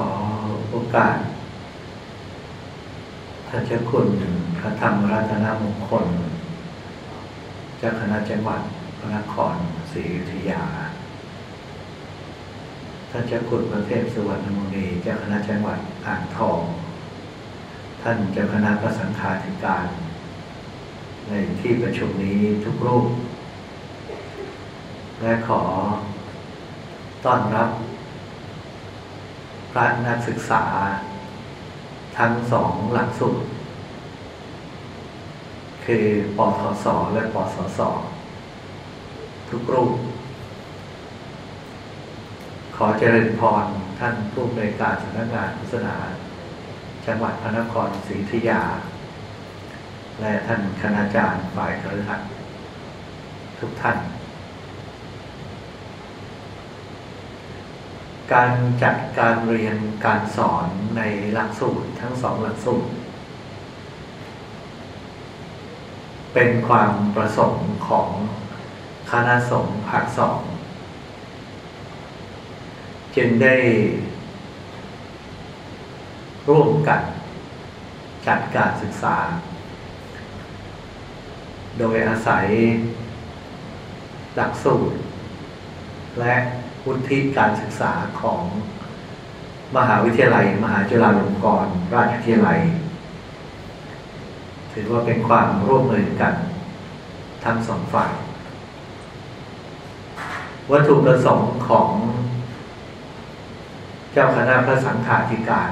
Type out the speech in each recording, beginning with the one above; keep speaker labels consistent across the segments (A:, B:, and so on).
A: ขอโอกาสท่านเจ้าคุณพระธรรมรัตนมงคล เจ้าคณะจังหวัดพระนครศรีอยุธยา ท่านเจ้าคุณพระเทพสุวรรณมุนีเจ้าคณะจังหวัดอ่างทอง ท่านเจ้าคณะพระสังฆาธิการ ในที่ประชุมนี้ทุกรูป และขอต้อนรับ พระนักศึกษา ทั้งสองหลักสูตรคือปทศและปสศทุกรูป ขอเจริญพรท่านผู้อำนวยการสำนักงานพุทธศาสนาจังหวัดพระนครศรีอยุธยา และท่านคณาจารย์ฝ่ายคฤหัสถ์ทุกท่าน การจัดการเรียนการสอนในหลักสูตรทั้งสองหลักสูตร เป็นความประสงค์ของคณะสงฆ์ภาคสองจึงได้ร่วมกันจัดการศึกษา โดยอาศัยหลักสูตร และ วุฒิการศึกษาของมหาวิทยาลัย มหาจุฬาลงกรณราชวิทยาลัย ถือว่าเป็นความร่วมมือกันทั้งสองฝ่าย วัตถุประสงค์ของเจ้าคณะพระสังฆาธิการ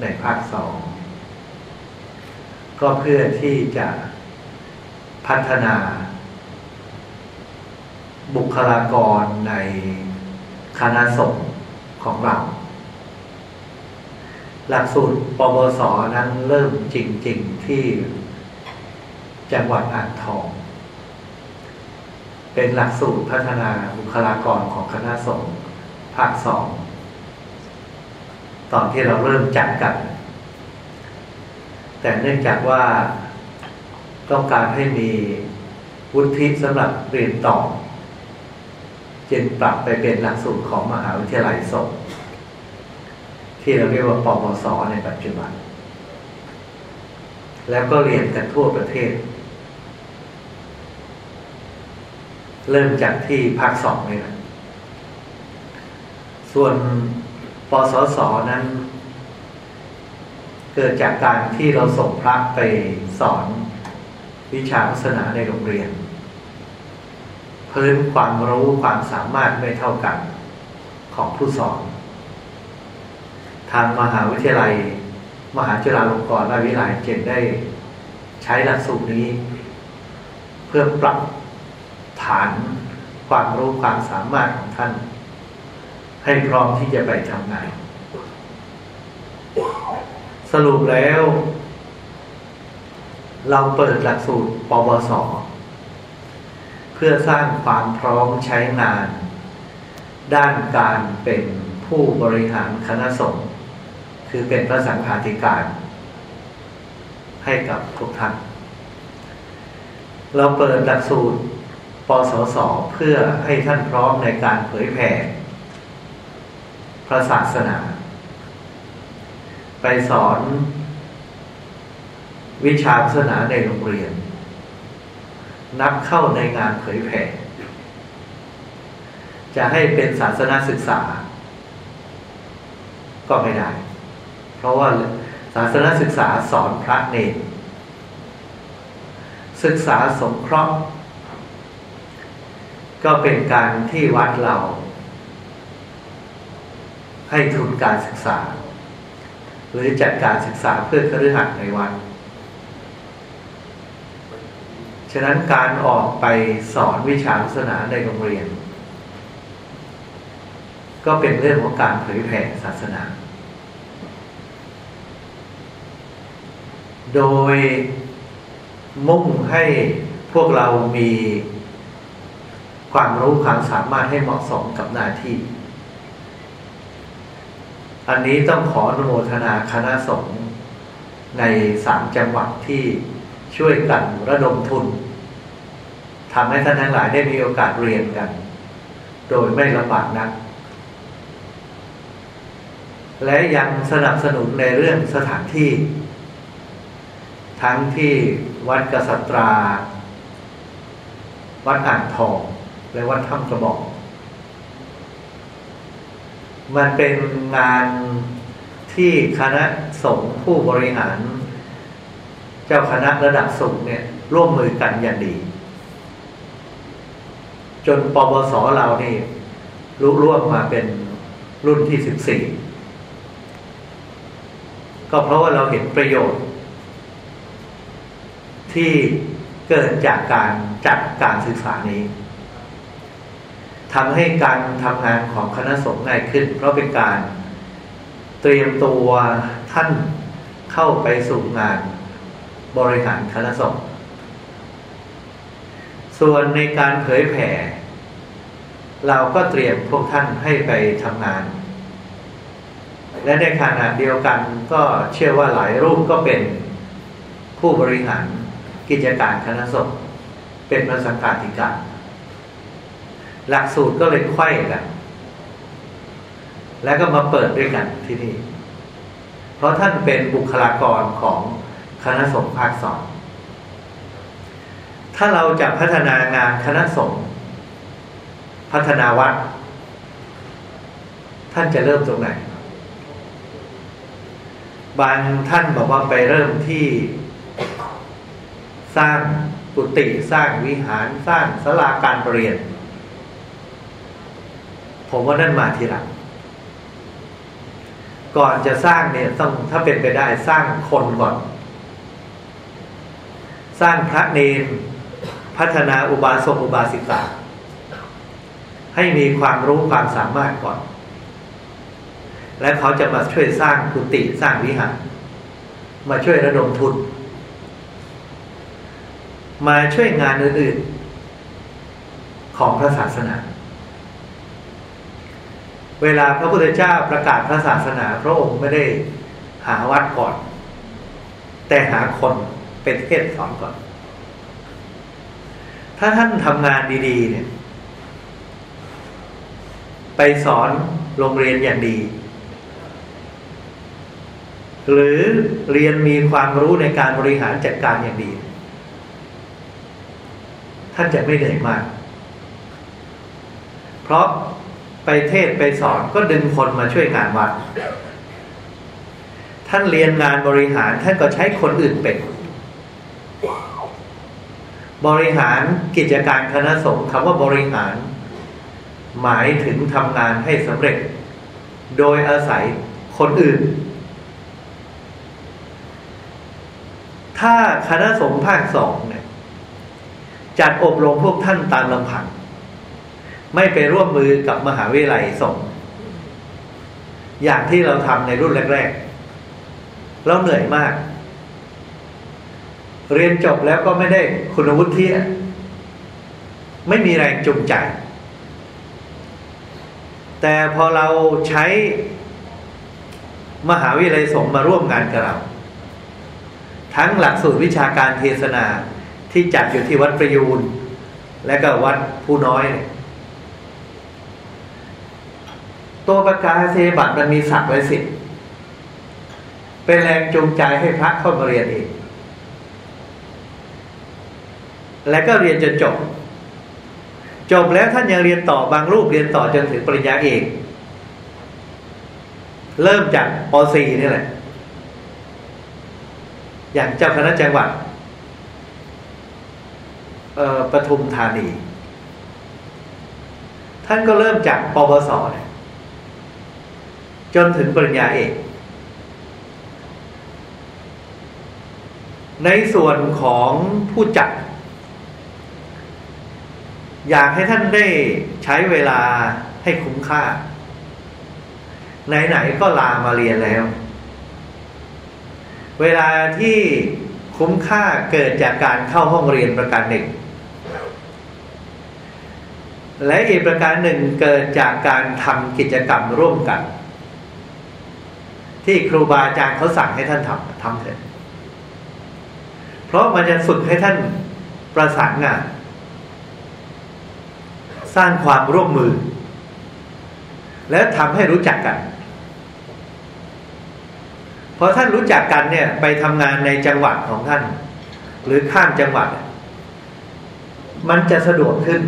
A: ในภาคสองก็เพื่อที่จะพัฒนาบุคลากรใน คณะสงฆ์ของเรา หลักสูตรปวสนั้นเริ่มจริง ๆที่จังหวัดอ่างทอง เป็นหลักสูตรพัฒนาบุคลากรของคณะสงฆ์ภาคสองตอนที่เราเริ่มจัดกัน แต่เนื่องจากว่าต้องการให้มีวุฒิสำหรับเรียนต่อ จึงปรับไปเป็นหลักสูตรของมหาวิทยาลัยสงฆ์ที่เราเรียกว่าปวสในปัจจุบัน แล้วก็เรียนกันทั่วประเทศ เริ่มจากที่ภาคสองเลยนะส่วนปสสนั้น เกิดจากการที่เราส่งพระไปสอนวิชาศาสนาในโรงเรียน พื้นความรู้ความสามารถไม่เท่ากันของผู้สอน ทางมหาวิทยาลัย มหาจุฬาลงกรณราชวิทยาลัยจึงได้ใช้หลักสูตรนี้ เพื่อปรับฐานความรู้ความสามารถของท่าน ให้พร้อมที่จะไปทำงาน สรุปแล้ว เราเปิดหลักสูตรปวส พื่อสร้างความพร้อมใช้งาน ด้านการเป็นผู้บริหารคณะสงฆ์คือเป็นพระสังฆาธิการ ให้กับทุกท่าน เราเปิดหลักสูตรปสสเพื่อให้ท่านพร้อมในการเผยแผ่พระศาสนา ไปสอนวิชาศาสนาในโรงเรียน นับเข้าในงานเผยแผ่ จะให้เป็นศาสนาศึกษา ก็ไม่ได้ เพราะว่าศาสนาศึกษาสอนพระเนรศึกษาสงเคราะห์ ก็เป็นการที่วัดเรา ให้ทุนการศึกษา หรือจัดการศึกษาเพื่อคฤหัสถ์ในวัด ฉะนั้นการออกไปสอนวิชาศาสนาในโรงเรียน ก็เป็นเรื่องของการเผยแผ่ศาสนา โดยมุ่งให้พวกเรามีความรู้ความสามารถให้เหมาะสมกับหน้าที่ อันนี้ต้องขออนุโมทนาคณะสงฆ์ในสามจังหวัดที่ ช่วยกันระดมทุนทำให้ท่านทั้งหลายได้มีโอกาสเรียนกัน โดยไม่ลำบากนัก และยังสนับสนุนในเรื่องสถานที่ ทั้งที่วัดกษัตรา วัดอ่างทอง และวัดถ้ำกระบอก มันเป็นงานที่คณะสงฆ์ผู้บริหาร จ้าคณะระดับสูงเนี่ยร่วมมือกันอย่างดี จนปปสเรานี่รู้ร่วมมาเป็นรุ่นที่สิบสี่ก็เพราะว่าเราเห็นประโยชน์ ที่เกิดจากการจัดการศึกษานี้ทำให้การทำงานของคณะสงฆ์ง่ายขึ้น เพราะเป็นการเตรียมตัวท่านเข้าไปสู่งาน บริหารคณะสงฆ์ส่วนในการเผยแผ่ เราก็เตรียมพวกท่านให้ไปทำงาน และในขณะเดียวกันก็เชื่อว่าหลายรูปก็เป็นผู้บริหารกิจการคณะสงฆ์เป็นพระสังฆาธิการหลักสูตรก็เลยไข้กันแล้วก็มาเปิดด้วยกันที่นี่ เพราะท่านเป็นบุคลากรของ คณะสงฆ์ภาคสองถ้าเราจะพัฒนางานคณะสงฆ์พัฒนาวัด ท่านจะเริ่มตรงไหน บางท่านบอกว่าไปเริ่มที่สร้างกุฏิสร้างวิหารสร้างศาลาการเรียน ผมว่านั่นมาทีหลัง ก่อนจะสร้างเนี่ยต้องถ้าเป็นไปได้สร้างคนก่อน สร้างพระเนรพัฒนาอุบาสกอุบาสิกาให้มีความรู้ความสามารถก่อน และเขาจะมาช่วยสร้างกุฏิสร้างวิหารมาช่วยระดมทุน มาช่วยงานอื่นๆ ของพระศาสนา เวลาพระพุทธเจ้าประกาศพระศาสนา พระองค์ไม่ได้หาวัดก่อน แต่หาคน เป็นเทศสอนก่อน ถ้าท่านทำงานดี ๆ เนี่ย ไปสอนโรงเรียนอย่างดี หรือเรียนมีความรู้ในการบริหารจัดการอย่างดี ท่านจะไม่เหนื่อยมาก เพราะไปเทศไปสอนก็ดึงคนมาช่วยงานวัดท่านเรียนงานบริหารท่านก็ใช้คนอื่นเป็น บริหารกิจการคณะสงฆ์คำว่าบริหาร หมายถึงทำงานให้สำเร็จ โดยอาศัยคนอื่น ถ้าคณะสงฆ์ภาคสองเนี่ยจัดอบรมพวกท่านตามลำพัง ไม่ไปร่วมมือกับมหาวิทยาลัยส่งอย่างที่เราทำในรุ่นแรก ๆ เราเหนื่อยมาก เรียนจบแล้วก็ไม่ได้คุณวุฒิไม่มีแรงจูงใจ แต่พอเราใช้มหาวิทยาลัยสงมาร่วมงานกับเรา ทั้งหลักสูตรวิชาการเทศนาที่จัดอยู่ที่วัดประยูน และก็วัดผู้น้อยตัวประกาศเสบัตมันมีศักดิ์ไว้สิเป็นแรงจูงใจให้พระเข้ามาเรียนเอง และก็เรียนจนจบ จบแล้วท่านยังเรียนต่อบางรูปเรียนต่อจนถึงปริญญาเอกเริ่มจากป .4 นี่แหละ อย่างเจ้าคณะจังหวัดปทุมธานี ท่านก็เริ่มจากปปสจนถึงปริญญาเอก ในส่วนของผู้จัด อยากให้ท่านได้ใช้เวลาให้คุ้มค่า ไหน ๆ ก็ลามาเรียนแล้ว เวลาที่คุ้มค่าเกิดจากการเข้าห้องเรียนประการหนึ่ง และอีกประการหนึ่งเกิดจากการทำกิจกรรมร่วมกัน ที่ครูบาอาจารย์เขาสั่งให้ท่านทำทำเถอะเพราะมันจะฝึกให้ท่านประสานงาน สร้างความร่วมมือ และทำให้รู้จักกันพอท่านรู้จักกันเนี่ย ไปทำงานในจังหวัดของท่าน หรือข้ามจังหวัด มันจะสะดวกขึ้น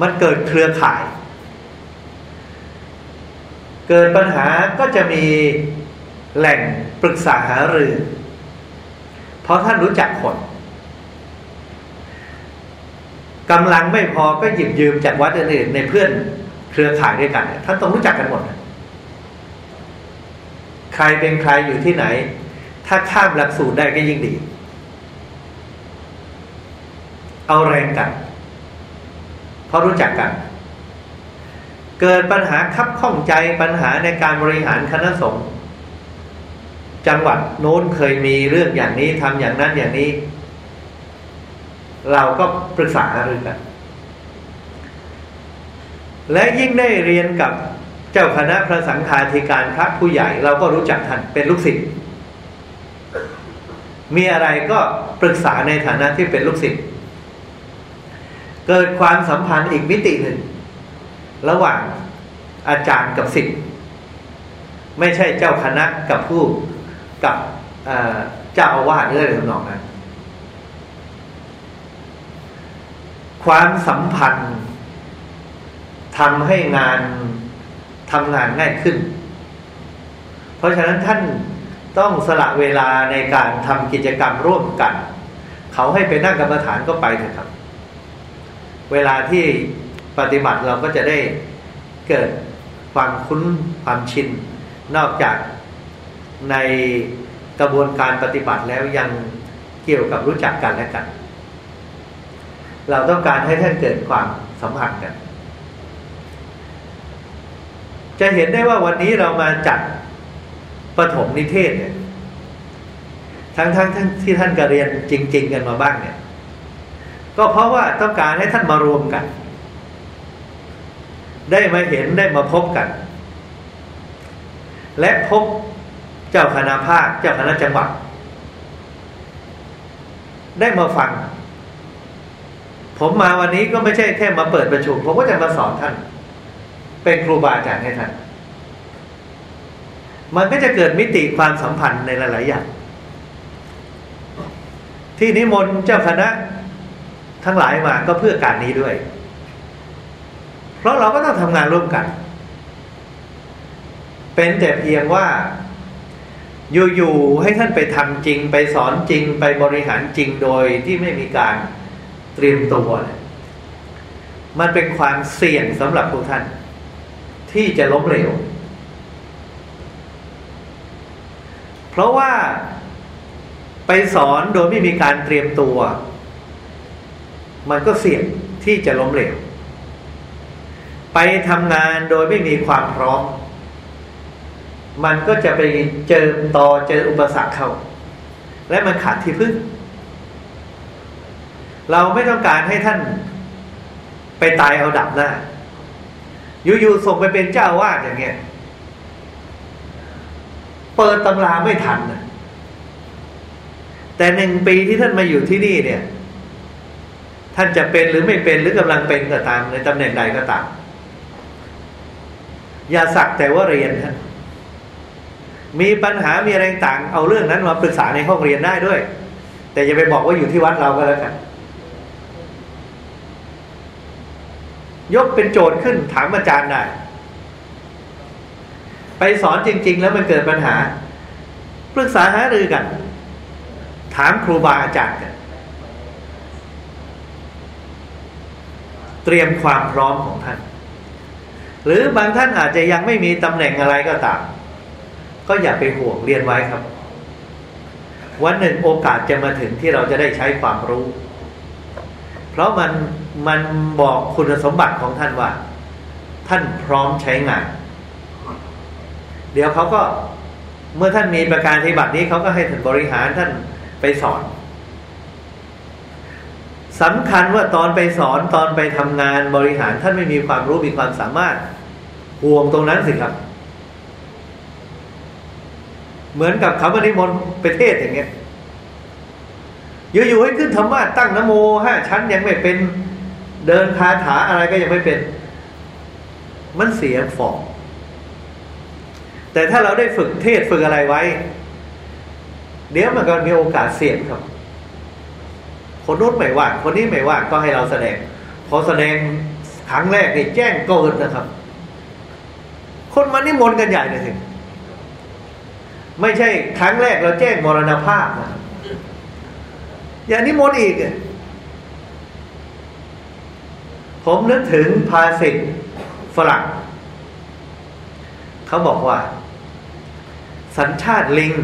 A: มันเกิดเครือข่าย เกิดปัญหาก็จะมีแหล่งปรึกษาหารือ เพราะท่านรู้จักคน กำลังไม่พอก็หยิบยืมจากวัดอื่นๆในเพื่อนเครือข่ายด้วยกันท่านต้องรู้จักกันหมด ใครเป็นใครอยู่ที่ไหน ถ้าข้ามหลักสูตรได้ก็ยิ่งดี เอาแรงกัน เพราะรู้จักกัน เกิดปัญหาคับข้องใจปัญหาในการบริหารคณะสงฆ์จังหวัดโน้นเคยมีเรื่องอย่างนี้ทำอย่างนั้นอย่างนี้ เราก็ปรึกษาเรื่องกัน และยิ่งได้เรียนกับเจ้าคณะพระสังฆาธิการพระผู้ใหญ่ เราก็รู้จักท่านเป็นลูกศิษย์มีอะไรก็ปรึกษาในฐานะที่เป็นลูกศิษย์เกิดความสัมพันธ์อีกมิติหนึ่ง ระหว่างอาจารย์กับศิษย์ไม่ใช่เจ้าคณะกับผู้กับเจ้าอาวาสเรื่องทำนองนั้น ความสัมพันธ์ทำให้งานทำงานง่ายขึ้น เพราะฉะนั้นท่านต้องสละเวลาในการทำกิจกรรมร่วมกัน เขาให้ไปนั่งกรรมฐานก็ไปเถอะครับ เวลาที่ปฏิบัติเราก็จะได้เกิดความคุ้นความชิน นอกจากในกระบวนการปฏิบัติแล้วยังเกี่ยวกับรู้จักกันและกัน เราต้องการให้ท่านเกิดความสัมพันธ์กัน จะเห็นได้ว่าวันนี้เรามาจัดปฐมนิเทศเนี่ยทั้งทั้งทั้งที่ท่านก็เรียนจริง ๆ กันมาบ้างเนี่ย ก็เพราะว่าต้องการให้ท่านมารวมกัน ได้มาเห็นได้มาพบกัน และพบเจ้าคณะภาค เจ้าคณะจังหวัดได้มาฟัง ผมมาวันนี้ก็ไม่ใช่แค่มาเปิดประชุม ผมก็จะมาสอนท่าน เป็นครูบาอาจารย์ให้ท่าน มันก็จะเกิดมิติความสัมพันธ์ในหลาย ๆ อย่าง ที่นิมนต์เจ้าคณะทั้งหลายมาก็เพื่อการนี้ด้วย เพราะเราก็ต้องทำงานร่วมกัน เป็นแต่เพียงว่าอยู่ ๆ ให้ท่านไปทำจริง ไปสอนจริง ไปบริหารจริงโดยที่ไม่มีการ เตรียมตัวมันเป็นความเสี่ยงสำหรับพวกท่าน ที่จะล้มเหลว เพราะว่าไปสอนโดยไม่มีการเตรียมตัว มันก็เสี่ยงที่จะล้มเหลว ไปทำงานโดยไม่มีความพร้อม มันก็จะไปเจอต่อเจออุปสรรคเข้า และมันขาดที่พึ่ง เราไม่ต้องการให้ท่านไปตายเอาดับหน้า อยู่ๆส่งไปเป็นเจ้าวาดอย่างเงี้ย เปิดตำราไม่ทันนะแต่หนึ่งปีที่ท่านมาอยู่ที่นี่เนี่ย ท่านจะเป็นหรือไม่เป็นหรือกำลังเป็นก็ตามในตำแหน่งใดก็ตาม อย่าสักแต่ว่าเรียนท่านมีปัญหามีอะไรต่างเอาเรื่องนั้นมาปรึกษาในห้องเรียนได้ด้วย แต่อย่าไปบอกว่าอยู่ที่วัดเราก็แล้วกัน ยกเป็นโจทย์ขึ้นถามอาจารย์ได้ ไปสอนจริง ๆ แล้วมันเกิดปัญหาปรึกษาหารือกัน ถามครูบาอาจารย์กัน เตรียมความพร้อมของท่าน หรือบางท่านอาจจะยังไม่มีตำแหน่งอะไรก็ตาม ก็อย่าไปห่วงเรียนไว้ครับ วันหนึ่งโอกาสจะมาถึงที่เราจะได้ใช้ความรู้ เพราะมัน มันบอกคุณสมบัติของท่านว่า ท่านพร้อมใช้งาน เดี๋ยวเขาก็เมื่อท่านมีประการปฏิบัตินี้เขาก็ให้ท่านบริหารท่านไปสอนสำคัญว่าตอนไปสอนตอนไปทำงานบริหารท่านไม่มีความรู้มีความสามารถห่วงตรงนั้นสิครับ เหมือนกับคำนิมนต์ไปเทศอย่างเงี้ยอยู่ๆให้ขึ้นธรรมะตั้งนโมห้าชั้นยังไม่เป็น เดินคาถาอะไรก็ยังไม่เป็น มันเสียฟองแต่ถ้าเราได้ฝึกเทศฝึกอะไรไว้ เดี๋ยวมันก็มีโอกาสเสียงครับ คนนู้นไม่ว่างคนนี้ไม่ว่างก็ให้เราแสดง พอแสดงครั้งแรกนี่แจ้งเกินนะครับ คนมานิมนต์กันใหญ่เลยสิไม่ใช่ครั้งแรกเราแจ้งมรณภาพนะอย่างนิมนต์อีก ผมนึกถึงภาษิตฝรั่งเขาบอกว่า สัญชาติลิง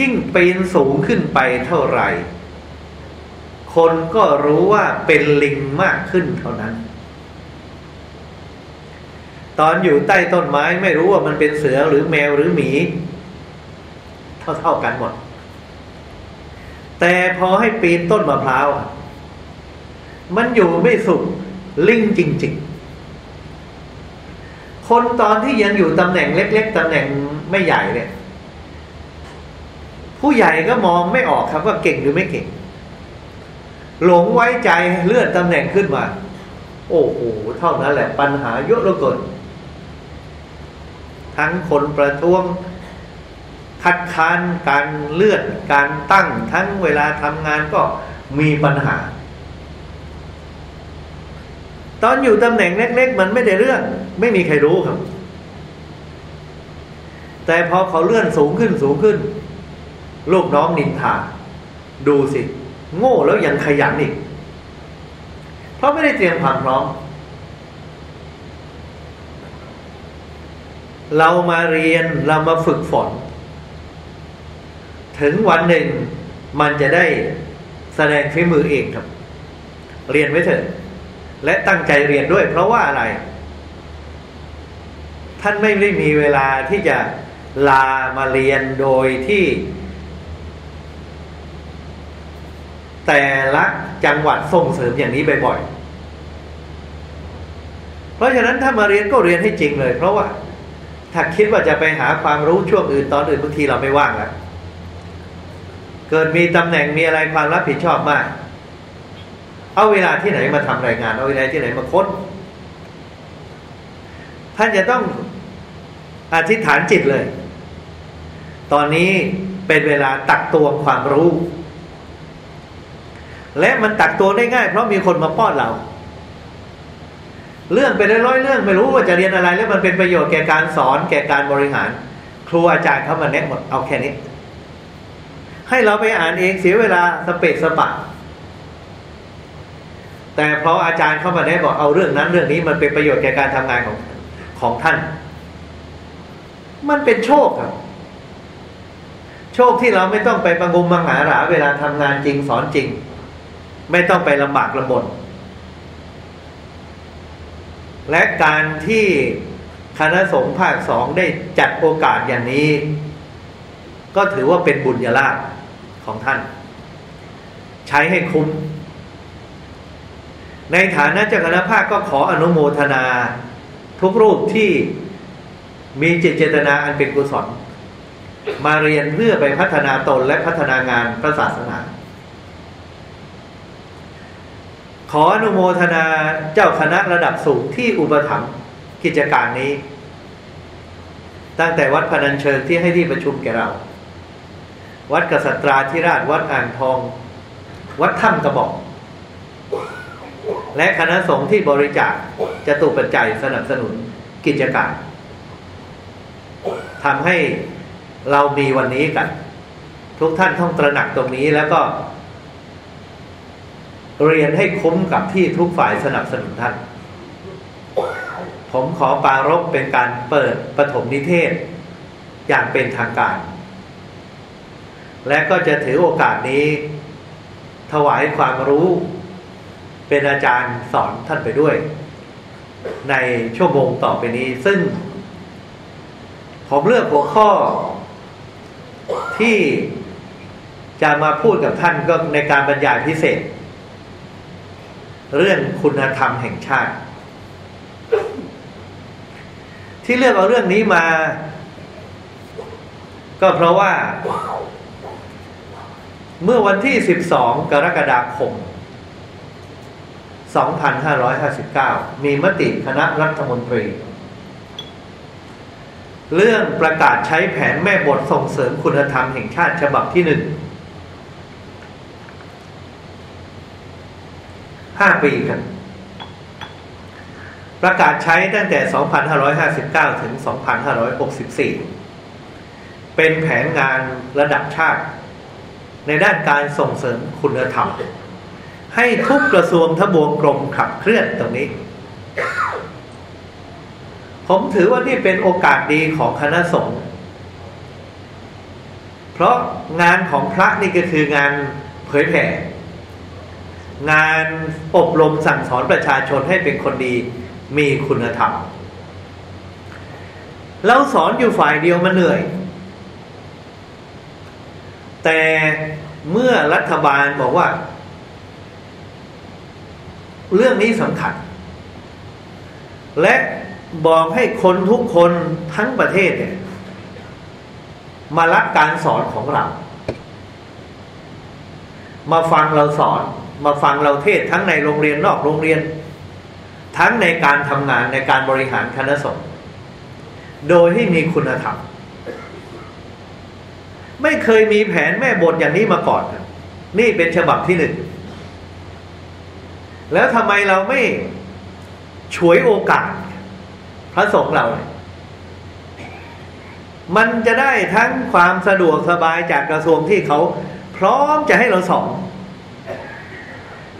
A: ยิ่งปีนสูงขึ้นไปเท่าไหร่ คนก็รู้ว่าเป็นลิงมากขึ้นเท่านั้น ตอนอยู่ใต้ต้นไม้ไม่รู้ว่ามันเป็นเสือหรือแมวหรือหมี เท่าเท่ากันหมด แต่พอให้ปีนต้นมะพร้าวมันอยู่ไม่สุข ลิงจริง ๆ คนตอนที่ยังอยู่ตำแหน่งเล็ก ๆตำแหน่งไม่ใหญ่เนี่ย ผู้ใหญ่ก็มองไม่ออกครับว่าเก่งหรือไม่เก่ง หลงไว้ใจเลื่อนตำแหน่งขึ้นมา โอ้โหเท่านั้นแหละปัญหาเยอะเหลือเกินทั้งคนประท้วงคัดค้านการเลื่อนการตั้งทั้งเวลาทำงานก็มีปัญหา ตอนอยู่ตำแหน่งเล็ก ๆ มันไม่ได้เรื่อง ไม่มีใครรู้ครับ แต่พอเขาเลื่อนสูงขึ้นสูงขึ้น ลูกน้องนินทาดูสิ โง่แล้วยังขยันอีก เพราะไม่ได้เตรียมความพร้อม เรามาเรียนเรามาฝึกฝน ถึงวันหนึ่งมันจะได้แสดงฝีมือเองครับ เรียนไว้เถอะ และตั้งใจเรียนด้วย เพราะว่าอะไร ท่านไม่ได้มีเวลาที่จะลามาเรียนโดยที่ แต่ละจังหวัดส่งเสริมอย่างนี้บ่อยๆ เพราะฉะนั้นถ้ามาเรียนก็เรียนให้จริงเลย เพราะว่า ถ้าคิดว่าจะไปหาความรู้ช่วงอื่นตอนอื่นบางทีเราไม่ว่างแล้วเกิดมีตำแหน่งมีอะไรความรับผิดชอบมาก เอาเวลาที่ไหนมาทำรายงาน เอาเวลาที่ไหนมาค้น ท่านจะต้องอธิษฐานจิตเลย ตอนนี้เป็นเวลาตักตวงความรู้ และมันตักตัวได้ง่าย เพราะมีคนมาป้อนเรา เรื่องไปร้อยเรื่องไม่รู้ว่าจะเรียนอะไร แล้วมันเป็นประโยชน์แก่การสอนแก่การบริหาร ครูอาจารย์เขามาแนะหมดเอาแค่นี้ ให้เราไปอ่านเองเสียเวลาสเปกสปะ แต่พออาจารย์เข้ามาแนะบอกเอาเรื่องนั้นเรื่องนี้มันเป็นประโยชน์แก่การทำงานของของท่าน มันเป็นโชคครับ โชคที่เราไม่ต้องไปประงมมังหาหราเวลาทำงานจริงสอนจริง ไม่ต้องไปลำบากลำบนและการที่คณะสงฆ์ภาคสองได้จัดโอกาสอย่างนี้ ก็ถือว่าเป็นบุญญาลาภของท่าน ใช้ให้คุ้ม ในฐานะเจ้าคณะภาคก็ขออนุโมทนา ทุกรูปที่มีจิตเจตนาอันเป็นกุศล มาเรียนเพื่อไปพัฒนาตนและพัฒนางานพระศาสนา ขออนุโมทนาเจ้าคณะระดับสูงที่อุปถัมภ์กิจการนี้ ตั้งแต่วัดพนัญเชิงที่ให้ที่ประชุมแก่เรา วัดกษัตราธิราชวัดอ่างทอง วัดถ้ำกระบอก และคณะสงฆ์ที่บริจาคจะตุปัจจัยสนับสนุนกิจการทำให้เรามีวันนี้กัน ทุกท่านต้องตระหนักตรงนี้แล้วก็ เรียนให้คุ้มกับที่ทุกฝ่ายสนับสนุนท่าน ผมขอปารบเป็นการเปิดปฐมนิเทศ อย่างเป็นทางการ และก็จะถือโอกาสนี้ ถวายความรู้ เป็นอาจารย์สอนท่านไปด้วย ในชั่วโมงต่อไปนี้ ซึ่ง ผมเลือกหัวข้อ ที่จะมาพูดกับท่านก็ในการบรรยายพิเศษ เรื่องคุณธรรมแห่งชาติ ที่เลือกเอาเรื่องนี้มา ก็เพราะว่า เมื่อวันที่ 12 กรกฎาคม 2559 มีมติคณะรัฐมนตรี เรื่องประกาศใช้แผนแม่บทส่งเสริมคุณธรรมแห่งชาติฉบับที่หนึ่งห้าปีครับประกาศใช้ตั้งแต่ 2559 ถึง 2564 เป็นแผนงานระดับชาติ ในด้านการส่งเสริมคุณธรรม ให้ทุกกระทรวงทบวงกรมขับเคลื่อนตรงนี้ ผมถือว่านี่เป็นโอกาสดีของคณะสงฆ์เพราะงานของพระนี่ก็คืองานเผยแผ่ งานอบรมสั่งสอนประชาชนให้เป็นคนดีมีคุณธรรม เราสอนอยู่ฝ่ายเดียวมันเหนื่อย แต่เมื่อรัฐบาลบอกว่า เรื่องนี้สำคัญ และบอกให้คนทุกคนทั้งประเทศเนี่ยมารับการสอนของเรา มาฟังเราสอน มาฟังเราเทศทั้งในโรงเรียนนอกโรงเรียน ทั้งในการทำงานในการบริหารคณะสงฆ์โดยที่มีคุณธรรม ไม่เคยมีแผนแม่บทอย่างนี้มาก่อน นี่เป็นฉบับที่หนึ่ง แล้วทำไมเราไม่ฉวยโอกาส พระสงฆ์เรา มันจะได้ทั้งความสะดวกสบายจากกระทรวงที่เขาพร้อมจะให้เราสอน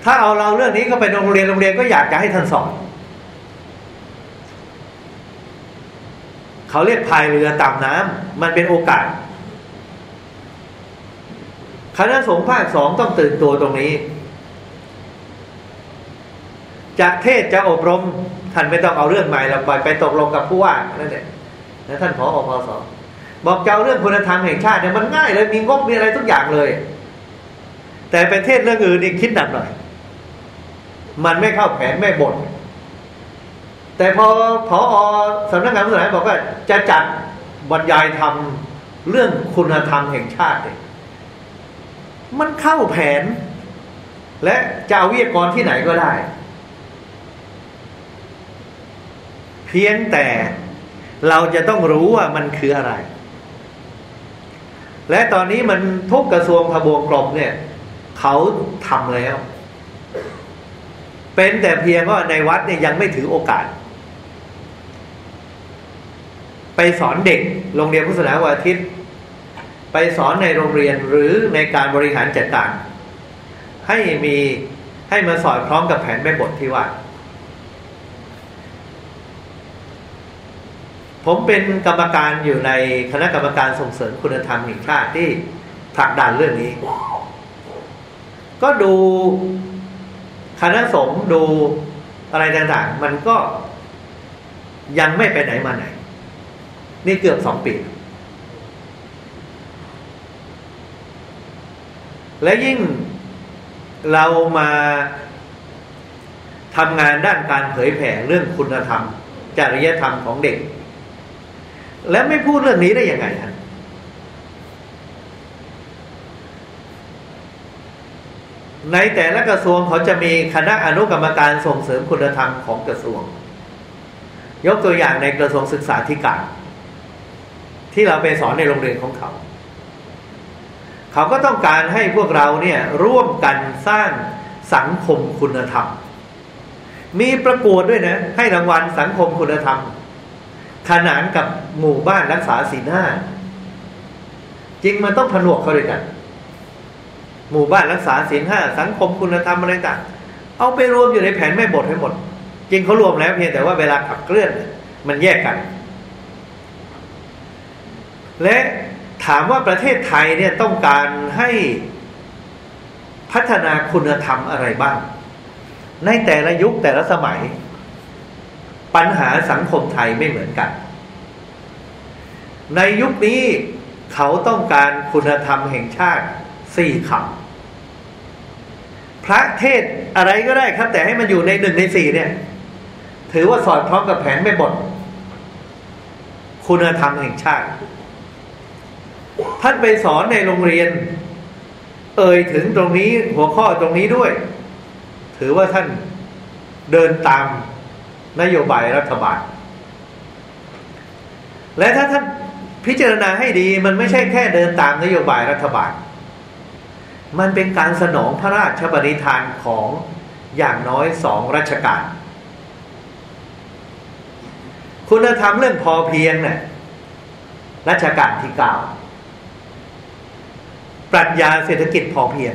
A: ถ้าเอาเราเรื่องนี้เข้าไปโรงเรียนโรงเรียนก็อยากจะให้ท่านสอน เขาเรียกพายเรือตามน้ำมันเป็นโอกาสคณะสงฆ์ภาคสองต้องตื่นตัวตรงนี้ จะเทศจะอบรม ท่านไม่ต้องเอาเรื่องใหม่เราไปไปตกลงกับผู้ว่านั่นแหละนะท่านผออพสบอกเจ้าเรื่องคุณธรรมแห่งชาติเนี่ยมันง่ายเลยมีงบมีอะไรทุกอย่างเลย แต่ปเทศเรื่องอื่นนี่คิดหนักหน่อย มันไม่เข้าแผนไม่บทแต่พอพอสำนักงานพุทธศาสนาบอกว่าจะจัดบรรยายธรรมเรื่องคุณธรรมแห่งชาติเนี่ยมันเข้าแผน และจะเอาวิทยากรที่ไหนก็ได้ เพียงแต่เราจะต้องรู้ว่ามันคืออะไร และตอนนี้มันทุกกระทรวงทบวงกรมเนี่ย เขาทำแล้ว เป็นแต่เพียงว่าในวัดเนี่ยยังไม่ถือโอกาส ไปสอนเด็กโรงเรียนพุทธศาสนาวันอาทิตย์ ไปสอนในโรงเรียนหรือในการบริหารจัดการให้มีให้มาสอดคล้องกับแผนแม่บทที่ว่า ผมเป็นกรรมการอยู่ในคณะกรรมการส่งเสริมคุณธรรมแห่งชาติที่ผลักดันเรื่องนี้ ก็ดูคณะสงฆ์ดูอะไรต่างๆ มันก็ยังไม่ไปไหนมาไหน นี่เกือบสองปี และยิ่งเรามาทำงานด้านการเผยแผ่เรื่องคุณธรรม จริยธรรมของเด็ก แล้วไม่พูดเรื่องนี้ได้ยังไงฮะในแต่ละกระทรวงเขาจะมีคณะอนุกรรมการส่งเสริมคุณธรรมของกระทรวง ยกตัวอย่างในกระทรวงศึกษาธิการ ที่เราไปสอนในโรงเรียนของเขา เขาก็ต้องการให้พวกเราเนี่ยร่วมกันสร้างสังคมคุณธรรม มีประกวดด้วยนะ ให้รางวัลสังคมคุณธรรม ขนานกับหมู่บ้านรักษาศีลห้าจริงมันต้องผนวกเข้าด้วยกัน หมู่บ้านรักษาศีลห้าสังคมคุณธรรมอะไรต่างเอาไปรวมอยู่ในแผนแม่บทให้หมด จริงเขารวมแล้วเพียงแต่ว่าเวลาขับเคลื่อน มันแยกกัน และถามว่าประเทศไทยเนี่ยต้องการให้พัฒนาคุณธรรมอะไรบ้าง ในแต่ละยุคแต่ละสมัย ปัญหาสังคมไทยไม่เหมือนกัน ในยุคนี้เขาต้องการคุณธรรมแห่งชาติสี่คำพระเทศอะไรก็ได้ครับ แต่ให้มันอยู่ในหนึ่งในสี่เนี่ย ถือว่าสอดคล้องกับแผนไม่บทคุณธรรมแห่งชาติ ท่านไปสอนในโรงเรียน เอ่ยถึงตรงนี้หัวข้อตรงนี้ด้วย ถือว่าท่านเดินตาม นโยบายรัฐบาล และถ้าท่านพิจารณาให้ดีมันไม่ใช่แค่เดินตามนโยบายรัฐบาล มันเป็นการสนองพระราชบัญญัติของอย่างน้อยสองราชการคุณธรรมเรื่องพอเพียงเนี่ยรัชกาลที่เก้าปรัชญาเศรษฐกิจพอเพียง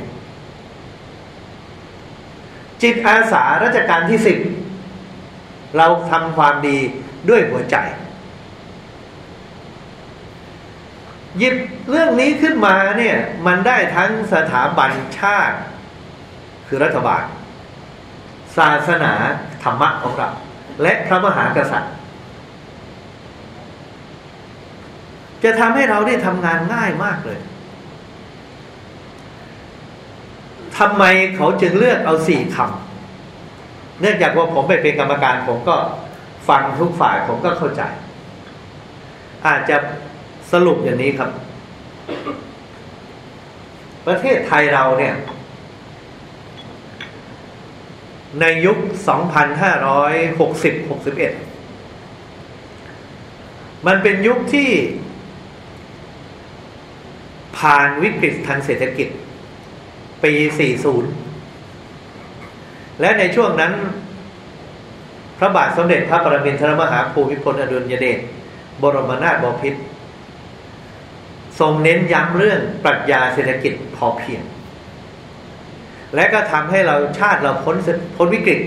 A: จิตอาสารัชกาลที่สิบ เราทำความดีด้วยหัวใจ หยิบเรื่องนี้ขึ้นมาเนี่ยมันได้ทั้งสถาบันชาติ คือรัฐบาล ศาสนาธรรมะของเรา และพระมหากษัตริย์ จะทำให้เราได้ทำงานง่ายมากเลยทำไมเขาจึงเลือกเอาสี่คำ เนื่องจากว่าผมไปเป็นกรรมการผมก็ฟังทุกฝ่ายผมก็เข้าใจ อาจจะสรุปอย่างนี้ครับ ประเทศไทยเราเนี่ย ในยุค 2560-61 มันเป็นยุคที่ผ่านวิกฤตทางเศรษฐกิจ ปี 40 และในช่วงนั้น พระบาทสมเด็จพระปรมินทรมหาภูมิพลอดุลยเดชบรมนาถบพิตรทรงเน้นย้ำเรื่องปรัชญาเศรษฐกิจพอเพียง และก็ทำให้เราชาติเราพ้นพ้นวิกฤต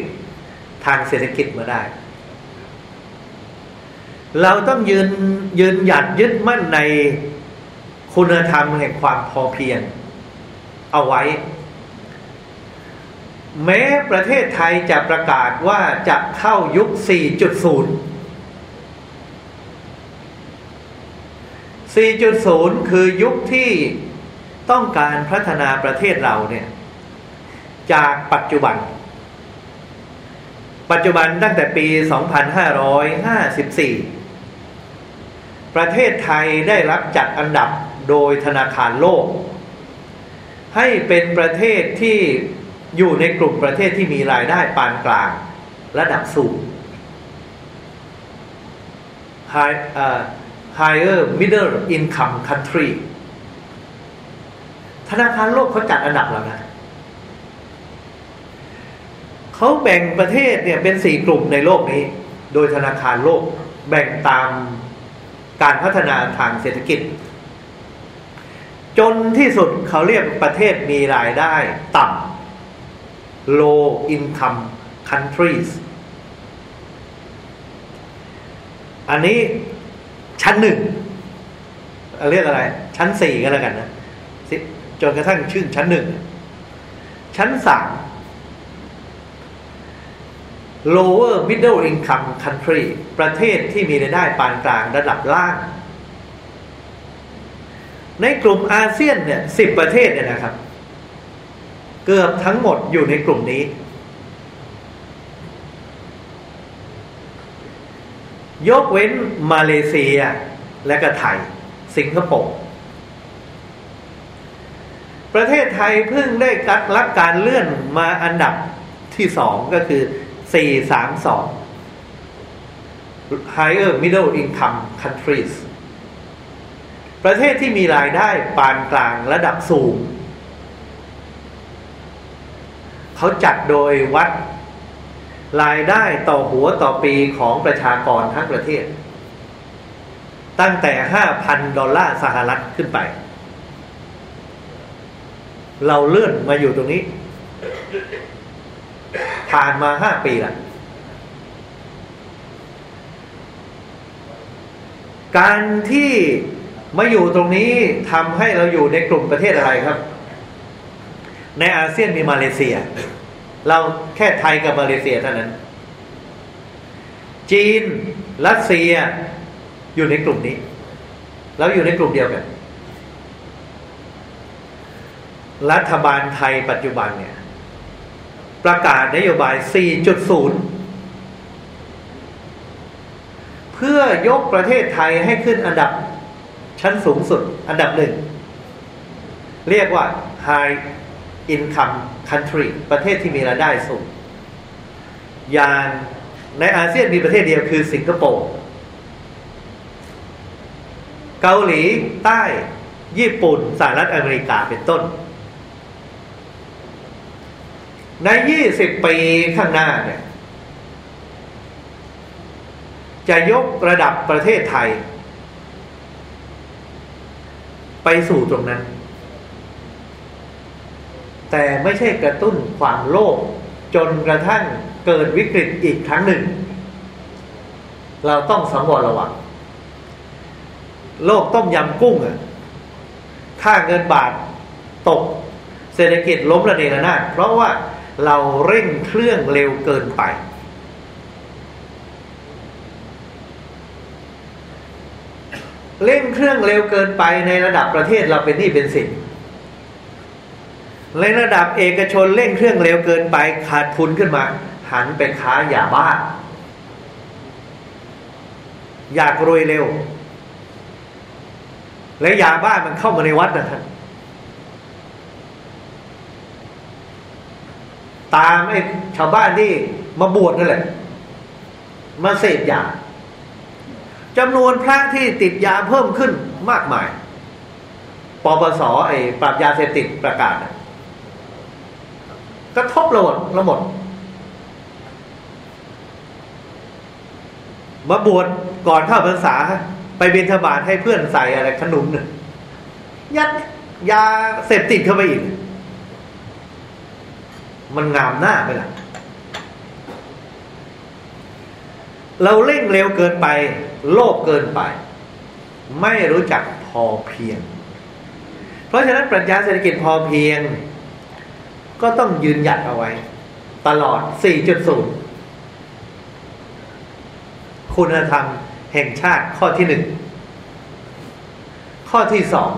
A: ทางเศรษฐกิจมาได้ เราต้องยืนยืนหยัดยึดมั่นในคุณธรรมแห่งความพอเพียง เอาไว้ แม้ประเทศไทยจะประกาศว่าจะเข้ายุค 4.0 4.0 คือยุคที่ต้องการพัฒนาประเทศเราเนี่ยจากปัจจุบัน ปัจจุบันตั้งแต่ปี 2554 ประเทศไทยได้รับจัดอันดับโดยธนาคารโลก ให้เป็นประเทศที่ อยู่ในกลุ่มประเทศที่มีรายได้ปานกลาง ระดับสูง High, uh, higher middle income country ธนาคารโลกเขาจัดอันดับแล้วนะเขาแบ่งประเทศเนี่ยเป็นสี่กลุ่มในโลกนี้ โดยธนาคารโลกแบ่งตามการพัฒนาทางเศรษฐกิจ จนที่สุดเขาเรียกประเทศมีรายได้ต่ำ low income countries อันนี้ชั้นหนึ่งเรียกอะไร ชั้นสี่ก็แล้วกันนะจนกระทั่งชื่อชั้นหนึ่ง ชั้นสาม lower middle income country ประเทศที่มีรายได้ปานกลางระดับล่าง ในกลุ่มอาเซียนเนี่ยสิบประเทศเนี่ยนะครับ เกือบทั้งหมดอยู่ในกลุ่มนี้ ยกเว้นมาเลเซียและก็ไทย สิงคโปร์ประเทศไทยเพิ่งได้รับการเลื่อนมาอันดับที่สองก็คือสี่สามสอง higher middle income countries ประเทศที่มีรายได้ปานกลางระดับสูง เขาจัดโดยวัดรายได้ต่อหัวต่อปีของประชากรทั้งประเทศ ตั้งแต่ห้าพันดอลลาร์สหรัฐขึ้นไป เราเลื่อนมาอยู่ตรงนี้ ผ่านมาห้าปีละการที่มาอยู่ตรงนี้ทำให้เราอยู่ในกลุ่มประเทศอะไรครับ ในอาเซียนมีมาเลเซีย เราแค่ไทยกับมาเลเซียเท่านั้น จีนรัสเซียอยู่ในกลุ่มนี้เราอยู่ในกลุ่มเดียวกัน รัฐบาลไทยปัจจุบันเนี่ย ประกาศนโยบาย 4.0 เพื่อยกประเทศไทยให้ขึ้นอันดับชั้นสูงสุด อันดับหนึ่ง เรียกว่า high income country ประเทศที่มีรายได้สูง อย่างในอาเซียนมีประเทศเดียวคือสิงคโปร์ เกาหลีใต้ ญี่ปุ่น สหรัฐอเมริกาเป็นต้น ในยี่สิบปีข้างหน้าเนี่ย จะยกระดับประเทศไทย ไปสู่ตรงนั้น แต่ไม่ใช่กระตุ้นความโลภจนกระทั่งเกิดวิกฤตอีกครั้งหนึ่ง เราต้องสังวรระวังโลกต้มยำกุ้งอะค่าเงินบาทตก เศรษฐกิจล้มระเนระนาดเพราะว่าเราเร่งเครื่องเร็วเกินไป เร่งเครื่องเร็วเกินไปในระดับประเทศเราเป็นหนี้เป็นสิน ในระดับเอกชนเร่งเครื่องเร็วเกินไปขาดทุนขึ้นมา หันไปค้ายาบ้า อยากรวยเร็ว และยาบ้ามันเข้ามาในวัดนะท่านตามไอ้ชาวบ้านที่มาบวชนั่นแหละ มาเสพยาจำนวนพระที่ติดยาเพิ่มขึ้นมากมายปปสไอ้ปราบยาเสพติดประกาศ กระทบระหมดระหมดมาบวชก่อนเข้าพรรษา ไปบิณฑบาตให้เพื่อนใส่อะไรขนุนเนี่ยยัดยาเสพติดเข้าไปอีก มันงามหน้าไปละเราเร่งเร็วเกินไป โลภเกินไป ไม่รู้จักพอเพียง เพราะฉะนั้นปรัชญาเศรษฐกิจพอเพียง ก็ต้องยืนหยัดเอาไว้ ตลอด 4.0 คุณธรรมแห่งชาติข้อที่หนึ่ง ข้อที่สอง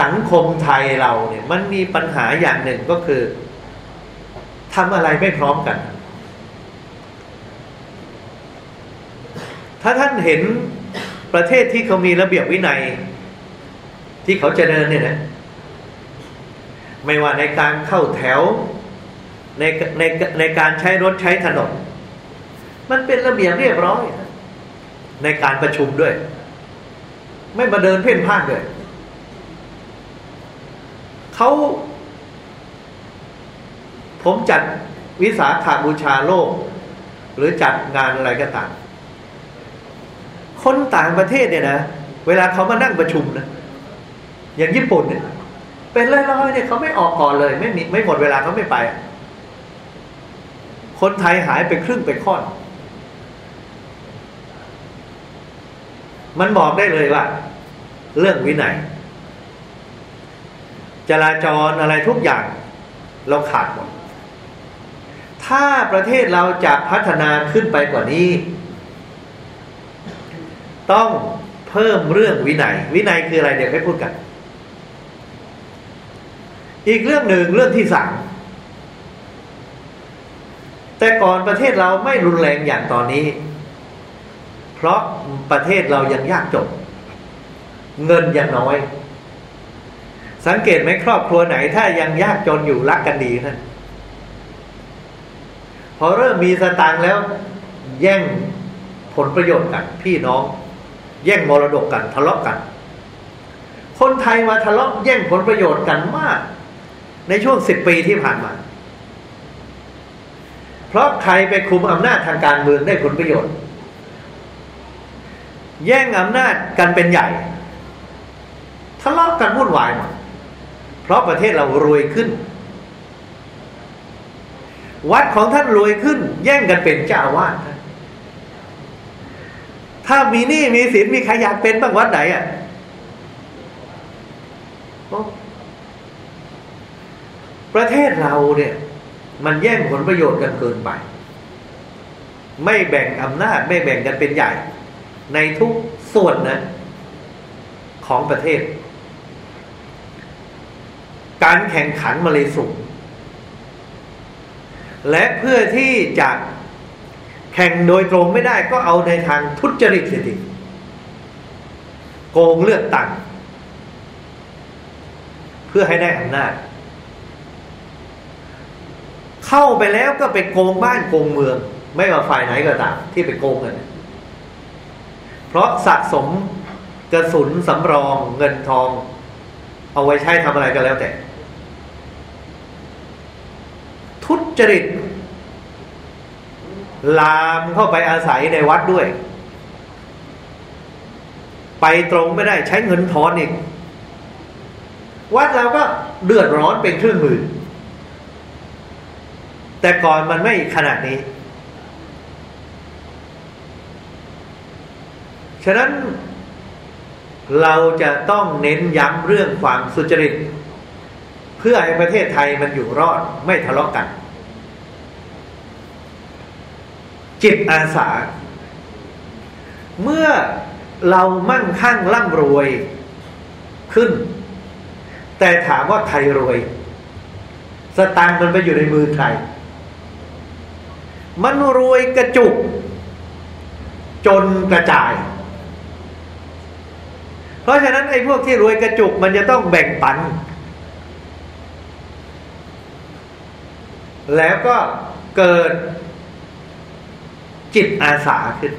A: สังคมไทยเราเนี่ย มันมีปัญหาอย่างหนึ่งก็คือทำอะไรไม่พร้อมกัน ถ้าท่านเห็นประเทศที่เขามีระเบียบวินัย ที่เขาเจริญเนี่ยนะ ไม่ว่าในการเข้าแถวในในในการใช้รถใช้ถนน มันเป็นระเบียบเรียบร้อย ในการประชุมด้วย ไม่มาเดินเพ่นพ่านเลยเขาผมจัดวิสาขาบูชาโลก หรือจัดงานอะไรก็ตามคนต่างประเทศเนี่ยนะ เวลาเขามานั่งประชุมนะ อย่างญี่ปุ่นเนี่ย เป็นร้อยๆเนี่ยเขาไม่ออกก่อนเลย ไม่มีไม่หมดเวลาเขาไม่ไป คนไทยหายไปครึ่งไปค่อนมันบอกได้เลยว่า เรื่องวินัยจราจรอะไรทุกอย่าง เราขาดหมด ถ้าประเทศเราจะพัฒนาขึ้นไปกว่านี้ ต้องเพิ่มเรื่องวินัย วินัยคืออะไรเดี๋ยวให้พูดกัน อีกเรื่องหนึ่งเรื่องที่สามแต่ก่อนประเทศเราไม่รุนแรงอย่างตอนนี้ เพราะประเทศเรายังยากจนเงินยังน้อย สังเกตไหมครอบครัวไหน ถ้ายังยากจนอยู่รักกันดีท่านพอเริ่มมีสตางค์แล้ว แย่งผลประโยชน์กัน พี่น้อง แย่งมรดกกันทะเลาะกัน คนไทยมาทะเลาะแย่งผลประโยชน์กันมาก ในช่วงสิบปีที่ผ่านมา เพราะใครไปคุมอำนาจทางการเมืองได้ผลประโยชน์ แย่งอำนาจกันเป็นใหญ่ทะเลาะกันวุ่นวายหมดเพราะประเทศเรารวยขึ้น วัดของท่านรวยขึ้น แย่งกันเป็นเจ้าวาดถ้ามีหนี้มีสินมีใครอยากเป็นบ้างวัดไหนอะ ประเทศเราเนี่ย มันแย่งผลประโยชน์กันเกินไป ไม่แบ่งอำนาจไม่แบ่งกันเป็นใหญ่ ในทุกส่วนนะ ของประเทศ การแข่งขันมาเลยสูงและเพื่อที่จะแข่งโดยตรงไม่ได้ก็เอาในทางทุจริตเสียทีโกงเลือกตั้งเพื่อให้ได้อำนาจ เข้าไปแล้วก็ไปโกงบ้านโกงเมือง ไม่ว่าฝ่ายไหนก็ตามที่ไปโกงกันเพราะสะสมกระสุนสำรองเงินทอง เอาไว้ใช้ทำอะไรก็แล้วแต่ ทุจริต ลามเข้าไปอาศัยในวัดด้วย ไปตรงไม่ได้ใช้เงินทอนอีก วัดเราก็เดือดร้อนเป็นเครื่องมือ แต่ก่อนมันไม่ขนาดนี้ ฉะนั้นเราจะต้องเน้นย้ำเรื่องความสุจริต เพื่อให้ประเทศไทยมันอยู่รอดไม่ทะเลาะกกัน จิตอาสา เมื่อเรามั่งคั่งร่ำรวยขึ้น แต่ถามว่าใครรวย สตางค์มันไปอยู่ในมือใคร มันรวยกระจุก จนกระจาย เพราะฉะนั้นไอ้พวกที่รวยกระจุก มันจะต้องแบ่งปัน แล้วก็เกิดจิตอาสาขึ้น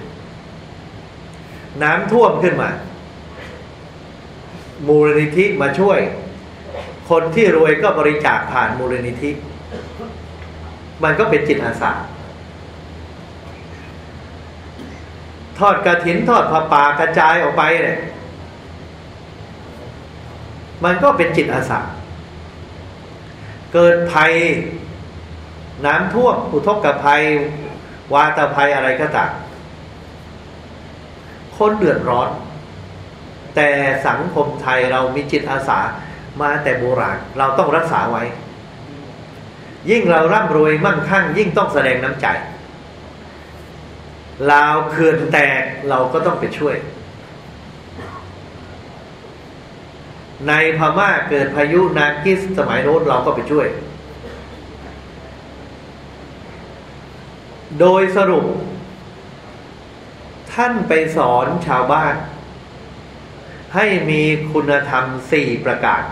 A: น้ำท่วมขึ้นมา มูลนิธิมาช่วย คนที่รวยก็บริจาคผ่านมูลนิธิ มันก็เป็นจิตอาสา ทอดกระถินทอดผ้าป่ากระจายออกไปเนี่ยมันก็เป็นจิตอาสาเกิดภัยน้ำท่วมอุทกภัย วาตภัยอะไรก็ตามคนเดือดร้อน แต่สังคมไทยเรามีจิตอาสามาแต่โบราณเราต้องรักษาไว้ ยิ่งเราร่ำรวยมั่งคั่ง ยิ่งต้องแสดงน้ำใจ ลาวเขื่อนแตกเราก็ต้องไปช่วย ในพม่าเกิดพายุนากิสสมัยโน้นเราก็ไปช่วย โดยสรุป ท่านไปสอนชาวบ้าน ให้มีคุณธรรมสี่ประการ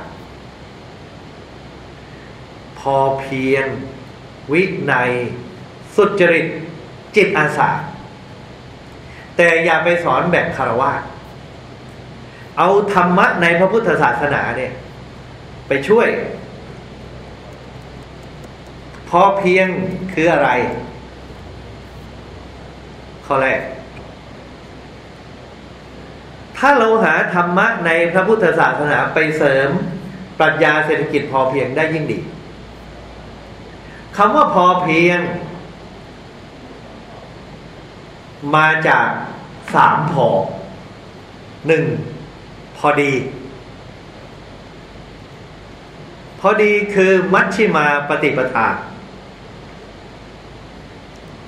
A: พอเพียง วิในสุจริต จิตอาสา แต่อย่าไปสอนแบบคารวะเอาธรรมะในพระพุทธศาสนาเนี่ย ไปช่วย พอเพียงคืออะไร ข้อแรก ถ้าเราหาธรรมะในพระพุทธศาสนาไปเสริมปรัชญาเศรษฐกิจพอเพียงได้ยิ่งดีคำว่าพอเพียง มาจากสามพอหนึ่งพอดี พอดีคือมัชชิมาปฏิปทา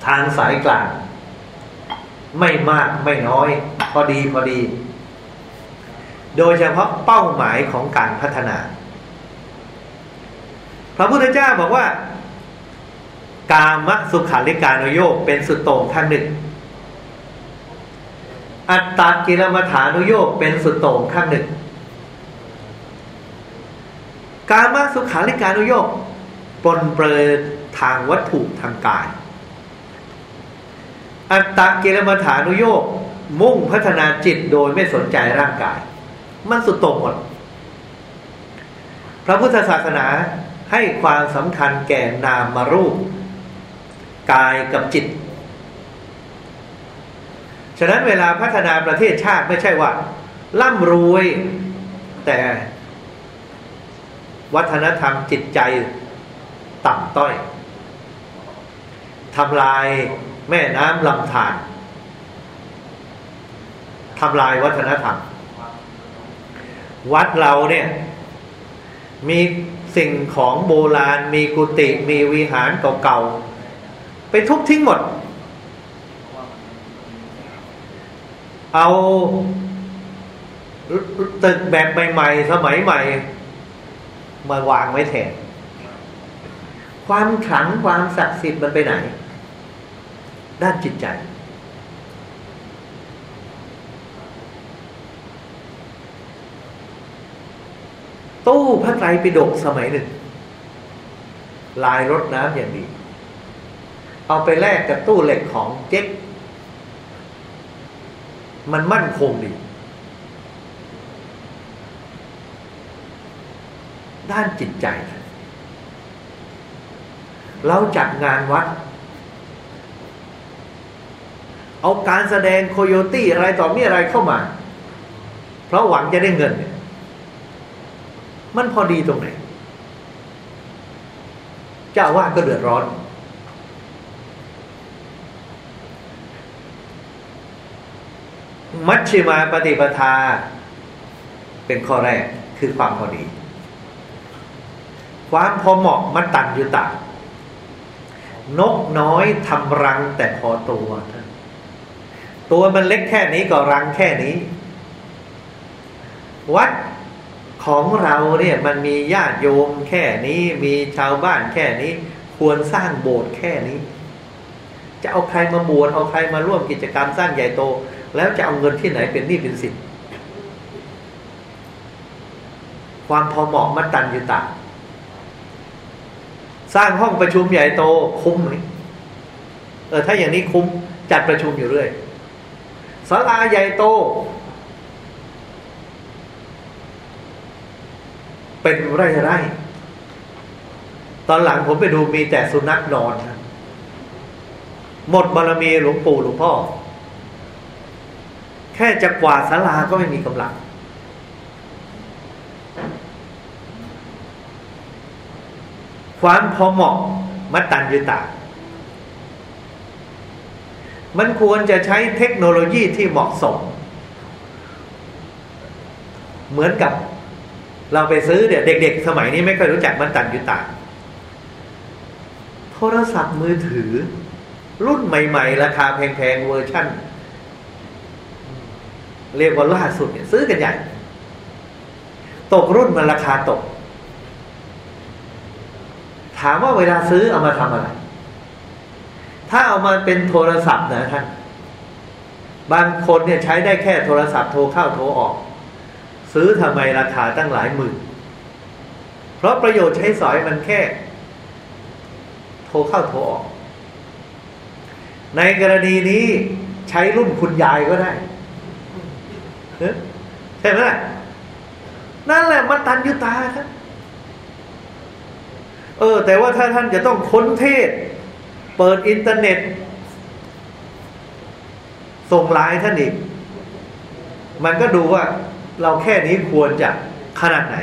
A: ทางสายกลาง ไม่มากไม่น้อย พอดีพอดี โดยเฉพาะเป้าหมายของการพัฒนา พระพุทธเจ้าบอกว่า กามสุขาริการโยกเป็นสุดโต่งข้างหนึ่ง อัตตากิลมัฐานุโยกเป็นสุดโต่งข้างหนึ่ง การมาสุขาริการุโยกปนเปื้อทางวัตถุทางกาย อัตตากิลมัฐานุโยกมุ่งพัฒนาจิตโดยไม่สนใจร่างกาย มันสุดโต่งหมด พระพุทธศาสนาให้ความสำคัญแก่นามมารูป กายกับจิต ฉะนั้นเวลาพัฒนาประเทศชาติไม่ใช่ว่า ร่ำรวย แต่วัฒนธรรมจิตใจต่ำต้อยทำลายแม่น้ำลำธารทำลายวัฒนธรรม วัดเราเนี่ย มีสิ่งของโบราณ มีกุฏิมีวิหารเก่าๆไปทุบทิ้งหมด เอาตึกแบบใหม่ๆ สมัยใหม่ มาวางไว้แทน ความขลังความศักดิ์สิทธิ์มันไปไหน ด้านจิตใจ ตู้พระไตรปิฎกสมัยหนึ่ง ลายรถน้ำอย่างดี เอาไปแลกกับตู้เหล็กของเจ๊ก มันมั่นคงดีด้านจิตใจ เราจัดงานวัด เอาการแสดงโคโยตี้อะไรต่อมีอะไรเข้ามา เพราะหวังจะได้เงินเนี่ยมันพอดีตรงไหนเจ้าว่าก็เดือดร้อน มัชชิมาปฏิปทา เป็นข้อแรกคือความพอดี ความพอเหมาะมันตันยุตะนกน้อยทำรังแต่พอตัว ตัวมันเล็กแค่นี้ก็รังแค่นี้ วัดของเราเนี่ยมันมีญาติโยมแค่นี้มีชาวบ้านแค่นี้ ควรสร้างโบสถ์แค่นี้ จะเอาใครมาบวชเอาใครมาร่วมกิจกรรมสร้างใหญ่โต แล้วจะเอาเงินที่ไหนเป็นหนี้เป็นสินความพอเหมาะมัดตันยุตาสร้างห้องประชุมใหญ่โตคุ้มไหมเออถ้าอย่างนี้คุ้มจัดประชุมอยู่เรื่อยศาลาใหญ่โต เป็นไร่ไร่ตอนหลังผมไปดูมีแต่สุนัขนอน หมดบารมีหลวงปู่หลวงพ่อ ค่จะกวาดศาลาก็ไม่มีกำลัง ความพอเหมาะมัตตัญญตา มันควรจะใช้เทคโนโลยีที่เหมาะสม เหมือนกับเราไปซื้อเนี่ยเด็ก ๆ สมัยนี้ไม่ค่อยรู้จักมันตันยุตา โทรศัพท์มือถือ รุ่นใหม่ ๆ ราคาแพง ๆ เวอร์ชั่น เรียกว่าล่าสุดเนี่ยซื้อกันใหญ่ ตกรุ่นมันราคาตก ถามว่าเวลาซื้อเอามาทำอะไร ถ้าเอามาเป็นโทรศัพท์นะท่าน บางคนเนี่ยใช้ได้แค่โทรศัพท์โทรเข้าโทรออก ซื้อทำไมราคาตั้งหลายหมื่น เพราะประโยชน์ใช้สอยมันแค่ โทรเข้าโทรออก ในกรณีนี้ใช้รุ่นคุณยายก็ได้ ใช่ไหมนั่นแหละมันตันยุตาครับ เออ แต่ว่าถ้าท่านจะต้องค้นเทศ เปิดอินเทอร์เน็ต ส่งไลน์ท่านอีก มันก็ดูว่าเราแค่นี้ควรจะขนาดไหน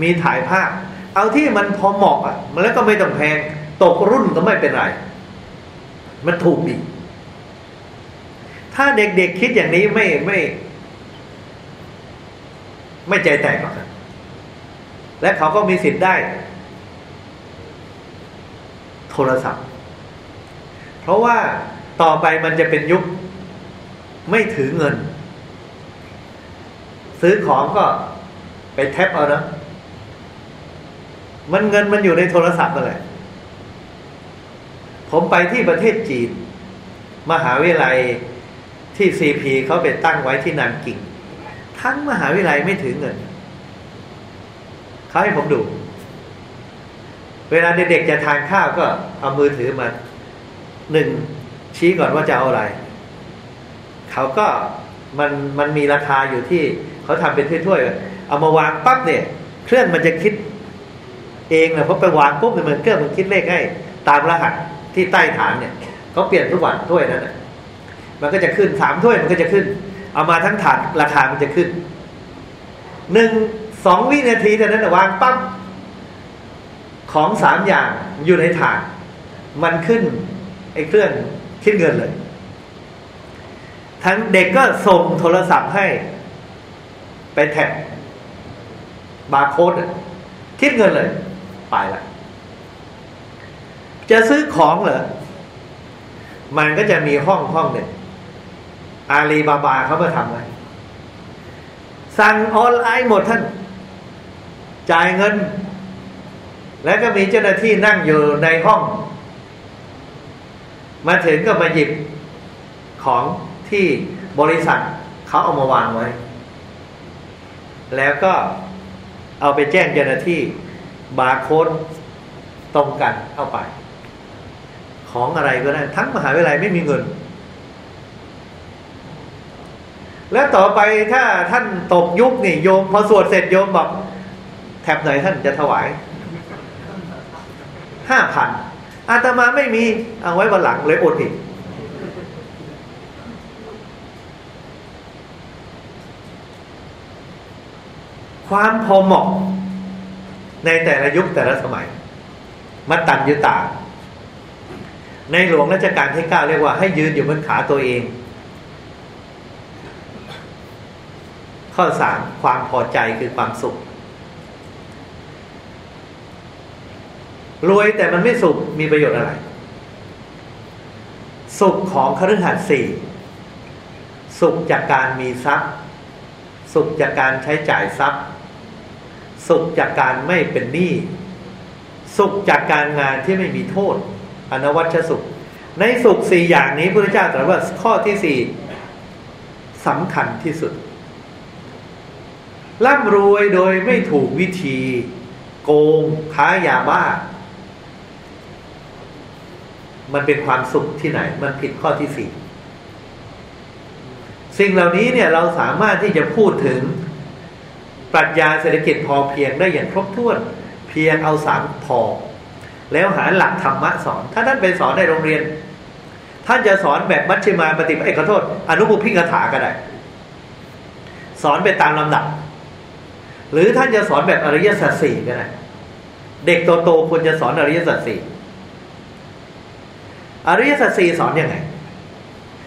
A: มีถ่ายภาพ เอาที่มันพอเหมาะอะ มันแล้วก็ไม่ต้องแพง ตกรุ่นก็ไม่เป็นไร มันถูกดี ถ้าเด็กๆคิดอย่างนี้ไม่ไม่ ไม่ใจแตกหรอกครับและเขาก็มีสิทธิ์ได้ โทรศัพท์ เพราะว่าต่อไปมันจะเป็นยุค ไม่ถือเงิน ซื้อของก็ไปแท็บเอานะมันเงินมันอยู่ในโทรศัพท์นั่นแหละ ผมไปที่ประเทศจีน มหาวิทยาลัย ที่ซีพีเขาไปตั้งไว้ที่นานกิ่ง ทั้งมหาวิทยาลัยไม่ถือเงินเขาให้ผมดู เวลาเด็กๆจะทานข้าวก็เอามือถือมาหนึ่งชี้ก่อนว่าจะเอาอะไร เขาก็มันมันมีราคาอยู่ที่เขาทำเป็นถ้วยๆเอามาวางปั๊บเนี่ย เครื่องมันจะคิด เองนะเพราะไปวางปุ๊บเนี่ยมันเครื่องมันคิดเลขให้ ตามรหัสที่ใต้ฐานเนี่ยเขาเปลี่ยนทุกวันถ้วยนั้นนะ มันก็จะขึ้นสามถ้วยมันก็จะขึ้น เอามาทั้งถาดราคามันจะขึ้นหนึ่งสองวินาทีเท่านั้นวางปั๊บของสามอย่างอยู่ในถาดมันขึ้นไอ้เครื่องคิดเงินเลย ทั้งเด็กก็ส่งโทรศัพท์ให้ ไปแท็บบาร์โค้ดคิดเงินเลย ไปละจะซื้อของเหรอ มันก็จะมีห้องห้องหนึ่ง อาลีบาบาเขามาทำไว้สั่งออนไลน์หมดท่าน จ่ายเงิน แล้วก็มีเจ้าหน้าที่นั่งอยู่ในห้อง มาถึงก็มาหยิบของที่บริษัทเขาเอามาวางไว้ แล้วก็เอาไปแจ้งเจ้าหน้าที่บาร์โค้ดตรงกันเข้าไป ของอะไรก็ได้ ทั้งมหาวิทยาลัยไม่มีเงิน แล้วต่อไปถ้าท่านตกยุคนี่โยม พอสวดเสร็จโยมบอกแถบไหนท่านจะถวายห้าพันอาตมาไม่มี เอาไว้บนหลังเลยอดอีกความพอเหมาะ ในแต่ละยุคแต่ละสมัยมัตตัญญุตา ในหลวงรัชกาลที่เก้าเรียกว่าให้ยืนอยู่บนขาตัวเอง ข้อสามความพอใจคือความสุข รวยแต่มันไม่สุขมีประโยชน์อะไร สุขของคฤหัสถ์สี่สุขจากการมีทรัพย์ สุขจากการใช้จ่ายทรัพย์ สุขจากการไม่เป็นหนี้สุขจากการงานที่ไม่มีโทษ อนวัชสุข ในสุขสี่อย่างนี้พระพุทธเจ้าตรัสว่าข้อที่สี่สำคัญที่สุด ร่ำรวยโดยไม่ถูกวิธี โกงค้ายาบ้า มันเป็นความสุขที่ไหน มันผิดข้อที่สี่สิ่งเหล่านี้เนี่ยเราสามารถที่จะพูดถึงปรัชญาเศรษฐกิจพอเพียงได้อย่างครบถ้วน เพียงเอาสามพอ แล้วหาหลักธรรมะสอน ถ้าท่านไปสอนในโรงเรียน ท่านจะสอนแบบมัชฌิมาปฏิปเอกขอโทษ อนุบุพิกถาก็ได้ สอนไปตามลำดับ หรือท่านจะสอนแบบอริยสัจสี่ก็ได้เด็กโตๆควรจะสอนอริยสัจสี่อริยสัจสี่สอนอยังไง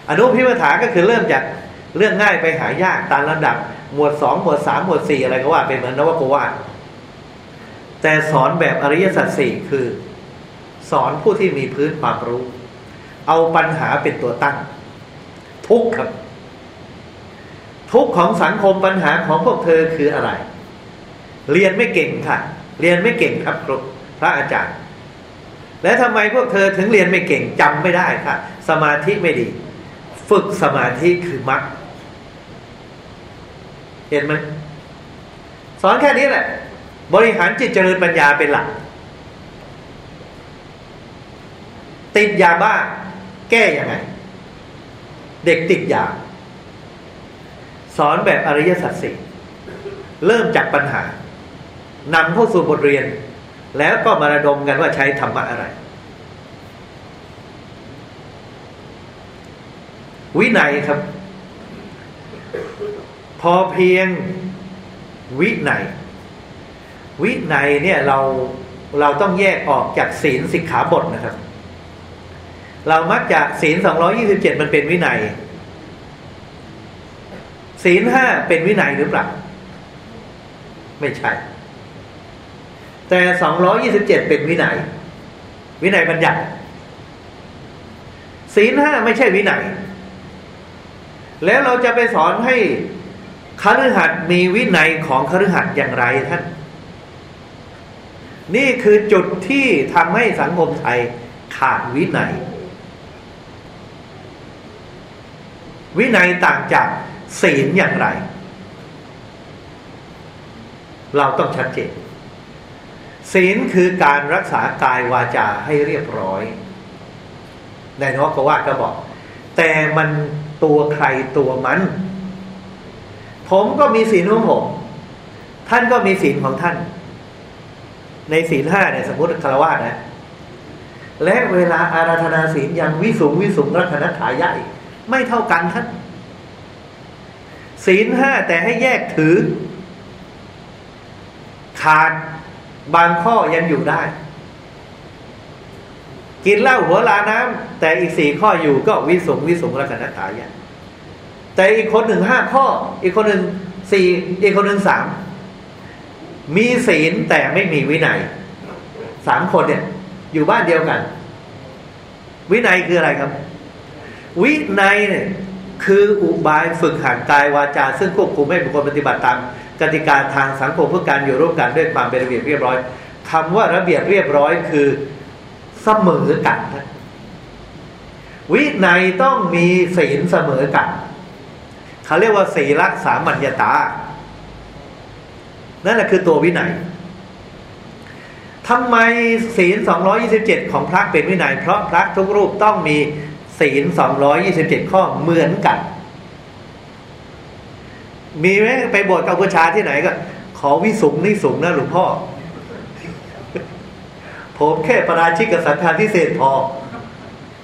A: อนุพิวถาก็คือเริ่มจากเรื่องง่ายไปหายากตามลำดับ หมวดสองหมวดสามหมวดสี่อะไรก็ว่าไปเหมือนนวโกวาทแต่สอนแบบอริยสัจสี่คือ สอนผู้ที่มีพื้นความรู้ เอาปัญหาเป็นตัวตั้ง ทุกข์ครับ ทุกข์ของสังคมปัญหาของพวกเธอคืออะไร เรียนไม่เก่งค่ะ เรียนไม่เก่งครับครูพระอาจารย์ และทำไมพวกเธอถึงเรียนไม่เก่งจำไม่ได้ค่ะ สมาธิไม่ดี ฝึกสมาธิคือมรรคเห็นไหมสอนแค่นี้แหละ บริหารจิตเจริญปัญญาเป็นหลัก ติดยาบ้า แก้ยังไง เด็กติดยา สอนแบบอริยสัจสี่เริ่มจากปัญหา นำเข้าสู่บทเรียน แล้วก็มาระดมกันว่าใช้ธรรมะอะไร วินัยครับ พอเพียงวินัย วินัยเนี่ยเราเราต้องแยกออกจากศีลสิกขาบทนะครับ เรามักจะศีลสองร้อยี่สิบเจ็ดมันเป็นวินัย ศีลห้าเป็นวินัยหรือเปล่า ไม่ใช่ แต่สองร้อยี่สิบเจ็ดเป็นวินัย วินัยบัญญัติศีลห้าไม่ใช่วินัย แล้วเราจะไปสอนให้คฤหัสถ์มีวินัยของคฤหัสถ์อย่างไรท่าน นี่คือจุดที่ทำให้สังคมไทยขาดวินัย วินัยต่างจากศีลอย่างไร เราต้องชัดเจน ศีลคือการรักษากายวาจาให้เรียบร้อยในนวกวาก็บอก แต่มันตัวใครตัวมัน ผมก็มีศีลของผมท่านก็มีศีลของท่าน ในศีลห้าเนี่ยสมมติคารวะนะ และเวลาอาราธนาศีลยังวิสุงวิสุงรัตนถายะอีกไม่เท่ากันท่าน ศีลห้าแต่ให้แยกถือ ขาด บางข้อยังอยู่ได้ กินเหล้าหัวลาน้ำแต่อีกสี่ข้ออยู่ก็วิสุงวิสุงรัตนถายะแต่อีกคนหนึ่งห้าข้อ อีกคนหนึ่งสี่อีกคนหนึ่งสามมีศีลแต่ไม่มีวินัยสามคนเนี่ย อยู่บ้านเดียวกัน วินัยคืออะไรครับ วินัยเนี่ยคืออุบายฝึกหัดกายวาจา ซึ่งควบคุมให้บุคคลปฏิบัติตาม กติกาทางสังคมเพื่อการอยู่ร่วมกันด้วยความเป็นระเบียบเรียบร้อยคำว่าระเบียบเรียบร้อยคือเสมอกันวินัยต้องมีศีลเสมอกันเขาเรียกว่าศีลสามัญญาตา นั่นแหละคือตัววินัยทำไมศีล 227 ของพระเป็นวินัย เพราะพระทุกรูปต้องมีศีล 227 ข้อเหมือนกัน มีไหมไปบวชกัมพูชาที่ไหนก็ ขอวิสุงนี่สูงนะหลวงพ่อ ผมแค่ประราชิกกับสังฆาทิเศษพอ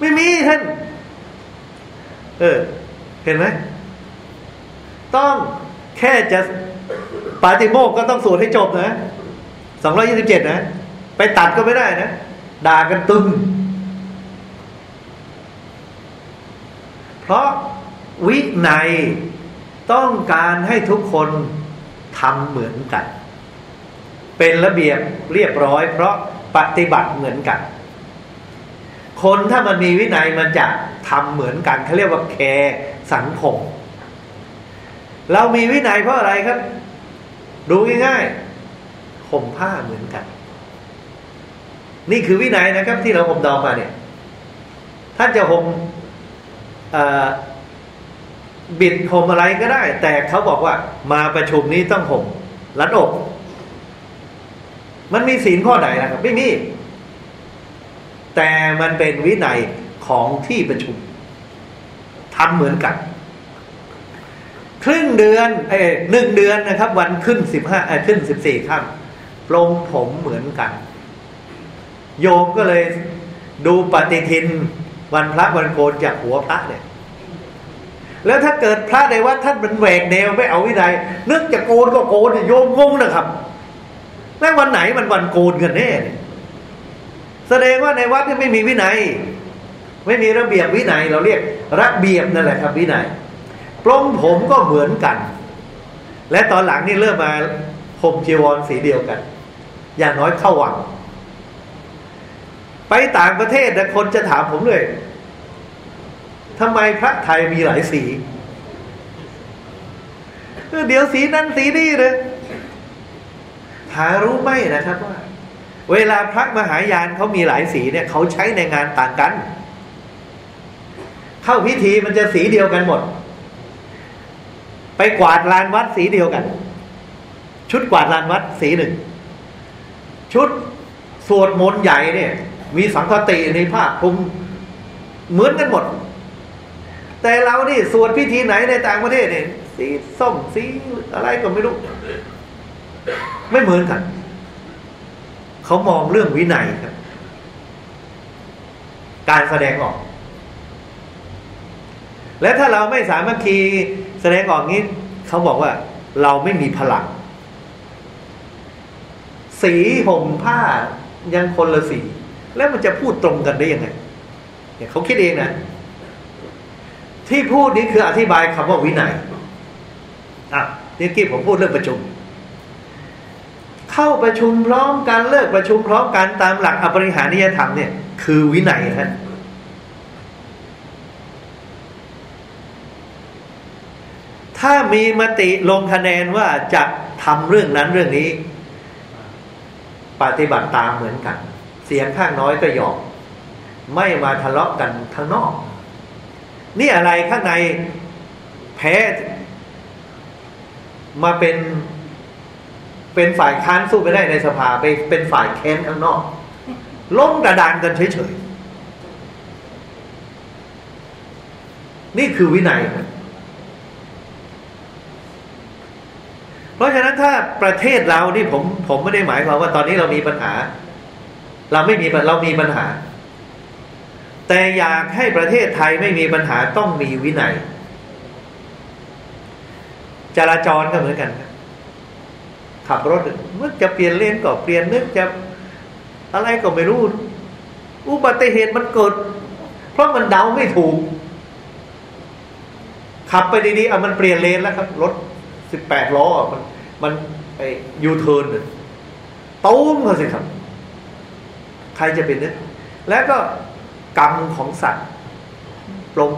A: ไม่มีท่าน เออ เห็นไหมต้องแค่จะปาติโมกก็ต้องสวดให้จบนะสองร้อยี่สิบเจ็ดนะ ไปตัดก็ไม่ได้นะ ด่ากันตึง เพราะวิใน ต้องการให้ทุกคนทำเหมือนกัน เป็นระเบียบเรียบร้อย เพราะปฏิบัติเหมือนกัน คนถ้ามันมีวินัยมันจะทำเหมือนกันเขาเรียกว่าแคร์สังคม เรามีวินัยเพราะอะไรครับ ดูง่ายๆห่มผ้าเหมือนกัน นี่คือวินัยนะครับ ที่เราห่มดองมาเนี่ยท่านจะห่ม บิดห่มอะไรก็ได้ แต่เขาบอกว่า มาประชุมนี้ต้องห่มรัดอก มันมีศีลข้อไหนนะครับไม่มีแต่มันเป็นวินัยของที่ประชุมทำเหมือนกัน ครึ่งเดือนเอ้หนึ่งเดือนนะครับ วันขึ้นสิบห้าขึ้นสิบสี่ค่ำปลงผมเหมือนกัน โยมก็เลยดูปฏิทินวันพระวันโกนจากหัวพระเนี่ย แล้วถ้าเกิดพระในวัดท่านเป็นแหวกแนวไม่เอาวินัยนึกจะโกนก็โกนโยมงงนะครับแม้วันไหนมันวันโกนกันแน่แสดงว่าในวัดที่ไม่มีวินัย ไม่มีระเบียบวินัย เราเรียกระเบียบนั่นแหละครับวินัยปลงผมก็เหมือนกัน และตอนหลังนี่เริ่มมาผมจีวรสีเดียวกัน อย่างน้อยเข้าวัง ไปต่างประเทศนะคนจะถามผมเลย ทำไมพระไทยมีหลายสีเดี๋ยวสีนั้นสีนี้เลยหารู้ไหมนะครับว่า เวลาพระมหายานเขามีหลายสีเนี่ยเขาใช้ในงานต่างกัน เข้าพิธีมันจะสีเดียวกันหมด ไปกวาดลานวัดสีเดียวกัน ชุดกวาดลานวัดสีหนึ่ง ชุดสวดมนต์ใหญ่เนี่ย มีสังฆติในภาคคุมเหมือนกันหมด แต่เรานี่สวดพิธีไหนในต่างประเทศเนี่ยสีส้มสีอะไรก็ไม่รู้ ไม่เหมือนกัน เขามองเรื่องวินัยครับ การแสดงออก และถ้าเราไม่สามารถคีแสดงออกนี้ เขาบอกว่า เราไม่มีพลัง สีห่มผ้ายังคนละสี แล้วมันจะพูดตรงกันได้ยังไงเนี่ยเขาคิดเองนะ ที่พูดนี้คืออธิบายคำว่าวินัยอะนี่กี้ผมพูดเรื่องประชุม เข้าประชุมพร้อมกันเลิกประชุมพร้อมกันตามหลักอปริหานิยธรรมเนี่ย คือวินัยท่านถ้ามีมติลงคะแนนว่าจะทำเรื่องนั้นเรื่องนี้ ปฏิบัติตามเหมือนกัน เสียงข้างน้อยก็ยอมไม่มาทะเลาะกันข้างนอก นี่อะไรข้างในแพ้มาเป็นเป็นฝ่ายค้านสู้ไม่ได้ในสภาไปเป็นฝ่ายแค้นข้างนอก ล้มกระดานกันเฉยๆ นี่คือวินัย เพราะฉะนั้นถ้าประเทศเรานี่ผมผมไม่ได้หมายความว่าตอนนี้เรามีปัญหา เราไม่มีเรามีปัญหา แต่อยากให้ประเทศไทยไม่มีปัญหาต้องมีวินัย จราจรก็เหมือนกัน ขับรถนึกจะเปลี่ยนเลนก็เปลี่ยนนึกจะอะไรก็ไม่รู้ อุบัติเหตุมันเกิด เพราะมันเดาไม่ถูก ขับไปดีๆอะมันเปลี่ยนเลนแล้วครับรถสิบแปดล้อมันมันไอยูเทิร์นตุ้มเขาสิครับ ใครจะเป็นนึกแล้วก็ กรรมของสัตว์ลง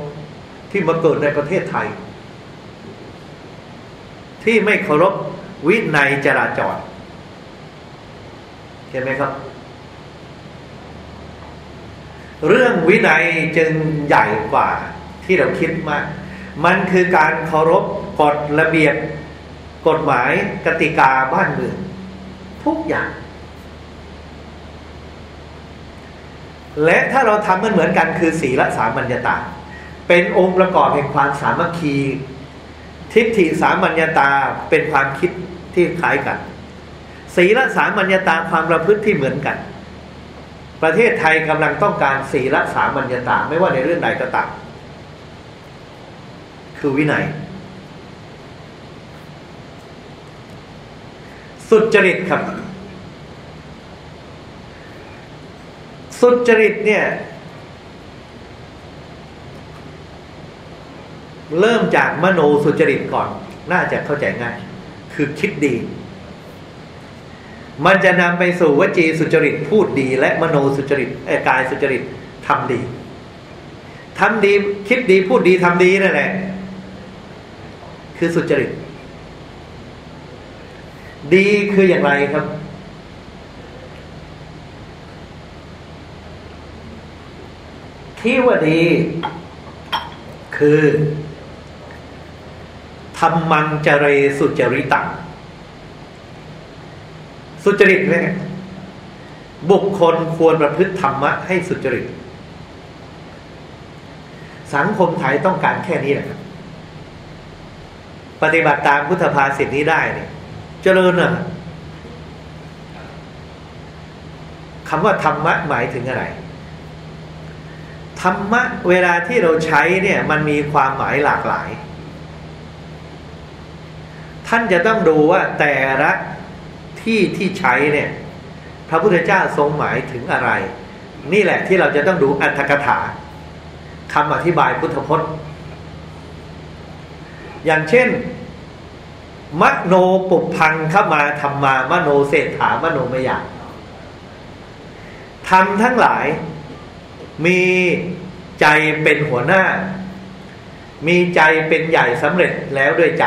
A: ที่มาเกิดในประเทศไทย ที่ไม่เคารพวินัยจราจรเห็นไหมครับ เรื่องวินัยจึงใหญ่กว่าที่เราคิดมาก มันคือการเคารพกฎระเบียบ กฎหมายกติกาบ้านเมือง ทุกอย่าง และถ้าเราทำมันเหมือนกันคือศีลสามัญญาตา เป็นองค์ประกอบแห่งความสามัคคี ทิฏฐิสามัญญาตาเป็นความคิดที่คล้ายกันศีลสามัญญาตาความประพฤติที่เหมือนกัน ประเทศไทยกำลังต้องการศีลสามัญญาตาไม่ว่าในเรื่องใดก็ตามคือวินัย สุจริตครับ สุจริตเนี่ย เริ่มจากมโนสุจริตก่อน น่าจะเข้าใจง่าย คือคิดดี มันจะนำไปสู่วจีสุจริตพูดดี และมโนสุจริตกายสุจริตทำดีทำดีคิดดีพูดดีทำดีนั่นแหละ คือสุจริต ดีคืออย่างไรครับ ที่ว่าดี คือทำมังจเรสุจริตังสุจริตเนี่ยบุคคลควรประพฤติธรรมะให้สุจริต สังคมไทยต้องการแค่นี้แหละครับปฏิบัติตามพุทธภาษิตนี้ได้เนี่ยเจริญอะคำว่าธรรมะหมายถึงอะไร ธรรมะเวลาที่เราใช้เนี่ยมันมีความหมายหลากหลาย ท่านจะต้องดูว่าแต่ละที่ที่ใช้เนี่ยพระพุทธเจ้าทรงหมายถึงอะไร นี่แหละที่เราจะต้องดูอัตถกถาคำอธิบายพุทธพจน์ อย่างเช่น มโนปุพังเข้ามาทำมามโนเศรษฐามโนมยาทำทั้งหลาย มีใจเป็นหัวหน้า มีใจเป็นใหญ่สำเร็จแล้วด้วยใจ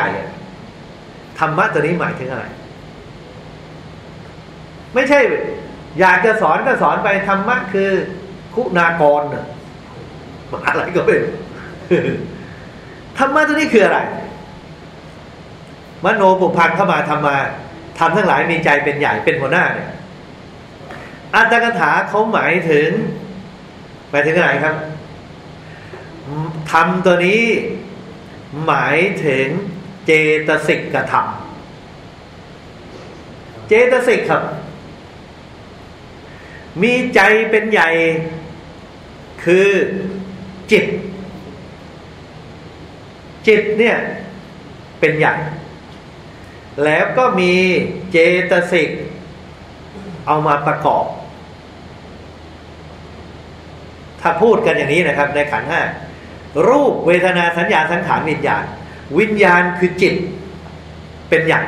A: ธรรมะตัวนี้หมายถึงอะไร ไม่ใช่ อยากจะสอนก็สอนไปธรรมะคือ คุณากรเนอะอะไรก็เป็นธรรมะตัวนี้คืออะไรมโนปุพันเข้ามาทำมาทำทั้งหลายมีใจเป็นใหญ่เป็นหัวหน้าเนี่ยอัตถกถาเขาหมายถึง หมายถึงอะไรครับทำตัวนี้หมายถึงเจตสิกกระทำเจตสิกครับ มีใจเป็นใหญ่ คือจิต จิตเนี่ยเป็นใหญ่ แล้วก็มีเจตสิกเอามาประกอบ ถ้าพูดกันอย่างนี้นะครับ ในขันห้ารูปเวทนาสัญญาสังขารวิญญาณ วิญญาณคือจิตเป็นอย่าง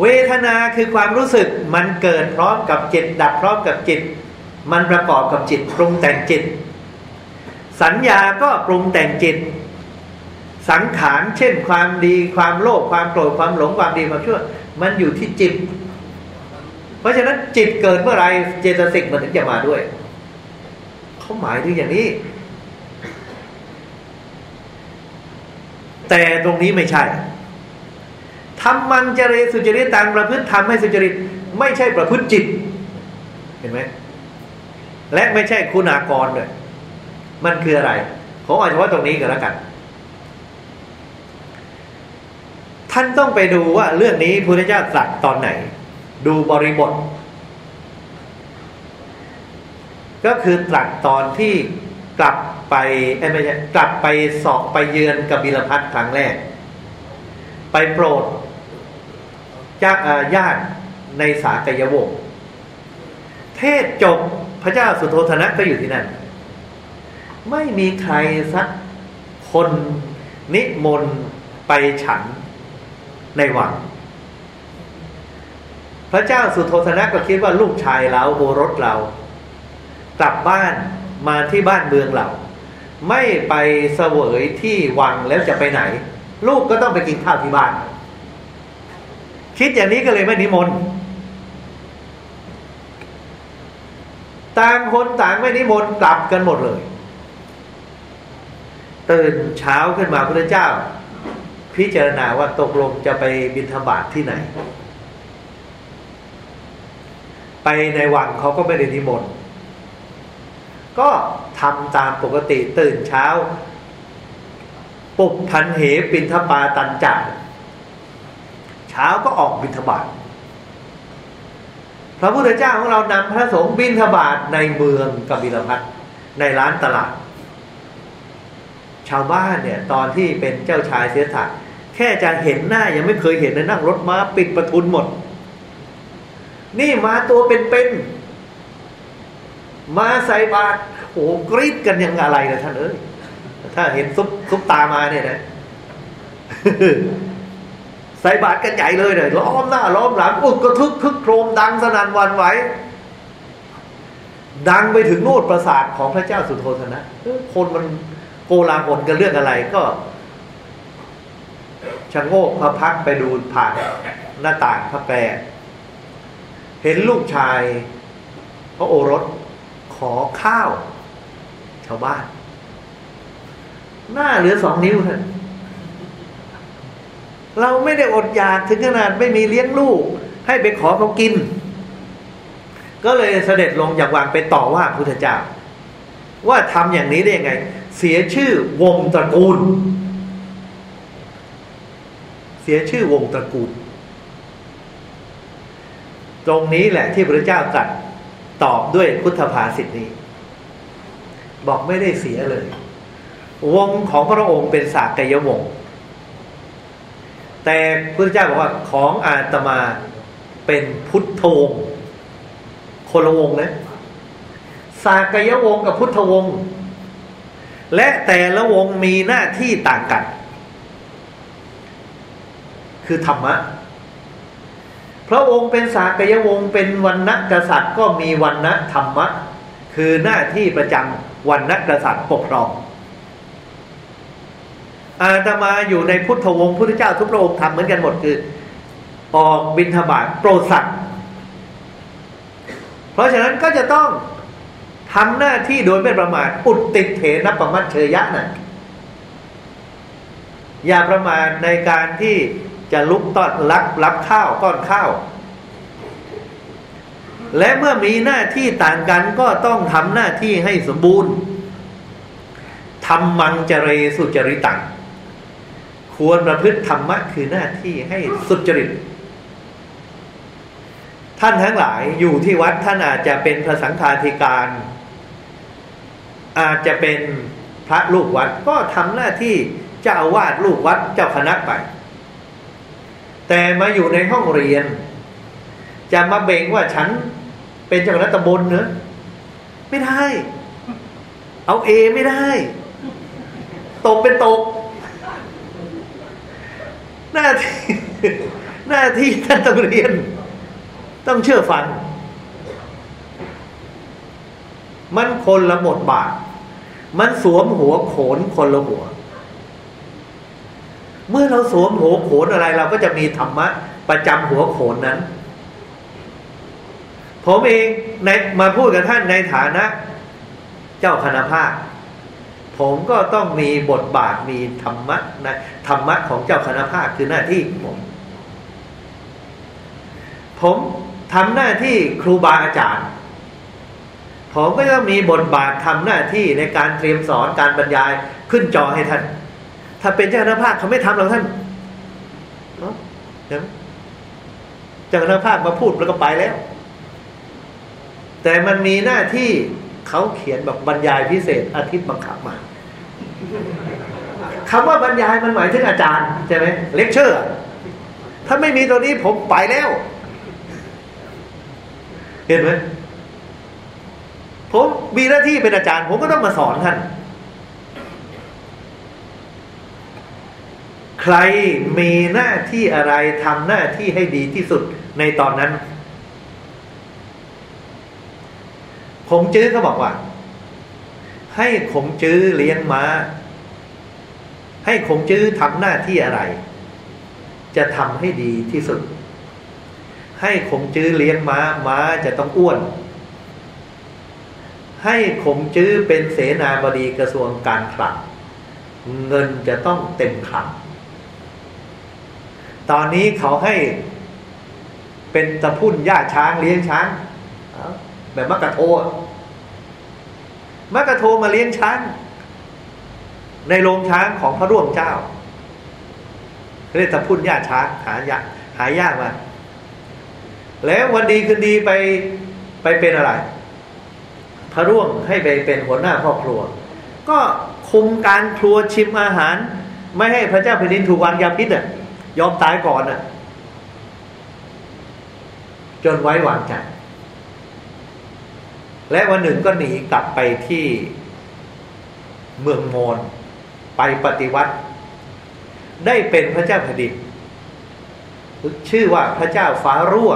A: เวทนาคือความรู้สึกมันเกิดพร้อมกับจิต ดับพร้อมกับจิต มันประกอบกับจิตปรุงแต่งจิต สัญญาก็ปรุงแต่งจิต สังขารเช่น ความดีความโลภความโกรธความหลงความดีความชั่ว มันอยู่ที่จิต เพราะฉะนั้นจิตเกิดเมื่อไรเจตสิกมันถึงจะมาด้วย เขาหมายถึงอย่างนี้ แต่ตรงนี้ไม่ใช่ทำมันจริสุจริตต่างประพฤติทำให้สุจริต ไม่ใช่ประพฤติจิต เห็นไหมและไม่ใช่คุณากรเลยมันคืออะไรผมเอาเฉพาะตรงนี้กันแล้วกัน ท่านต้องไปดูว่าเรื่องนี้พุทธเจ้าตรัสตอนไหน ดูบริบท ก็คือตรัสตอนที่กลับไปไม่ใช่กลับไปสอบไปเยือนกบิลพัทครั้งแรก ไปโปรดจ้าญาติในสากยวงศ์เทศจบพระเจ้าสุโธธนะก็อยู่ที่นั่น ไม่มีใครสักคนนิมนต์ไปฉันในวัง พระเจ้าสุโธธนะก็คิดว่าลูกชายเราโอรสเรา กลับบ้านมาที่บ้านเมืองเรา ไม่ไปเสวยที่วังแล้วจะไปไหน ลูกก็ต้องไปกินข้าวที่บ้าน คิดอย่างนี้ก็เลยไม่นิมนต์ต่างคนต่างไม่นิมนต์กลับกันหมดเลยตื่นเช้าขึ้นมาพระเจ้า พิจารณาว่าตกลงจะไปบิณฑบาตทที่ไหน ไปในวังเขาก็ไม่ได้นิมนต์ ก็ทำตามปกติตื่นเช้า ปุบพันเหปินทปาตันจัดเช้าก็ออกบิณฑบาตพระพุทธเจ้าของเรานำพระสงฆ์บิณฑบาตในเมืองกบิลพัทในร้านตลาด ชาวบ้านเนี่ย ตอนที่เป็นเจ้าชายเสียถักแค่จะเห็นหน้ายังไม่เคยเห็นเลยนั่งรถม้าปิดประทุนหมด นี่มาตัวเป็นๆ มาใส่บาตรโอ้กรีดกันยังอะไรเลยท่านเอ้ยถ้าเห็นซุปซุปตามาเนี่ยนะใส่บาตรกันใหญ่เลยเลยล้อมหน้าล้อมหลังอุกกระทึกคึกโครมดังสนั่นวันไหวดังไปถึงโนดประสาทของพระเจ้าสุโธธนะคนมันโกลาหลกันเรื่องอะไรก็ชะโงกพระพักไปดูผ่านหน้าต่างพระแปรเห็นลูกชายพระโอรส ขอข้าวชาวบ้าน หน้าเหลือสองนิ้วท่านเราไม่ได้อดอยากถึงขนาดไม่มีเลี้ยงลูก ให้ไปขอเขากิน ก็เลยเสด็จลงจากวางไปต่อว่าพุทธเจ้า ว่าทำอย่างนี้ได้ยังไง เสียชื่อวงตระกูล เสียชื่อวงตระกูล ตรงนี้แหละที่พระเจ้าตรัส ตอบด้วยพุทธภาษิตนี้ บอกไม่ได้เสียเลย วงของพระองค์เป็นสากยวงศ์แต่พระเจ้าบอกว่าของอาตมาเป็นพุทธวงศ์คนละวงนะสากยวงศ์กับพุทธวงศ์และแต่ละวงมีหน้าที่ต่างกัน คือธรรมะ พระองค์เป็นสากยวงศ์เป็นวันณะกษัตริย์ก็มีวันณะธรรมะ คือหน้าที่ประจำวันณะกษัตริย์ปกครอง อาตมาอยู่ในพุทธวงศ์พุทธเจ้าทุกพระองค์ทำเหมือนกันหมดคือ ออกบิณฑบาตโปรดสัตว์เพราะฉะนั้นก็จะต้องทำหน้าที่โดยไม่ประมาทอุดติดเถนประมัตเชยยะนะ่ะอย่าประมาทในการที่ จะลุกต้อนรับรับข้าวต้อนข้าว และเมื่อมีหน้าที่ต่างกันก็ต้องทำหน้าที่ให้สมบูรณ์ทำมังจเรสุจริตัง ควรประพฤติธรรมะคือหน้าที่ให้สุจริต ท่านทั้งหลายอยู่ที่วัดท่านอาจจะเป็นพระสังฆาธิการ อาจจะเป็นพระลูกวัดก็ทำหน้าที่เจ้าอาวาสลูกวัดเจ้าคณะไป แต่มาอยู่ในห้องเรียน จะมาเบ่งว่าฉันเป็นเจ้าคณะตำบลเนอะไม่ได้ เอาเอไม่ได้ ตกเป็นตก หน้าที่หน้าที่ท่านต้องเรียน ต้องเชื่อฟัง มันคนละหมดบาท มันสวมหัวโขนคนละหัว เมื่อเราสวมหัวโขนอะไร เราก็จะมีธรรมะ ประจำหัวโขนนั้น ผมเองในมาพูดกับท่านในฐานะ เจ้าคณะภาคผมก็ต้องมีบทบาทมีธรรมะนะธรรมะของเจ้าคณะภาคคือหน้าที่ผม ผมทำหน้าที่ครูบาอาจารย์ ผมก็ต้องมีบทบาททำหน้าที่ในการเตรียมสอนการบรรยายขึ้นจอให้ท่าน ถ้าเป็นเจ้าคณะภาคเขาไม่ทำหรอกท่านเนาะเจ้าคณะภาคมาพูดแล้วก็ไปแล้ว แต่มันมีหน้าที่เขาเขียนแบบบรรยายพิเศษอาทิตย์บังคับมาคำว่าบรรยายมันหมายถึงอาจารย์ใช่ไหมเลคเชอร์ ถ้าไม่มีตัวนี้ผมไปแล้ว เห็นไหมผมมีหน้าที่เป็นอาจารย์ ผมก็ต้องมาสอนท่าน ใครมีหน้าที่อะไรทำหน้าที่ให้ดีที่สุดในตอนนั้นขงจื้อเขาบอกว่า ให้ขงจื้อเลี้ยงม้า ให้ขงจื้อทำหน้าที่อะไร จะทำให้ดีที่สุด ให้ขงจื้อเลี้ยงม้า ม้าจะต้องอ้วน ให้ขงจื้อเป็นเสนาบดีกระทรวงการคลังเงินจะต้องเต็มคลัง ตอนนี้เขาให้เป็นตะพุ่นย่าช้างเลี้ยงช้างแบบมักะโทมักะโทมาเลี้ยงช้าง ในโรงช้างของพระร่วงเจ้าเรียกตะพุ่นญาช้างหายากหายากมาแล้ววันดีคืนดีไปไปเป็นอะไร พระร่วงให้ไปเป็นหัวหน้าครอบครัว ก็คุมการครัวชิมอาหาร ไม่ให้พระเจ้าแผ่นดินถูกวางยาพิษอะ ยอมตายก่อนอะ จนไว้วางใจและวันหนึ่งก็หนีกลับไปที่เมืองโมนไปปฏิวัติ ได้เป็นพระเจ้าแผ่นดินชื่อว่าพระเจ้าฟ้ารั่ว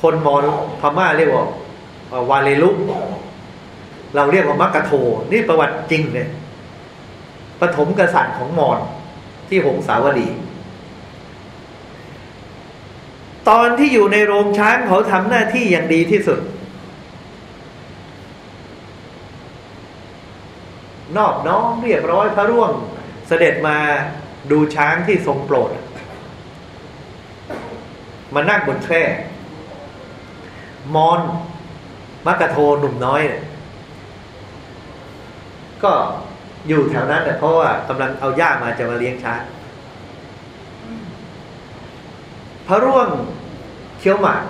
A: คนมอญพม่าเรียกว่าวาเลลุเราเรียกว่ามักกะโท นี่ประวัติจริงเลยปฐมกษัตริย์ของมอญ ที่หงสาวดี ตอนที่อยู่ในโรงช้างเขาทำหน้าที่อย่างดีที่สุด นอบน้อมเรียบร้อยพระร่วง เสด็จมาดูช้างที่ทรงโปรด มานั่งบนแคร่มอนมักกะโทหนุ่มน้อยเนี่ยก็ อยู่แถวนั้นแต่เพราะว่ากำลังเอาหญ้ามาจะมาเลี้ยงช้างพระร่วงเคี้ยวหมาก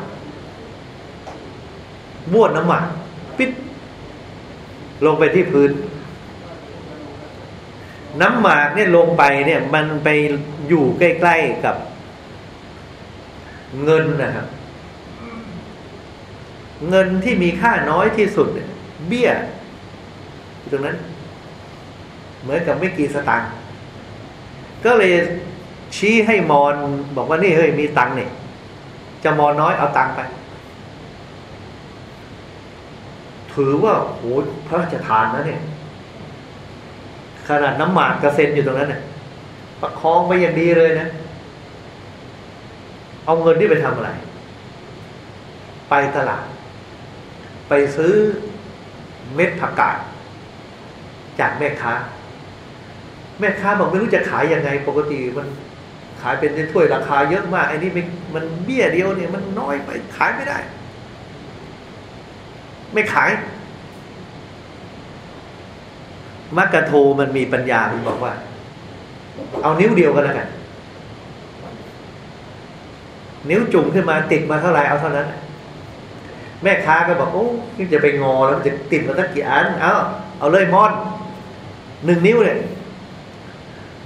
A: บ้วนน้ำหมากปิดลงไปที่พื้น น้ำหมากเนี่ยลงไปเนี่ย มันไปอยู่ใกล้ ๆกับ เงินนะครับเงินที่มีค่าน้อยที่สุดเบี้ยตรงนั้น เหมือนกับไม่กี่สตางค์ก็เลยชี้ให้มอนบอกว่านี่เฮ้ยมีตังค์เนี่ยจะมอนน้อยเอาตังค์ไป ถือว่าโหพระราชทานนะเนี่ย ขนาดน้ำหมากกระเซ็นอยู่ตรงนั้นเนี่ยประคองไปอย่างดีเลยนะ เอาเงินที่ไปทำอะไร ไปตลาด ไปซื้อเม็ดผักกาดจากแม่ค้า แม่ค้าบอกไม่รู้จะขายยังไง ปกติมันขายเป็นถ้วยราคาเยอะมากไอ้นี่มันเบี้ยเดียวเนี่ยมันน้อยไปขายไม่ได้ ไม่ขายมักกะโทมันมีปัญญามันบอกว่า เอานิ้วเดียวกันแล้วกัน นิ้วจุ่มขึ้นมาติดมาเท่าไหร่เอาเท่านั้น แม่ค้าก็บอกโอ้ยจะไปงอแล้วจะติดมาตั้งกี่อัน เอาเอาเลยมอนหนึ่งนิ้วเนี่ย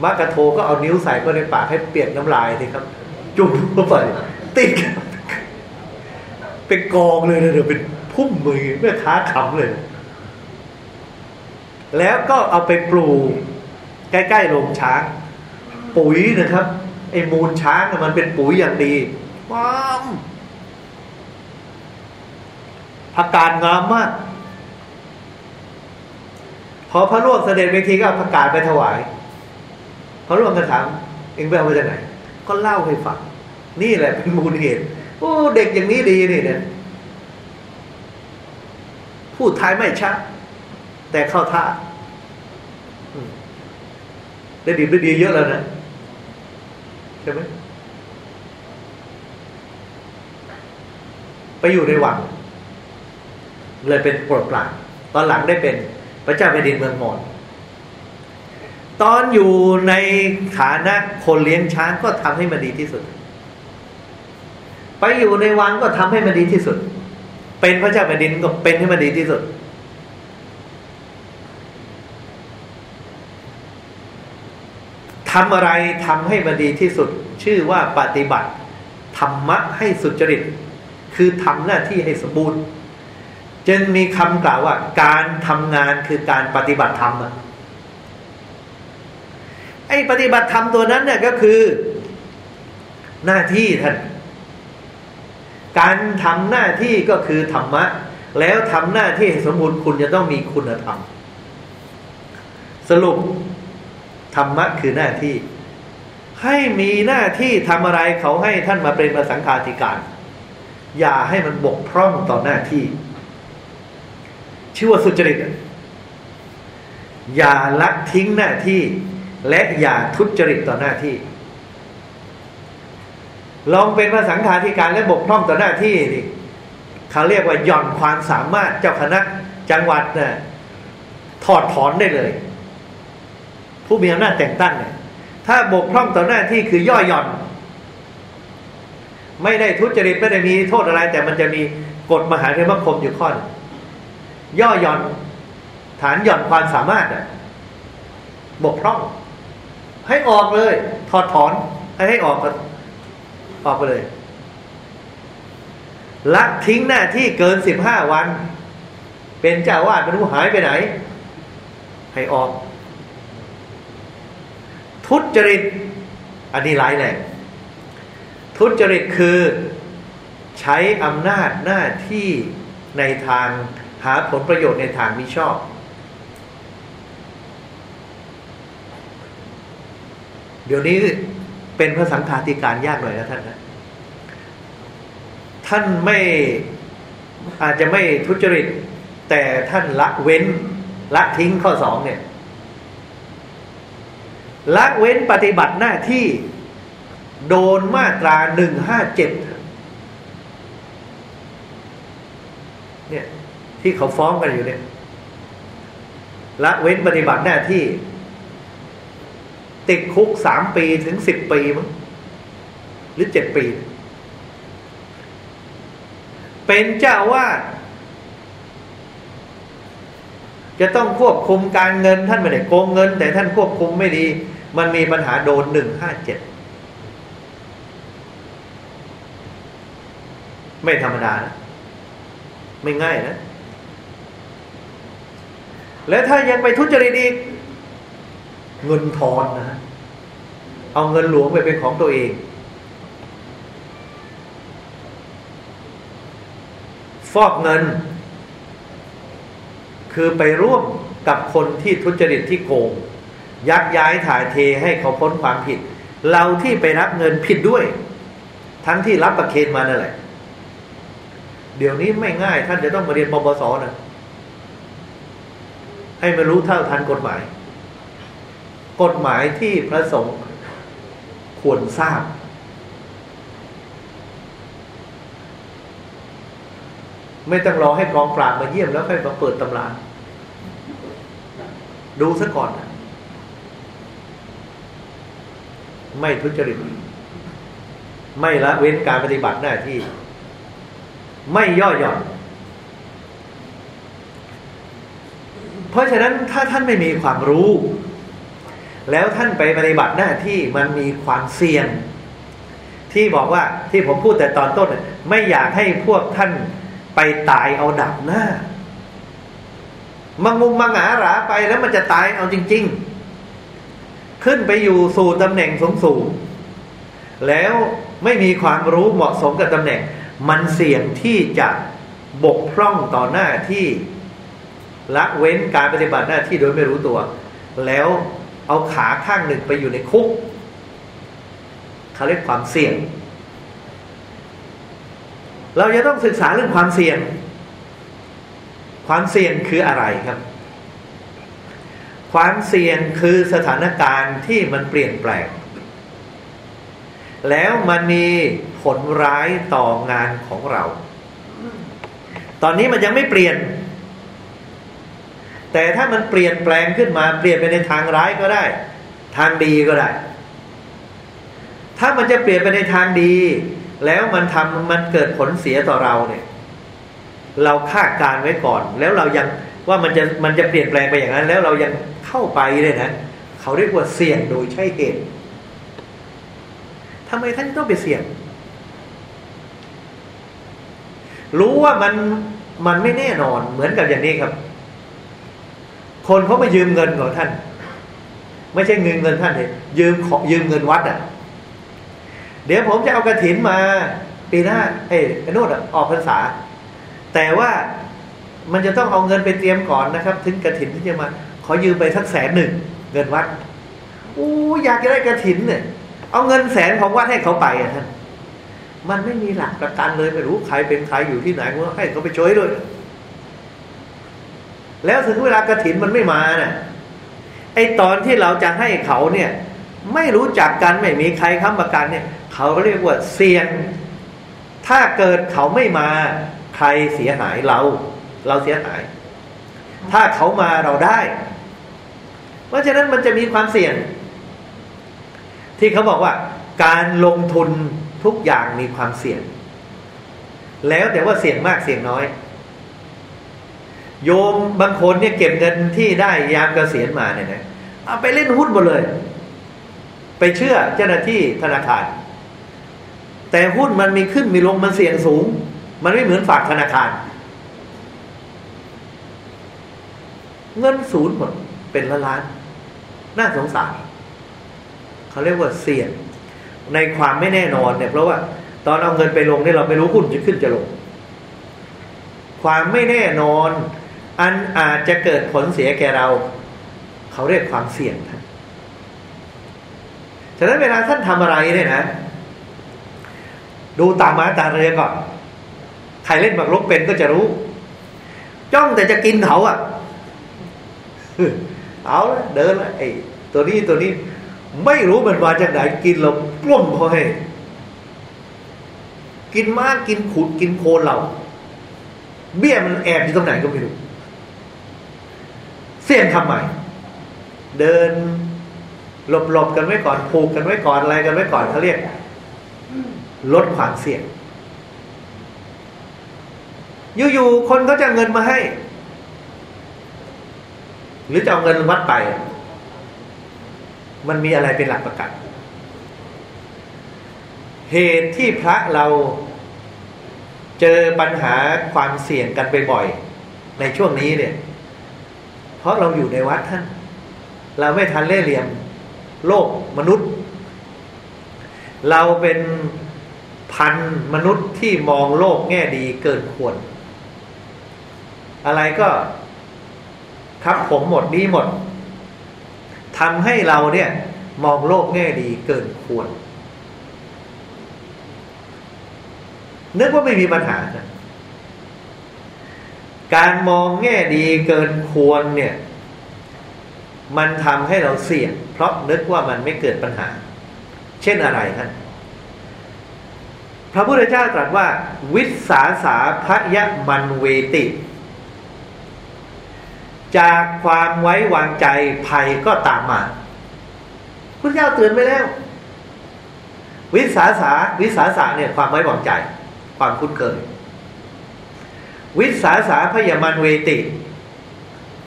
A: มักกะโทก็เอานิ้วใส่เข้าในปากให้เปียกน้ำลายสิครับ จุ่มเข้าไปติดเป็นกองเลยนะเดี๋ยวเป็นพุ่มมือแม่ค้าขำเลย แล้วก็เอาไปปลูกใกล้ๆโรงช้าง ปุ๋ยนะครับไอ้มูลช้างมันเป็นปุ๋ยอย่างดีว้ามผักกาดงามมาก พอพระร่วงเสด็จเวทีก็ผักกาดไปถวาย พระร่วงก็ถามเองไปเอามาจากไหน ก็เล่าให้ฟัง นี่แหละเป็นมูลเหตุโอ้เด็กอย่างนี้ดีนี่เนี่ยพูดไทยไม่ชัด แต่เข้าท่าได้ดีได้ดีเยอะแล้วนะใช่ไหมไปอยู่ในวังเลยเป็นโปรดปรานตอนหลังได้เป็นพระเจ้าแผ่นดินเมืองมอญ ตอนอยู่ในฐานะคนเลี้ยงช้างก็ทำให้มันดีที่สุด ไปอยู่ในวังก็ทำให้มันดีที่สุด เป็นพระเจ้าแผ่นดินก็เป็นให้มันดีที่สุด ทำอะไรทำให้มันดีที่สุด ชื่อว่าปฏิบัติธรรมะให้สุจริต คือทำหน้าที่ให้สมบูรณ์ จึงมีคำกล่าวว่า การทำงานคือการปฏิบัติธรรมไอ้ปฏิบัติธรรมตัวนั้นเนี่ยก็คือ หน้าที่ท่านการทำหน้าที่ก็คือธรรมะ แล้วทำหน้าที่สมบูรณ์คุณจะต้องมีคุณธรรม สรุปธรรมะคือหน้าที่ ให้มีหน้าที่ทำอะไรเขาให้ท่านมาเป็นมาสังฆาธิการ อย่าให้มันบกพร่องต่อหน้าที่ ชื่อว่าสุจริตอย่าละทิ้งหน้าที่ และอย่าทุจริตต่อหน้าที่ ลองเป็นพระสังฆาธิการและบกพร่องต่อหน้าที่นี่เขาเรียกว่าหย่อนความสามารถเจ้าคณะจังหวัดนะ่ะ
B: ถอดถอนได้เลย ผู้มีอำนาจแต่งตั้งเนี่ยถ้าบกพร่องต่อหน้าที่คือย่อหย่อน ไม่ได้ทุจริตไม่ได้มีโทษอะไร แต่มันจะมีกฎมหาเทวคมอยู่ข้อย่อหย่อน ฐานหย่อนความสามารถอะบกพร่อง ให้ออกเลย ถอดถอน ให้ให้ออกออกไปเลยละทิ้งหน้าที่เกินสิบห้าวัน เป็นเจ้าวาดไม่รู้หายไปไหน ให้ออก ทุจริต อันนี้ร้ายแรงทุจริตคือใช้อำนาจหน้าที่ในทางหาผลประโยชน์ในทางมิชอบ เดี๋ยวนี้เป็นพระสังฆาธิการยากหน่อยนะท่านนะท่านไม่อาจจะไม่ทุจริต แต่ท่านละเว้น ละทิ้งข้อสองเนี่ย ละเว้นปฏิบัติหน้าที่โดนมาตราหนึ่งห้าเจ็ดเนี่ย ที่เขาฟ้องกันอยู่เนี่ย ละเว้นปฏิบัติหน้าที่ ติดคุกสามปีถึงสิบปีมั้งหรือเจ็ดปี เป็นเจ้าวาดจะต้องควบคุมการเงินท่านไม่ได้โกงเงิน แต่ท่านควบคุมไม่ดี มันมีปัญหาโดนหนึ่งห้าเจ็ดไม่ธรรมดานะไม่ง่ายนะ แล้วถ้ายังไปทุจริตอีก เงินทอนนะ เอาเงินหลวงไปเป็นของตัวเอง ฟอกเงิน คือไปร่วมกับคนที่ทุจริตที่โกง ยักย้ายถ่ายเทให้เขาพ้นความผิด เราที่ไปรับเงินผิดด้วย ทั้งที่รับประเคนมานั่นแหละ เดี๋ยวนี้ไม่ง่ายท่านจะต้องมาเรียนปปสนะให้มารู้เท่าทันกฎหมาย กฎหมายที่พระสงฆ์ควรทราบ ไม่ต้องรอให้กองปราบมาเยี่ยมแล้วค่อยมาเปิดตำราดูซะก่อน ไม่ทุจริต ไม่ละเว้นการปฏิบัติหน้าที่ ไม่ย่อหย่อน เพราะฉะนั้นถ้าท่านไม่มีความรู้ แล้วท่านไปปฏิบัติหน้าที่มันมีความเสี่ยง ที่บอกว่าที่ผมพูดแต่ตอนต้น ไม่อยากให้พวกท่านไปตายเอาดับหน้า มังมุมมังหาหราไปแล้วมันจะตายเอาจริง ๆ ขึ้นไปอยู่สู่ตำแหน่งสูงสูงแล้วไม่มีความรู้เหมาะสมกับตำแหน่ง มันเสี่ยงที่จะบกพร่องต่อหน้าที่ละเว้นการปฏิบัติหน้าที่โดยไม่รู้ตัว แล้ว เอาขาข้างหนึ่งไปอยู่ในคุกเขาเรียกความเสี่ยง เราจะต้องศึกษาเรื่องความเสี่ยง ความเสี่ยงคืออะไรครับ ความเสี่ยงคือสถานการณ์ที่มันเปลี่ยนแปลง แล้วมันมีผลร้ายต่องานของเรา ตอนนี้มันยังไม่เปลี่ยน แต่ถ้ามันเปลี่ยนแปลงขึ้นมา เปลี่ยนไปในทางร้ายก็ได้ ทางดีก็ได้ ถ้ามันจะเปลี่ยนไปในทางดี แล้วมันทำมันเกิดผลเสียต่อเราเนี่ย เราคาดการไว้ก่อน แล้วเรายังว่ามันจะมันจะเปลี่ยนแปลงไปอย่างนั้น แล้วเรายังเข้าไปเลยนะเขาเรียกว่าเสี่ยงโดยใช่เหตุทำไมท่านต้องไปเสี่ยง รู้ว่ามันมันไม่แน่นอนเหมือนกับอย่างนี้ครับ คนเขาไปยืมเงินของท่าน ไม่ใช่เงินเงินท่านเลยยืมของยืมเงินวัดอะ เดี๋ยวผมจะเอากระถินมาปีหน้า เอ้ไอ้นู่นออกพรรษา แต่ว่ามันจะต้องเอาเงินไปเตรียมก่อนนะครับ ถึงกระถินที่จะมา ขอยืมไปสักแสนหนึ่งเงินวัดอู้อยากจะได้กระถินเนี่ย เอาเงินแสนของวัดให้เขาไปอะท่านมันไม่มีหลักประกันเลยไม่รู้ใครเป็นใครอยู่ที่ไหนก็ให้เขาไปช่วยด้วย แล้วถึงเวลากระถินมันไม่มาเนี่ยไอตอนที่เราจะให้เขาเนี่ย ไม่รู้จักกันไม่มีใครค้ำประกันเนี่ย เขาเรียกว่าเสี่ยง ถ้าเกิดเขาไม่มา ใครเสียหายเรา เราเสียหาย ถ้าเขามาเราได้ เพราะฉะนั้นมันจะมีความเสี่ยง ที่เขาบอกว่า การลงทุนทุกอย่างมีความเสี่ยง แล้วแต่ว่าเสี่ยงมากเสี่ยงน้อย โยมบางคนเนี่ยเก็บเงินที่ได้ยามเกษียณมาเนี่ยนะเอาไปเล่นหุ้นหมดเลย ไปเชื่อเจ้าหน้าที่ธนาคาร แต่หุ้นมันมีขึ้นมีลงมันเสี่ยงสูง มันไม่เหมือนฝากธนาคาร เงินศูนย์หมดเป็นละล้าน น่าสงสารเขาเรียกว่าเสี่ยงในความไม่แน่นอนเนี่ยเพราะว่า ตอนเอาเงินไปลงเนี่ยเราไม่รู้หุ้นจะขึ้นจะลง ความไม่แน่นอน อันอาจจะเกิดผลเสียแก่เรา เขาเรียกความเสี่ยงท่านฉะนั้นเวลาท่านทำอะไรเนี่ยนะ ดูตาม้าตาเรือก่อน ใครเล่นหมากรุกเป็นก็จะรู้ จ้องแต่จะกินเขาอะ่ะ เอาละเดินละไอ้ตัวนี้ตัวนี้ ไม่รู้มันมาจากไหนกินเราปล้มเขาให้ กินมากกินขุดกินโคนเรา เบี้ยมันแอบอยู่ตรงไหนก็ไม่รู้ สี่ยงทำไมเดินหลบๆกันไว้ก่อนผูกกันไว้ก่อนอะไรกันไว้ก่อนเขาเรียกลดความเสี่ยง อยู่ๆคนเขาจะเงินมาให้ หรือจะเอาเงินวัดไป มันมีอะไรเป็นหลักประกัน เหตุที่พระเราเจอปัญหาความเสี่ยงกันบ่อยๆในช่วงนี้เนี่ย เพราะเราอยู่ในวัดท่าน เราไม่ทันเล่เหลี่ยมโลกมนุษย์ เราเป็นพันมนุษย์ที่มองโลกแง่ดีเกินควร อะไรก็ครับผมหมดดีหมดทำให้เราเนี่ย มองโลกแง่ดีเกินควรนึกว่าไม่มีปัญหานะ การมองแง่ดีเกินควรเนี่ย มันทำให้เราเสี่ยง เพราะนึกว่ามันไม่เกิดปัญหา เช่นอะไรท่านพระพุทธเจ้าตรัสว่า วิสาสาพยมันเวติ จากความไว้วางใจภัยก็ตามมาพุทธเจ้าเตือนไปแล้ว วิสาสาวิสาสาเนี่ยความไว้วางใจ ความคุ้นเคย วิสาสาพยามันเวติ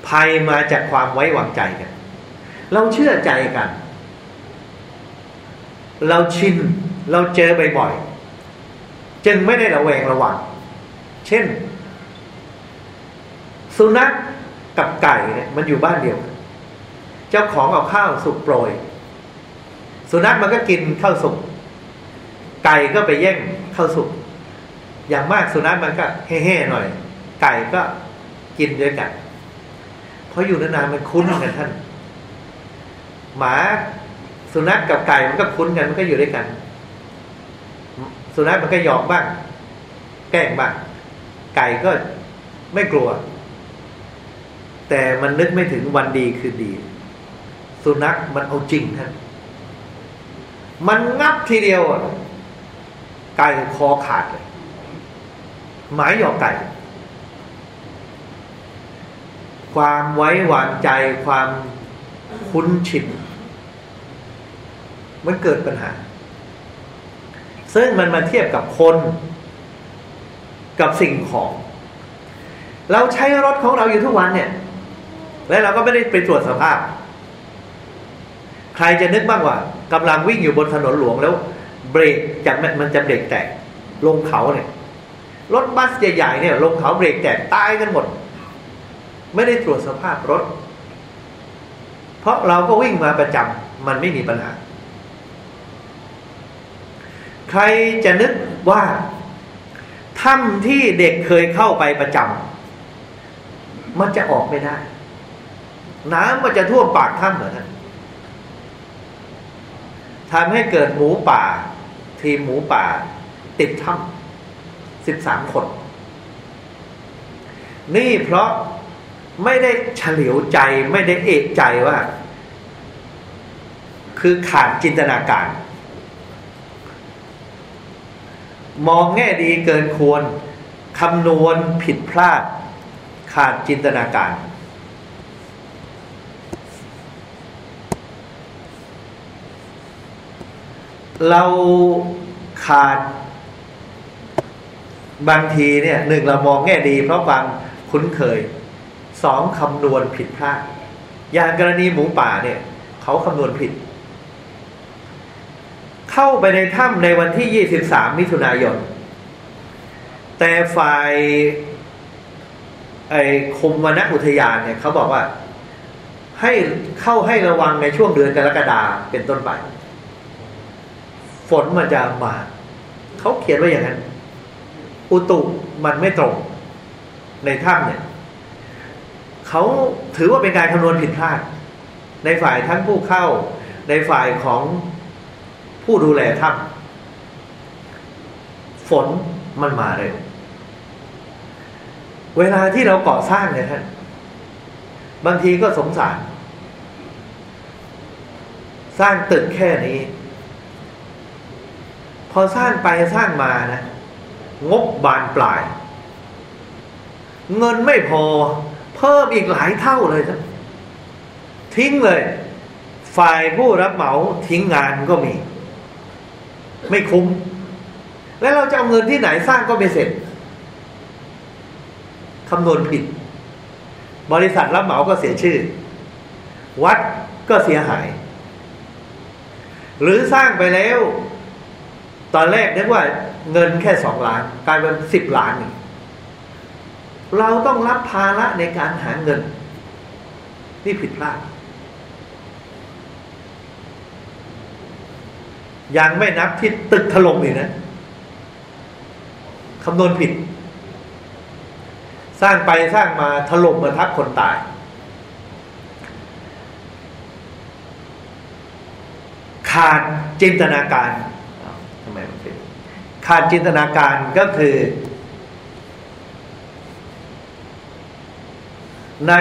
B: ภัยมาจากความไว้วางใจกัน เราเชื่อใจกัน เราชิน เราเจอบ่อยๆจึงไม่ได้ระแวงระวัง เช่น สุนัขกับไก่เนี่ยมันอยู่บ้านเดียวกันเจ้าของเอาข้าวสุกโปรย สุนัขมันก็กินข้าวสุกไก่ก็ไปแย่งข้าวสุก อย่างมากสุนัขมันก็แห่ๆหน่อย ไก่ก็กินด้วยกันเพราะอยู่นานๆมันคุ้นกันท่าน หมาสุนัขกับไก่มันก็คุ้นกันมันก็อยู่ด้วยกัน สุนัขมันก็หยอกบ้าง แกล้งบ้างไก่ก็ไม่กลัว แต่มันนึกไม่ถึงวันดีคือดี สุนัขมันเอาจริงท่านมันงับทีเดียวไก่คอขาดเลย หมายหยอกไก่ ความไว้วางใจความคุ้นชินมันเกิดปัญหา ซึ่งมันมาเทียบกับคนกับสิ่งของ เราใช้รถของเราอยู่ทุกวันเนี่ย และเราก็ไม่ได้ไปตรวจสภาพ ใครจะนึกบ้างว่ากำลังวิ่งอยู่บนถนนหลวงแล้ว เบรกจากมันจะเบรกแตกลงเขาเนี่ย รถบัสใหญ่ๆเนี่ยลงเขาเบรกแตกตายกันหมด ไม่ได้ตรวจสภาพรถ เพราะเราก็วิ่งมาประจำมันไม่มีปัญหา ใครจะนึกว่าถ้ำที่เด็กเคยเข้าไปประจำมันจะออกไม่ได้ น้ำมันจะท่วมปากถ้ำเหรอท่านทำให้เกิดหมูป่า ทีมหมูป่า ติดถ้ำ สิบสามคน นี่เพราะไม่ได้เฉลียวใจไม่ได้เอกใจว่า คือขาดจินตนาการ มองแง่ดีเกินควรคำนวณผิดพลาด ขาดจินตนาการ เราขาด บางทีเนี่ยหนึ่งเรามองแง่ดี เพราะความคุ้นเคยสองคำนวณผิดพลาดอย่างกรณีหมูป่าเนี่ยเขาคำนวณผิด เข้าไปในถ้ำในวันที่ยี่สิบสามมิถุนายน แต่ฝ่ายไอ้คมวนอุทยานเนี่ยเขาบอกว่า ให้เข้าให้ระวังในช่วงเดือนกรกฎาเป็นต้นไป ฝนมันจะมา เขาเขียนไว้อย่างนั้น อุตุมันไม่ตรงในถ้ำเนี่ยเขาถือว่าเป็นการคำนวณผิดพลาด ในฝ่ายทั้งผู้เข้า ในฝ่ายของผู้ดูแลถ้ำฝนมันมาเร็วเวลาที่เราก่อสร้างเนี่ยท่านบางทีก็สงสาร สร้างตึกแค่นี้ พอสร้างไปสร้างมานะ งบบานปลาย เงินไม่พอ เพิ่มอีกหลายเท่าเลยครับทิ้งเลย ฝ่ายผู้รับเหมาทิ้งงานก็มี ไม่คุ้ม แล้วเราจะเอาเงินที่ไหนสร้างก็ไม่เสร็จคำนวณผิด บริษัทรับเหมาก็เสียชื่อ วัดก็เสียหาย หรือสร้างไปแล้ว ตอนแรกนึกว่า เงินแค่สองล้านกลายเป็นสิบล้านนี่เราต้องรับภาระในการหาเงิน นี่ผิดพลาด ยังไม่นับที่ตึกถล่มอีกนะคำนวณผิด สร้างไปสร้างมาถล่มมาทับคนตาย ขาดจินตนาการทำไมมันเป็น ขาดจินตนาการก็คือ ใน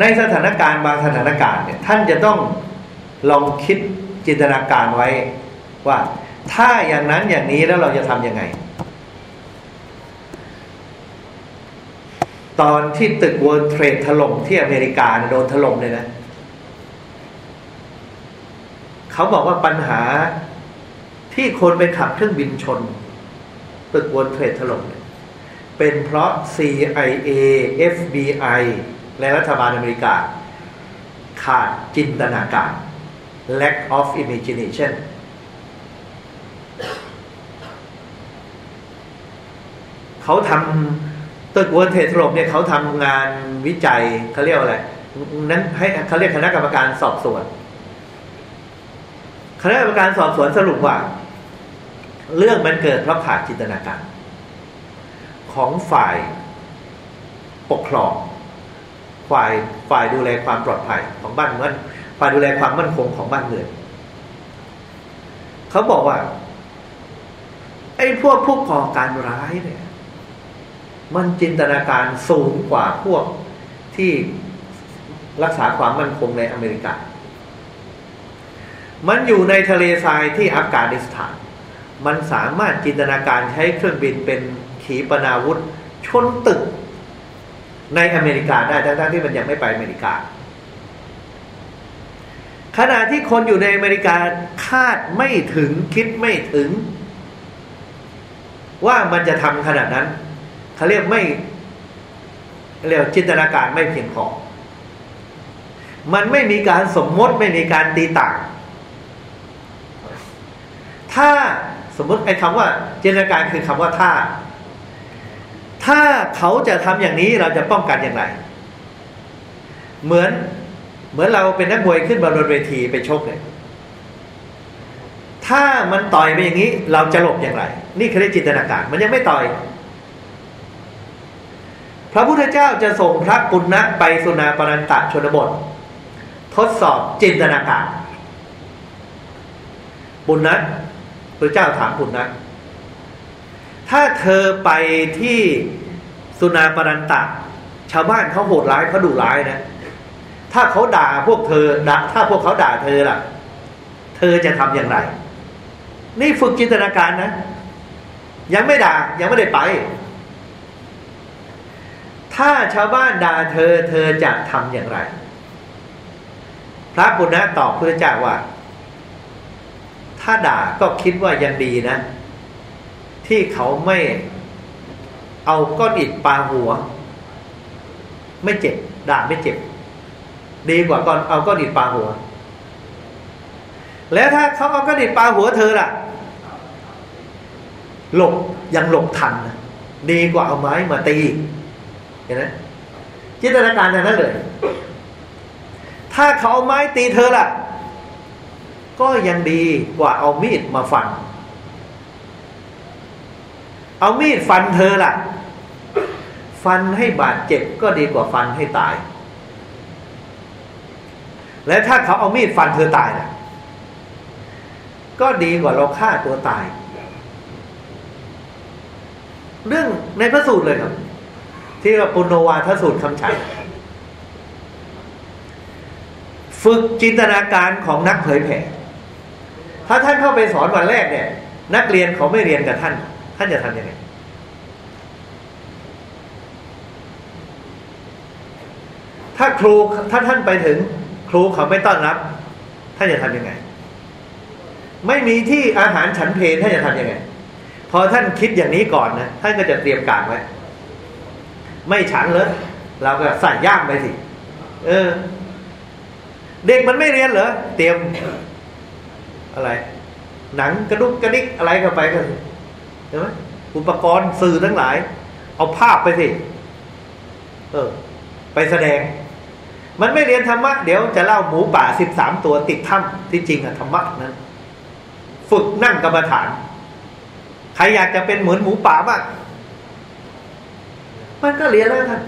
B: ในสถานการณ์บางสถานการณ์เนี่ยท่านจะต้องลองคิดจินตนาการไว้ว่า ถ้าอย่างนั้นอย่างนี้แล้วเราจะทำยังไง ตอนที่ตึก World Trade ถล่มที่อเมริกาโดนถล่มเลยนะ เขาบอกว่าปัญหาที่คนไปขับเครื่องบินชนตึก World Trade ถล่มเป็นเพราะ CIA FBI และรัฐบาลอเมริกา ขาดจินตนาการ lack of imagination เขาทำตึกวนเทถล่มเนี่ยเขาทำงานวิจัยเขาเรียกอะไรนั้นให้เขาเรียกคณะกรรมการสอบสวน คณะกรรมการสอบสวนสรุปว่า เรื่องมันเกิดเพราะขาดจินตนาการ ของฝ่ายปกครอง ฝ่ายฝ่ายดูแลความปลอดภัยของบ้านเมืองฝ่ายดูแลความมั่นคงของบ้านเมืองเขาบอกว่า ไอ้พวกผู้ก่อการร้ายเนี่ย มันจินตนาการสูงกว่าพวกที่รักษาความมั่นคงในอเมริกา มันอยู่ในทะเลทรายที่อัฟกานิสถาน มันสามารถจินตนาการใช้เครื่องบินเป็นขีปนาวุธ ชนตึก ในอเมริกาได้ทั้งๆที่มันยังไม่ไปอเมริกา ขณะที่คนอยู่ในอเมริกาคาดไม่ถึงคิดไม่ถึง ว่ามันจะทำขนาดนั้นเขาเรียกไม่เรียกจินตนาการไม่เพียงพอมันไม่มีการสมมติไม่มีการตีต่าง ถ้าสมมติไอ้คำว่าจินตนาการคือคำว่าถ้า ถ้าเขาจะทำอย่างนี้เราจะป้องกันอย่างไร เหมือนเหมือนเราเป็นนักมวยขึ้นบนเวทีไปชกเลยถ้ามันต่อยไปอย่างนี้ เราจะหลบอย่างไร นี่คือจินตนาการ มันยังไม่ต่อย พระพุทธเจ้าจะส่งพระปุณณะไปสุนาปรันตะชนบท ทดสอบจินตนาการปุณณะ พระเจ้าถามปุณณะถ้าเธอไปที่สุนาปรันตะ ชาวบ้านเขาโหดร้ายเขาดุร้ายนะ ถ้าเขาด่าพวกเธอถ้าพวกเขาด่าเธอล่ะ เธอจะทำอย่างไร นี่ฝึกจินตนาการนะ ยังไม่ด่ายังไม่ได้ไป ถ้าชาวบ้านด่าเธอเธอจะทำอย่างไร พระปุณณะตอบพระเจ้าว่า ถ้าด่าก็คิดว่ายังดีนะ ที่เขาไม่เอาก้อนอิฐปาหัว ไม่เจ็บ ด่าไม่เจ็บ ดีกว่าก่อนเอาก้อนอิฐปาหัว แล้วถ้าเขาเอาก้อนอิฐปาหัวเธอล่ะ หลบยังหลบทันนะดีกว่าเอาไม้มาตีเห็นไหมจินตนาการอย่างนั้นเลย ถ้าเขาเอาไม้ตีเธอล่ะ ก็ยังดีกว่าเอามีดมาฟัน เอามีดฟันเธอล่ะ ฟันให้บาดเจ็บก็ดีกว่าฟันให้ตาย และถ้าเขาเอามีดฟันเธอตายล่ะ ก็ดีกว่าเราฆ่าตัวตาย เรื่องในพระสูตรเลยครับ ที่ว่าปุโนวาทสูตรคำฉันฝึกจินตนาการของนักเผยแผ่ ถ้าท่านเข้าไปสอนวันแรกเนี่ย นักเรียนเขาไม่เรียนกับท่าน ท่านจะทำยังไงถ้าครูถ้าท่านไปถึง ครูเขาไม่ต้อนรับ ท่านจะทำยังไง ไม่มีที่อาหารฉันเพลท่านจะทำยังไง พอท่านคิดอย่างนี้ก่อนนะท่านก็จะเตรียมการไว้ไม่ฉันเลยเราก็ใส่ย่ามไปสิเออ เด็กมันไม่เรียนเหรอเตรียม อะไร หนังกระดุกกระดิกอะไรเข้าไปกันเห็นไหมอุปกรณ์สื่อทั้งหลาย เอาภาพไปสิ เออ ไปแสดง มันไม่เรียนธรรมะ เดี๋ยวจะเล่าหมูป่าสิบสามตัวติดถ้ำที่จริงอะธรรมะนั้น ฝึกนั่งกรรมฐาน ใครอยากจะเป็นเหมือนหมูป่าบ้างมันก็เรียนแล้วท่าน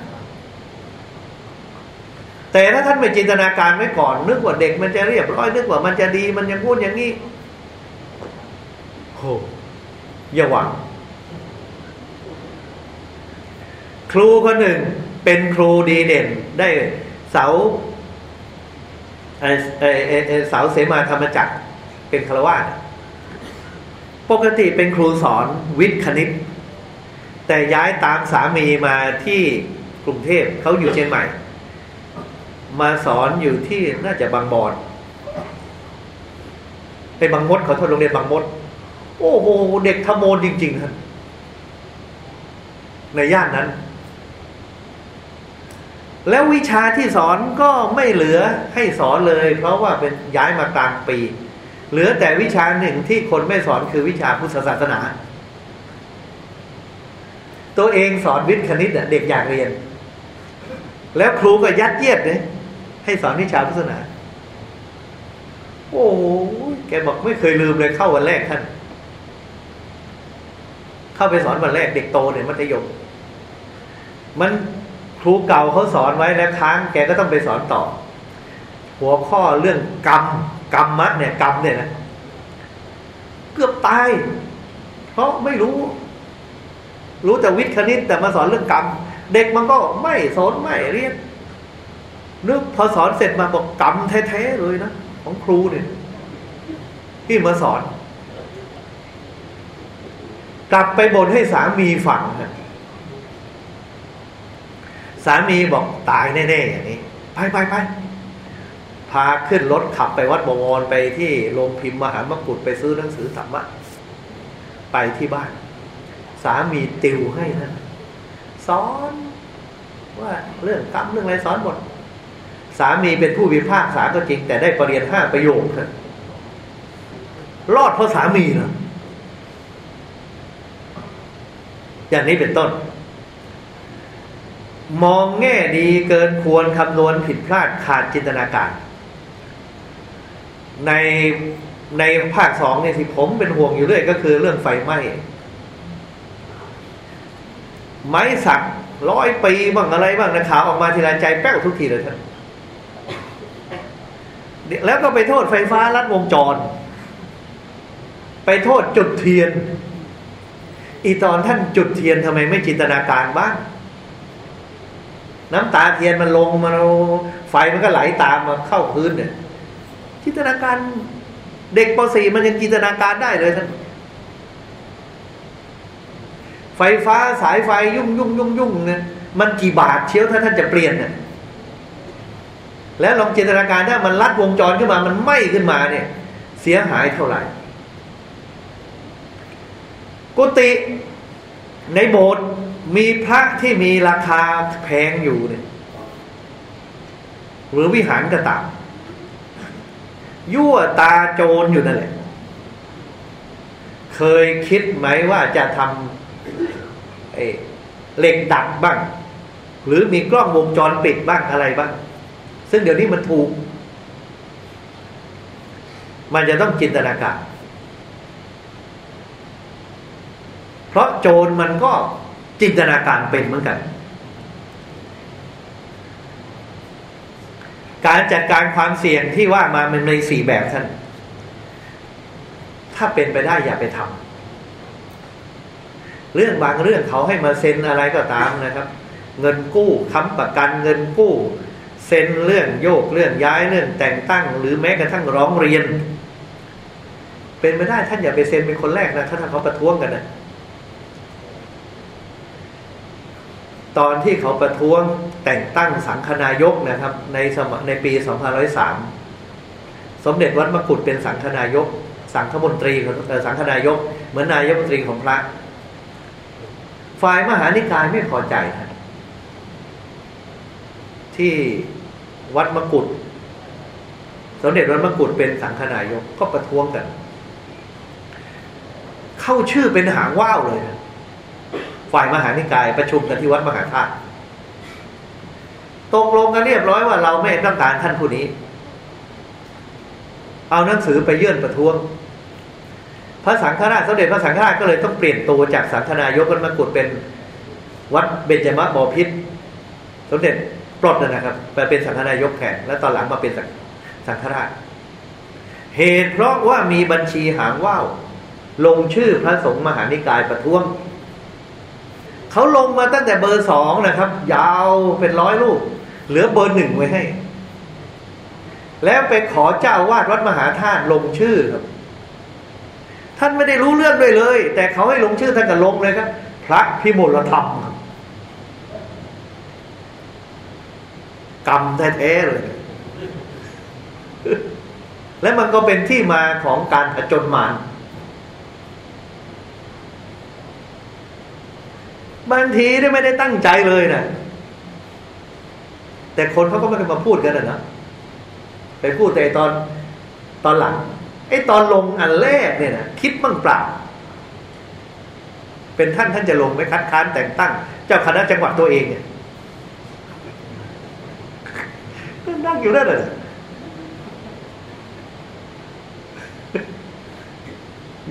B: แต่ถ้าท่านไม่จินตนาการไว้ก่อน นึกว่าเด็กมันจะเรียบร้อย นึกว่ามันจะดีมันยังพูดอย่างนี้โหอย่าหวัง ครูคนหนึ่ง เป็นครูดีเด่น ได้เสาเออเออเสาเสมาธรรมจักร เป็นคารวาสปกติเป็นครูสอนวิทย์คณิต แต่ย้ายตามสามีมาที่กรุงเทพเขาอยู่เชียงใหม่ มาสอนอยู่ที่น่าจะบางบอนไปบางมดเขาโทษโรงเรียนบางมด โอ้โหเด็กทะโมนจริงๆครับในย่านนั้น แล้ววิชาที่สอนก็ไม่เหลือให้สอนเลย เพราะว่าเป็นย้ายมากลางปี เหลือแต่วิชาหนึ่งที่คนไม่สอนคือวิชาพุทธศาสนา ตัวเองสอนวิทย์คณิตเด็กอยากเรียน แล้วครูก็ยัดเยียดเลย ให้สอนวิชาพุทธศาสนา โอ้แกบอกไม่เคยลืมเลยเข้าวันแรกท่าน เข้าไปสอนวันแรกเด็กโตเนี่ยมัธยม มันครูเก่าเขาสอนไว้แล้วค้าง แกก็ต้องไปสอนต่อ หัวข้อเรื่องกรรมกรรมมะเนี่ยกรรมเนี่ยนะเกือบตาย เพราะไม่รู้ รู้แต่วิทย์คณิตแต่มาสอนเรื่องกรรม เด็กมันก็ไม่สนไม่เรียน นึกพอสอนเสร็จมาบอกกรรมแท้ๆเลยนะของครูเนี่ย ที่มาสอน กลับไปบ่นให้สามีฟังนะสามีบอกตายแน่ๆอย่างนี้ ไปไปไปพาขึ้นรถขับไปวัดบวรไปที่โรงพิมพ์มหามกุฏไปซื้อหนังสือธรรมะไปที่บ้าน สามีติวให้นะสอน ว่าเรื่องกรรมเรื่องอะไรสอนหมด สามีเป็นผู้วิพากษาก็จริง แต่ได้ปรริญญาห้าประโยคนรอดเพราะสามีนะอย่างนี้เป็นต้น มองแง่ดีเกินควรคำนวณผิดพลาดขาดจินตนาการ ในในภาคสองเนี่ยที่ผมเป็นห่วงอยู่เรื่อยก็คือเรื่องไฟไหม้ไม้สักร้อยปีบ้างอะไรบ้างนะข่าวออกมาทีไรใจแป้วทุกทีเลยท่าน แล้วก็ไปโทษไฟฟ้าลัดวงจร ไปโทษจุดเทียน อีตอนท่านจุดเทียนทำไมไม่จินตนาการบ้างน้ำตาเทียนมันลงมาไฟมันก็ไหลตามมาเข้าพื้นเนี่ยจินตนาการเด็กป .4 มันยังจินตนาการได้เลยท่านไฟฟ้าสายไฟยุ่งยุ่งยุ่งยุ่งเนี่ยมันกี่บาทเชียวถ้าท่านจะเปลี่ยนเนี่ย แล้วลองจินตนาการถ้ามันลัดวงจรขึ้นมา มันไหม้ขึ้นมาเนี่ย เสียหายเท่าไหร่ กุฏิในโบสถ์มีพระที่มีราคาแพงอยู่เนี่ยหรือวิหารก็ตามยั่วตาโจรอยู่นั่นแหละ เคยคิดไหมว่าจะทำเหล็กดัดบ้าง หรือมีกล้องวงจรปิดบ้างอะไรบ้าง ซึ่งเดี๋ยวนี้มันถูก มันจะต้องจินตนาการ เพราะโจรมันก็จินตนาการเป็นเหมือนกัน การจัดการความเสี่ยงที่ว่ามามันในสี่แบบท่าน ถ้าเป็นไปได้อย่าไปทำเรื่องบางเรื่องเขาให้มาเซ็นอะไรก็ตามนะครับ เงินกู้ค้ำประกันเงินกู้ เซ็นเรื่องโยกเรื่องย้ายเรื่องแต่งตั้ง หรือแม้กระทั่งร้องเรียน เป็นไปได้ท่านอย่าไปเซ็นเป็นคนแรกนะถ้าทางเขาประท้วงกันนะตอนที่เขาประท้วงแต่งตั้งสังฆนายกนะครับ ในสมในปี 2503 สมเด็จวัดมกุฎเป็นสังฆนายก สังฆมนตรีสังฆนายก เหมือนนายกมนตรีของพระฝ่ายมหานิกายไม่พอใจนะที่ วัดมกุฎสมเด็จวัดมกุฎเป็นสังฆนายกก็ประท้วงกัน เข้าชื่อเป็นหางว่าวเลย ฝ่ายมหานิกายประชุมกันที่วัดมหาธาตุตกลงกันเรียบร้อยว่าเราไม่ต้องการท่านผู้นี้ เอาหนังสือไปยื่นประท้วง พระสังฆราชสมเด็จพระสังฆราชก็เลยต้องเปลี่ยนตัวจากสังฆนายกกันมกุดเป็นวัดเบญจมบอพิษสมเด็จ ปลดนะครับไปเป็นสังฆนายกแทนแล้วตอนหลังมาเป็นสังฆราช เหตุเพราะว่ามีบัญชีหางว่าวลงชื่อพระสงฆ์มหานิกายประท้วงเขาลงมาตั้งแต่เบอร์สองนะครับ ยาวเป็นร้อยลูก เหลือเบอร์หนึ่งไว้ให้ แล้วไปขอเจ้าวาดวัดมหาธาตุลงชื่อครับ ท่านไม่ได้รู้เรื่องด้วยเลย แต่เขาให้ลงชื่อท่านก็ลงเลยครับพระพิมลธรรม กรรมแท้ๆเลย และมันก็เป็นที่มาของการผจญมารบางทีได้ไม่ได้ตั้งใจเลยนะแต่คนเขาก็ไม่เคยมาพูดกันนะไปพูดแต่ตอนตอนหลังไอ้ตอนลงอันแรกเนี่ยนะคิดบ้างเปล่า เป็นท่านท่านจะลงไม่คัดค้านแต่งตั้ง เจ้าคณะจังหวัดตัวเองเนี่ย นั่งอยู่นั่นเลย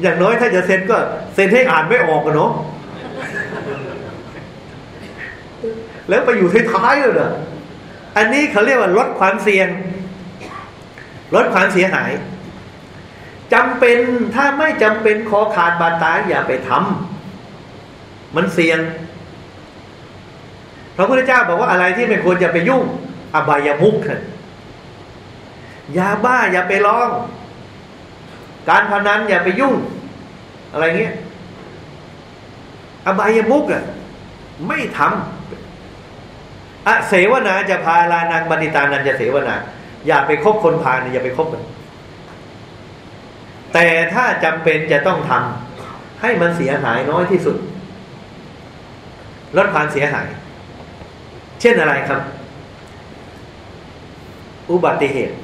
B: อย่างน้อยถ้าจะเซ็นก็ เซ็นให้อ่านไม่ออกกันเนาะแล้วไปอยู่ท้ายๆเลยเนะอันนี้เขาเรียกว่าลดความเสี่ยง ลดความเสียหายจำเป็นถ้าไม่จำเป็นคอขาดบาดตายอย่าไปทำมันเสี่ยงพระพุทธเจ้าบอกว่าอะไรที่ไม่ควรจะไปยุ่ง อบายามุกยาบ้าอย่าไปลอง การพนันอย่าไปยุ่ง อะไรเงี้ยอบายามุกอะไม่ทำอะเสวนาจะพาลานางบันิตานันจะเสวนา อย่าไปคบคนพาลอย่าไปคบมันแต่ถ้าจำเป็นจะต้องทำให้มันเสียหายน้อยที่สุด ลดความเสียหาย เช่นอะไรครับ อุบัติเหตุ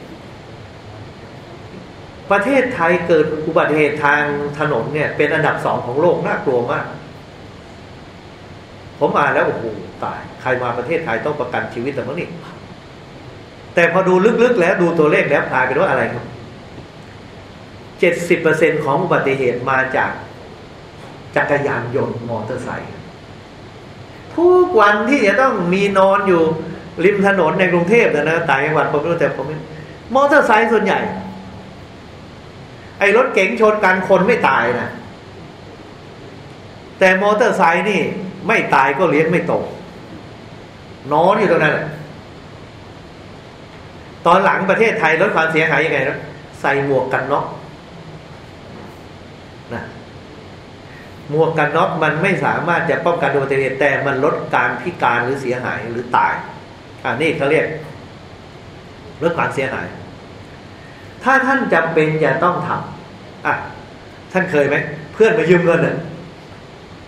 B: ประเทศไทยเกิดอุบัติเหตุทางถนนเนี่ย เป็นอันดับสองของโลกน่ากลัวมาก ผมอ่านแล้วโอ้โหตาย ใครมาประเทศไทยต้องประกันชีวิตแต่เมื่อนี้แต่พอดูลึกๆแล้วดูตัวเลขแล้วกลายเป็นว่าอะไรครับเจ็ดสิบเปอร์เซ็นของอุบัติเหตุมาจากจักรยานยนต์มอเตอร์ไซค์ทุกวันที่จะต้องมีนอนอยู่ ริมถนนในกรุงเทพนะนะต่างจังหวัดผมไม่รู้แต่ผมมอเตอร์ไซค์ส่วนใหญ่ ไอ้รถเก๋งชนกันคนไม่ตายนะแต่มอเตอร์ไซค์นี่ ไม่ตายก็เลี้ยงไม่โตนอนอยู่ตรงนั้นตอนหลังประเทศไทยลดความเสียหายยังไงนะใส่หมวกกันน็อกนะหมวกกันน็อกมันไม่สามารถจะป้องกันอุบัติเหตุแต่มันลดการพิการหรือเสียหายหรือตาย อันนี้เขาเรียกลดความเสียหาย ถ้าท่านจำเป็นจะต้องทำอะท่านเคยไหมเพื่อนมายืมเงินอะ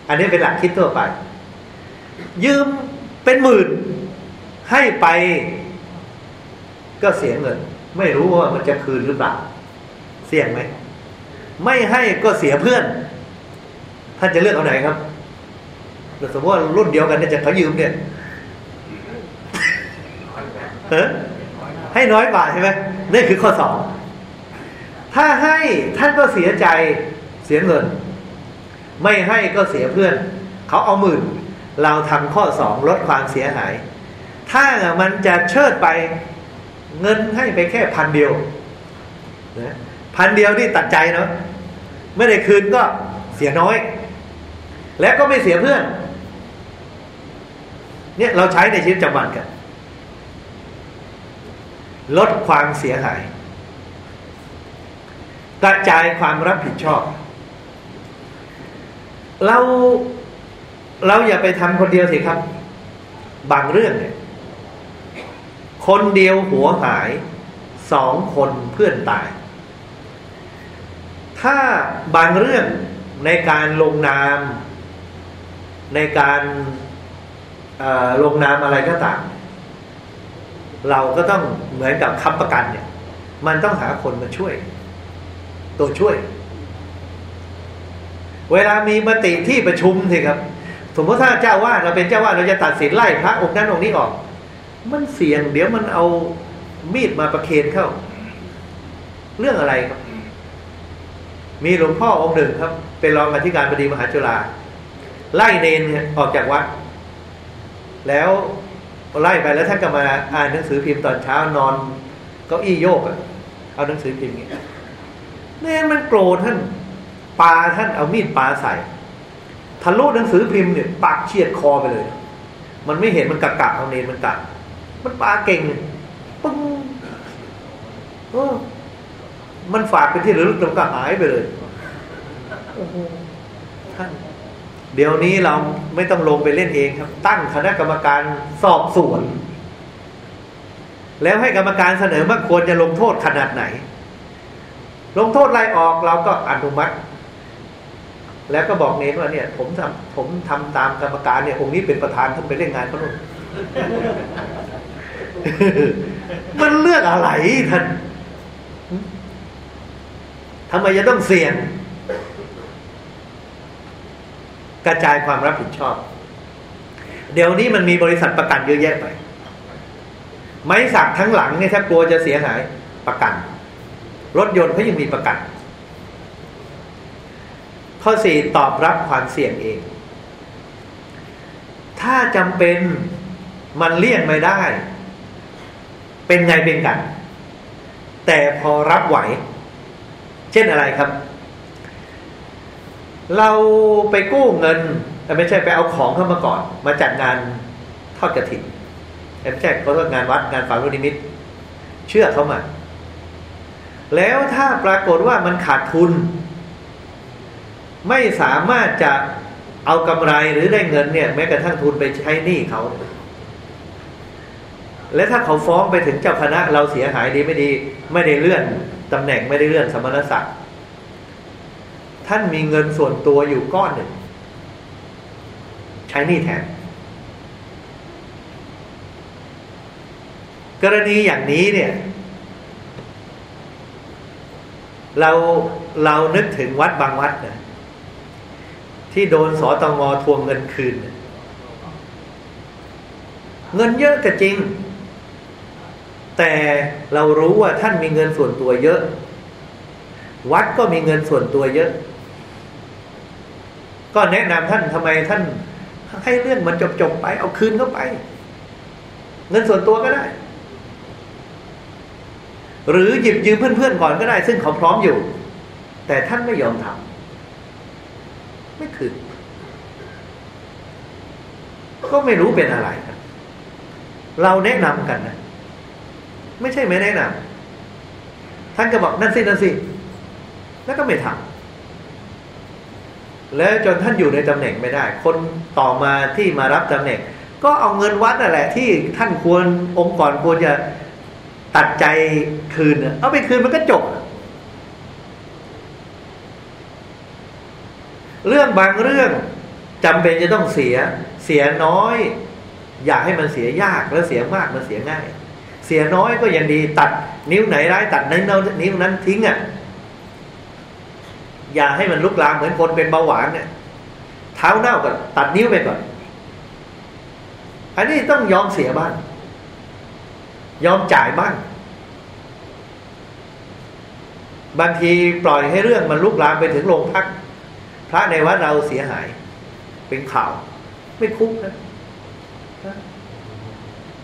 B: อันนี้เป็นหลักคิดทั่วไป ยืมเป็นหมื่นให้ไป ก็เสียเงิน ไม่รู้ว่ามันจะคืนหรือเปล่า เสี่ยงไหมไม่ให้ก็เสียเพื่อน ท่านจะเลือกเอาไหนครับสมมติว่ารุ่นเดียวกันเนี่ยจะเขายืมเนี่ย ให้น้อยกว่าใช่ไหมนี่คือข้อสองถ้าให้ท่านก็เสียใจเสียเงิน ไม่ให้ก็เสียเพื่อน เขาเอาหมื่น เราทำข้อสองลดความเสียหาย ถ้ามันจะเชิดไปเงินให้ไปแค่พันเดียวนะพันเดียวนี่ตัดใจเนาะไม่ได้คืนก็เสียน้อย และก็ไม่เสียเพื่อน เนี่ยเราใช้ในชีวิตประจำวันกัน ลดความเสียหาย กระจายความรับผิดชอบ เราเราอย่าไปทำคนเดียวสิครับ บางเรื่องเนี่ยคนเดียวหัวหายสองคนเพื่อนตาย ถ้าบางเรื่องในการลงนาม ในการลงนามอะไรก็ตาม เราก็ต้องเหมือนกับค้ำประกันเนี่ย มันต้องหาคนมาช่วย ตัวช่วย เวลามีมติที่ประชุมสิครับ สมมติถ้าเจ้าว่าเราเป็นเจ้าว่าเราจะตัดสินไล่พระองค์นั้นองค์นี้ออก มันเสี่ยง เดี๋ยวมันเอามีดมาประเคนเข้า เรื่องอะไรครับ มีหลวงพ่อองค์หนึ่งครับ เป็นรองอธิการบดีมหาจุฬาไล่เนนออกจากวัดแล้ว ไล่ไปแล้วท่านก็มาอ่านหนังสือพิมพ์ตอนเช้านอนเก้าอี้โยกอะเอาหนังสือพิมพ์เนี้เนนมันโกรธท่านปาท่านเอามีดปาใส่ทะลุหนังสือพิมพ์เนี่ยปักเฉียดคอไปเลย มันไม่เห็นมันกะกะเอาเนนมันกัดมันปาเก่งปึ้งเออมันฝากไปที่ระลึกแล้วก็หายไปเลยโอ้โหท่าน เดี๋ยวนี้เราไม่ต้องลงไปเล่นเองครับ ตั้งคณะกรรมการสอบสวน แล้วให้กรรมการเสนอว่าควรจะลงโทษขนาดไหน ลงโทษไล่ออกเราก็อนุมัติ แล้วก็บอกเน้นว่าเนี่ย ผมทำผมทำตามกรรมการเนี่ยองค์นี้เป็นประธานท่านไปเล่นงานเขาลุ่นมันเลือกอะไรท่านทำไมจะต้องเสี่ยง กระจายความรับผิดชอบ เดี๋ยวนี้มันมีบริษัทประกันเยอะแยะไป ไม้สักทั้งหลังเนี่ยถ้ากลัวจะเสียหายประกัน รถยนต์เขายังมีประกัน ข้อสี่ตอบรับความเสี่ยงเอง ถ้าจำเป็นมันเลี่ยงไม่ได้ เป็นไงเป็นกัน แต่พอรับไหว เช่นอะไรครับ เราไปกู้เงินแต่ไม่ใช่ไปเอาของเข้ามาก่อน มาจัดงานทอดกระถิ่นไม่ใช่เขาทดงานวัดงานฝังลูกนิมิต เชื่อเขามา แล้วถ้าปรากฏว่ามันขาดทุน ไม่สามารถจะเอากำไรหรือได้เงินเนี่ย แม้กระทั่งทุนไปใช้หนี้เขา และถ้าเขาฟ้องไปถึงเจ้าคณะเราเสียหายดีไม่ดี ไม่ได้เลื่อนตำแหน่งไม่ได้เลื่อนสมณศักดิ์ ท่านมีเงินส่วนตัวอยู่ก้อนหนึ่ง ใช้นี่แทน กรณีอย่างนี้เนี่ย เราเรานึกถึงวัดบางวัดนะที่โดนสอตงอทวงเงินคืน เงินเยอะก็จริง แต่เรารู้ว่าท่านมีเงินส่วนตัวเยอะ วัดก็มีเงินส่วนตัวเยอะ ก็แนะนำท่านทำไมท่าน ให้เรื่องมันจบจบไป เอาคืนเข้าไป เงินส่วนตัวก็ได้ หรือหยิบยืมเพื่อนๆก่อนก็ได้ ซึ่งเขาพร้อมอยู่ แต่ท่านไม่ยอมทำไม่คืนก็ไม่รู้เป็นอะไรเราแนะนำกันนะไม่ใช่ไม่แนะนำท่านก็บอกนั่นสินั่นสิแล้วก็ไม่ทำ แล้วจนท่านอยู่ในตำแหน่งไม่ได้ คนต่อมาที่มารับตำแหน่ง ก็เอาเงินวัดนั่นแหละ ที่ท่านควรองค์กรควรจะตัดใจคืนเอาไปคืนมันก็จบ เรื่องบางเรื่องจำเป็นจะต้องเสีย เสียน้อย อยากให้มันเสียยากแล้วเสียมากมันเสียง่าย เสียน้อยก็ยังดีตัดนิ้วไหนร้ายตัดนิ้วนั้นนิ้วนั้นทิ้งอะ อย่าให้มันลุกลามเหมือนคนเป็นเบาหวานเนี่ยเท้าเน่าก่อนตัดนิ้วไปก่อน อันนี้ต้องยอมเสียบ้าง ยอมจ่ายบ้าง บางทีปล่อยให้เรื่องมันลุกลามไปถึงโรงพัก พระในวัดเราเสียหาย เป็นข่าว ไม่คุกนะ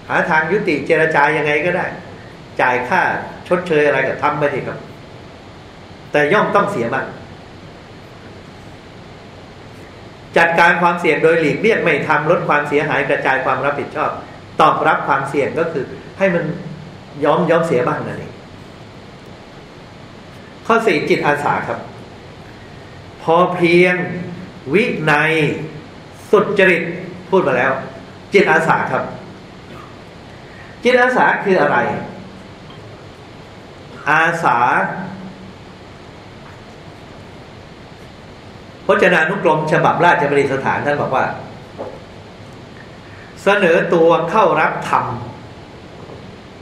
B: หาทางยุติเจรจายังไงก็ได้ จ่ายค่าชดเชยอะไรก็ทำไปทีครับ แต่ย่อมต้องเสียบ้าง จัดการความเสี่ยงโดยหลีกเลี่ยงไม่ทำลดความเสียหายกระจายความรับผิดชอบ ตอบรับความเสี่ยงก็คือ ให้มันยอมยอมเสียบ้างนั่นเองข้อสี่จิตอาสาครับ พอเพียง วิในสุดจริตพูดมาแล้ว จิตอาสาครับ จิตอาสาคืออะไร อาสา พจนานุกรมฉบับราชบริสถานท่านบอกว่า เสนอตัวเข้ารับธรรม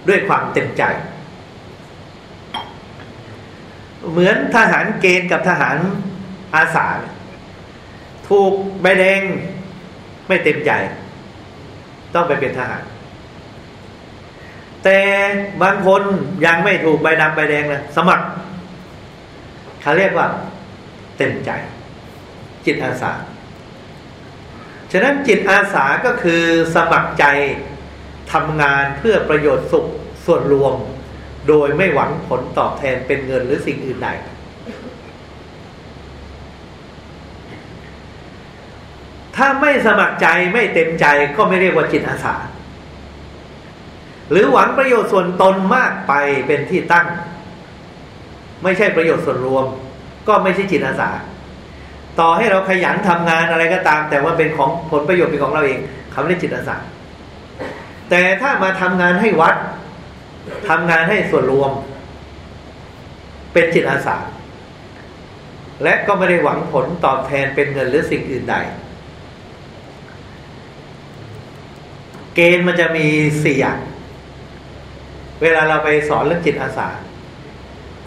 B: ด้วยความเต็มใจ เหมือนทหารเกณฑ์กับทหารอาสาถูกใบแดงไม่เต็มใจ ต้องไปเป็นทหาร แต่บางคนยังไม่ถูกใบดำใบแดงเลยสมัครเขาเรียกว่า เต็มใจ จิตอาสา ฉะนั้นจิตอาสาก็คือสมัครใจทำงานเพื่อประโยชน์สุขส่วนรวม โดยไม่หวังผลตอบแทนเป็นเงินหรือสิ่งอื่นใดถ้าไม่สมัครใจไม่เต็มใจก็ไม่เรียกว่าจิตอาสา หรือหวังประโยชน์ส่วนตนมากไปเป็นที่ตั้ง ไม่ใช่ประโยชน์ส่วนรวม ก็ไม่ใช่จิตอาสา ต่อให้เราขยันทำงานอะไรก็ตาม แต่ว่าเป็นของผลประโยชน์เป็นของเราเองเขาเรียกจิตอาสาแต่ถ้ามาทำงานให้วัดทำงานให้ส่วนรวม เป็นจิตอาสาและก็ไม่ได้หวังผลตอบแทนเป็นเงินหรือสิ่งอื่นใด เกณฑ์มันจะมีสี่อย่าง เวลาเราไปสอนเรื่องจิตอาสา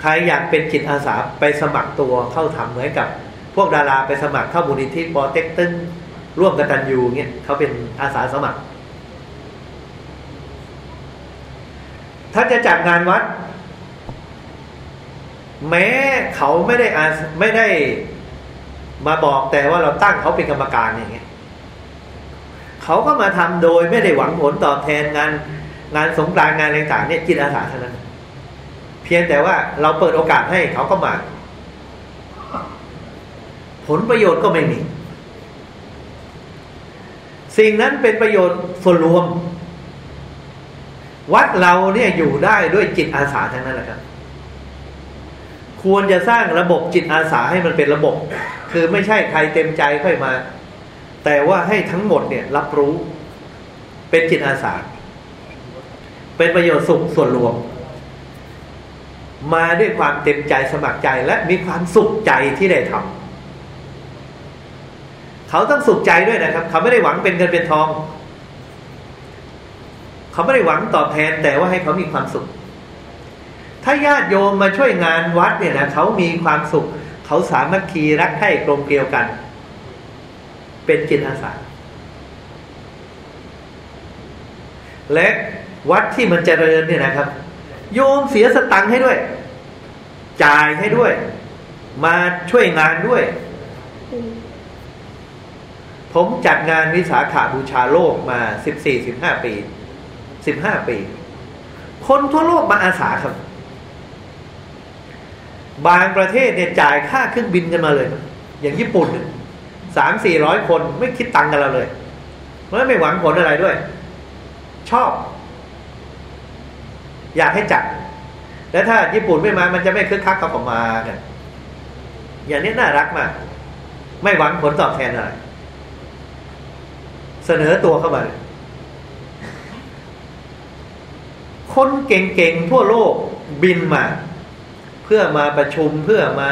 B: ใครอยากเป็นจิตอาสาไปสมัครตัวเข้าทำเหมือนกับ พวกดาราไปสมัครเข้ามูลนิธิปอเต็กตึ้งร่วมกันตันยูเนี่ยเขาเป็นอาสาสมัครถ้าจะจัดงานวัด แม้เขาไม่ได้อาไม่ได้มาบอกแต่ว่าเราตั้งเขาเป็นกรรมการอย่างเงี้ยเขาก็มาทำโดยไม่ได้หวังผลตอบแทนงาน งานสงกรานงานอะไรต่างเนี่ยจิตอาสาเท่านั้น เพียงแต่ว่าเราเปิดโอกาสให้เขาก็มา ผลประโยชน์ก็ไม่มี สิ่งนั้นเป็นประโยชน์ส่วนรวม วัดเราเนี่ยอยู่ได้ด้วยจิตอาสาทั้งนั้นแหละครับ ควรจะสร้างระบบจิตอาสาให้มันเป็นระบบ คือไม่ใช่ใครเต็มใจค่อยมา แต่ว่าให้ทั้งหมดเนี่ยรับรู้ เป็นจิตอาสา เป็นประโยชน์สุขส่วนรวมมาด้วยความเต็มใจสมัครใจและมีความสุขใจที่ได้ทำ เขาต้องสุขใจด้วยนะครับ เขาไม่ได้หวังเป็นเงินเป็นทอง เขาไม่ได้หวังตอบแทนแต่ว่าให้เขามีความสุข ถ้าญาติโยมมาช่วยงานวัดเนี่ยนะเขามีความสุข เขาสามัคคีรักใคร่กลมเกลียวกัน เป็นจิตอาสาและวัดที่มันเจริญเนี่ยนะครับ โยมเสียสตังค์ให้ด้วย จ่ายให้ด้วย มาช่วยงานด้วย ผมจัดงานวิสาขาบูชาโลกมาสิบสี่สิบห้าปีสิบห้าปี คนทั่วโลกมาอาสาครับ บางประเทศเนี่ยจ่ายค่าเครื่องบินกันมาเลย อย่างญี่ปุ่นสามสี่ร้อยคนไม่คิดตังค์กันเราเลยเพราะไม่หวังผลอะไรด้วย ชอบ อยากให้จัด แล้วถ้าญี่ปุ่นไม่มา มันจะไม่คึกคักเขาก็มาเนี่ยอย่างนี้น่ารักมาก ไม่หวังผลตอบแทนอะไร เสนอตัวเข้ามาคนเก่งๆทั่วโลกบินมา เพื่อมาประชุมเพื่อมา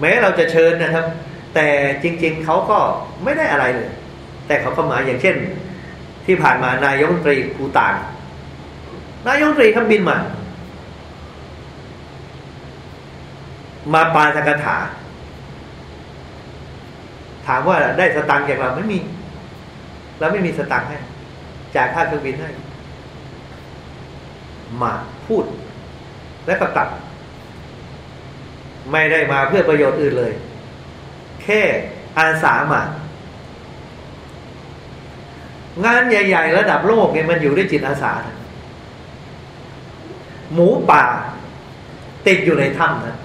B: แม้เราจะเชิญนะครับ แต่จริง ๆเขาก็ไม่ได้อะไรเลย แต่เขาก็มาอย่างเช่น ที่ผ่านมานายกรัฐมนตรีภูตานนายกรัฐมนตรีครับบินมา มาปาสกถา ถามว่าได้สตังค์จากเราไม่มี เราไม่มีสตังค์ให้จ่ายค่าเครื่องบินให้ มาพูด และก็กลับไม่ได้มาเพื่อประโยชน์อื่นเลย แค่อาสามา งานใหญ่ ๆ ระดับโลกเนี่ยมันอยู่ด้วยจิตอาสา หมูป่า ติดอยู่ในถ้ำนะ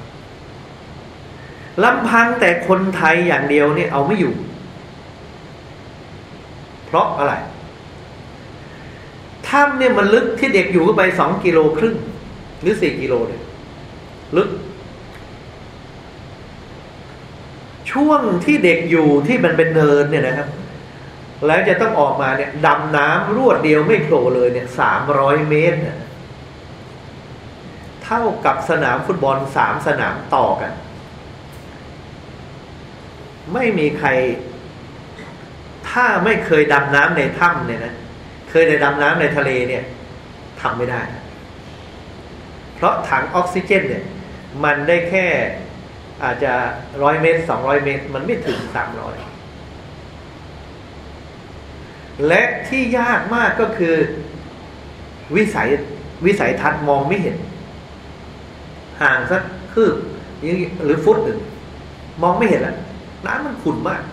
B: ลำพังแต่คนไทยอย่างเดียวเนี่ยเอาไม่อยู่ เพราะอะไรถ้ำเนี่ยมันลึกที่เด็กอยู่ก็ไปสองกิโลครึ่ง หรือสี่กิโลเนี่ยลึก ช่วงที่เด็กอยู่ที่มันเป็นเนินเนี่ยนะครับ แล้วจะต้องออกมาเนี่ยดำน้ำรวดเดียวไม่โผล่เลยเนี่ยสามร้อยเมตรเนี่ยเท่ากับสนามฟุตบอลสามสนามต่อกัน ไม่มีใคร ถ้าไม่เคยดำน้ำในถ้ำเนี่ยนะเคยได้ดำน้ำในทะเลเนี่ยทำไม่ได้ เพราะถังออกซิเจน เนี่ย มันได้แค่อาจจะร้อยเมตรสองร้อยเมตร มันไม่ถึงสามร้อยและที่ยากมากก็คือวิสัยวิสัยทัศน์มองไม่เห็น ห่างสักคืบหรือฟุตหนึ่งมองไม่เห็นแล้ว น้ำมันขุ่นมาก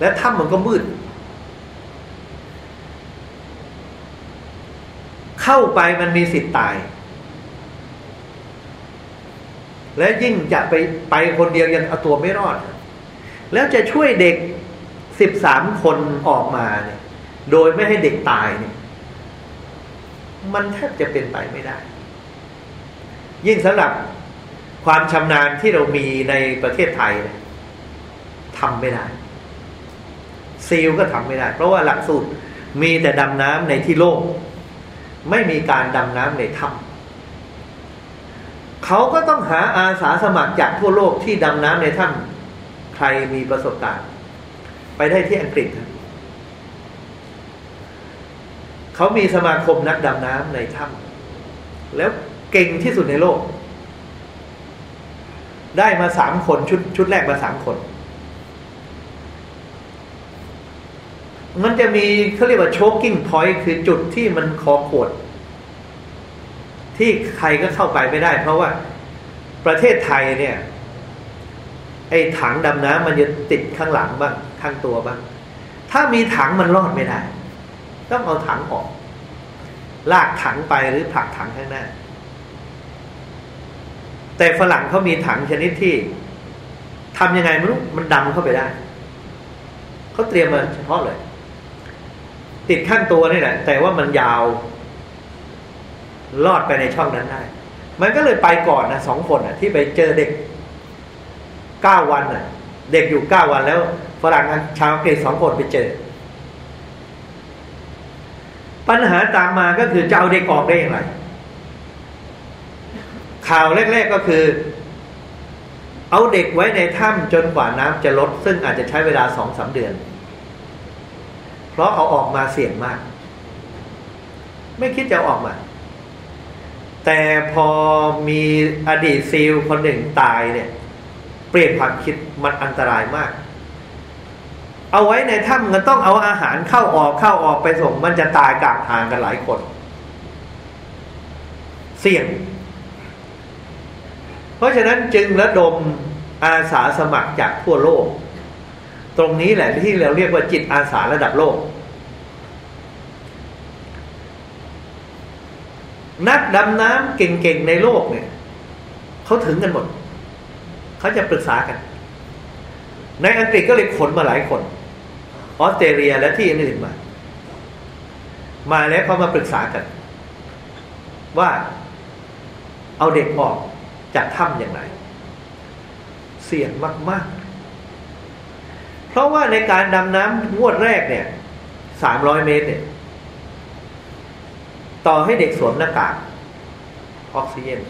B: และถ้ำมันก็มืด เข้าไปมันมีสิทธิ์ตาย และยิ่งจะไปไปคนเดียวยังเอาตัวไม่รอด แล้วจะช่วยเด็กสิบสามคนออกมาเนี่ย โดยไม่ให้เด็กตายเนี่ย มันแทบจะเป็นไปไม่ได้ ยิ่งสำหรับความชำนาญที่เรามีในประเทศไทยเนี่ย ทำไม่ได้ ซีลก็ทำไม่ได้ เพราะว่าหลักสูตรมีแต่ดำน้ำในที่โล่งไม่มีการดำน้ำในถ้ำเขาก็ต้องหาอาสาสมัครจากทั่วโลกที่ดำน้ำในถ้ำใครมีประสบการณ์ ไปได้ที่อังกฤษเขามีสมาคมนักดำน้ำในถ้ำแล้วเก่งที่สุดในโลก ได้มาสามคนชุดชุดแรกมาสามคน มันจะมีเขาเรียกว่าโชกกิ้งพอยต์คือจุดที่มันคอขวด ที่ใครก็เข้าไปไม่ได้ เพราะว่าประเทศไทยเนี่ย ไอ้ถังดำน้ำมันจะติดข้างหลังบ้าง ข้างตัวบ้าง ถ้ามีถังมันรอดไม่ได้ ต้องเอาถังออก ลากถังไปหรือผลักถังข้างหน้า แต่ฝรั่งเขามีถังชนิดที่ทำยังไงไม่รู้มันดำเข้าไปได้เขาเตรียมมาเฉพาะเลย ติดข้างตัวนี่แหละ แต่ว่ามันยาวลอดไปในช่องนั้นได้ มันก็เลยไปก่อนนะสองคนนะที่ไปเจอเด็กเก้าวันน่ะ เด็กอยู่เก้าวันแล้วฝรั่งชาวอังกฤษสองคนไปเจอ ปัญหาตามมาก็คือจะเอาเด็กออกได้อย่างไรข่าวแรก ๆก็คือ เอาเด็กไว้ในถ้ำจนกว่าน้ำจะลด ซึ่งอาจจะใช้เวลาสองสาเดือน เพราะเอาออกมาเสี่ยงมาก ไม่คิดจะอออกมา แต่พอมีอดีตซีลคนหนึ่งตายเนี่ย เปลี่ยนความคิดมันอันตรายมาก เอาไว้ในถ้ำมันต้องเอาอาหารเข้าออกเข้าออกไปส่ง มันจะตายกลางทางกันหลายคน เสี่ยง เพราะฉะนั้นจึงระดมอาสาสมัครจากทั่วโลก ตรงนี้แหละที่เราเรียกว่าจิตอาสาระดับโลก นักดำน้ำเก่งๆในโลกเนี่ยเขาถึงกันหมด เขาจะปรึกษากัน ในอังกฤษก็เลยขนมาหลายคน ออสเตรเลียและที่อื่นๆมา มาแล้วเขามาปรึกษากัน ว่าเอาเด็กออกจากถ้ำอย่างไร เสี่ยงมาก ๆ เพราะว่าในการดำน้ำงวดแรกเนี่ยสามร้อยเมตรเนี่ย ต่อให้เด็กสวมหน้ากากออกซิเจน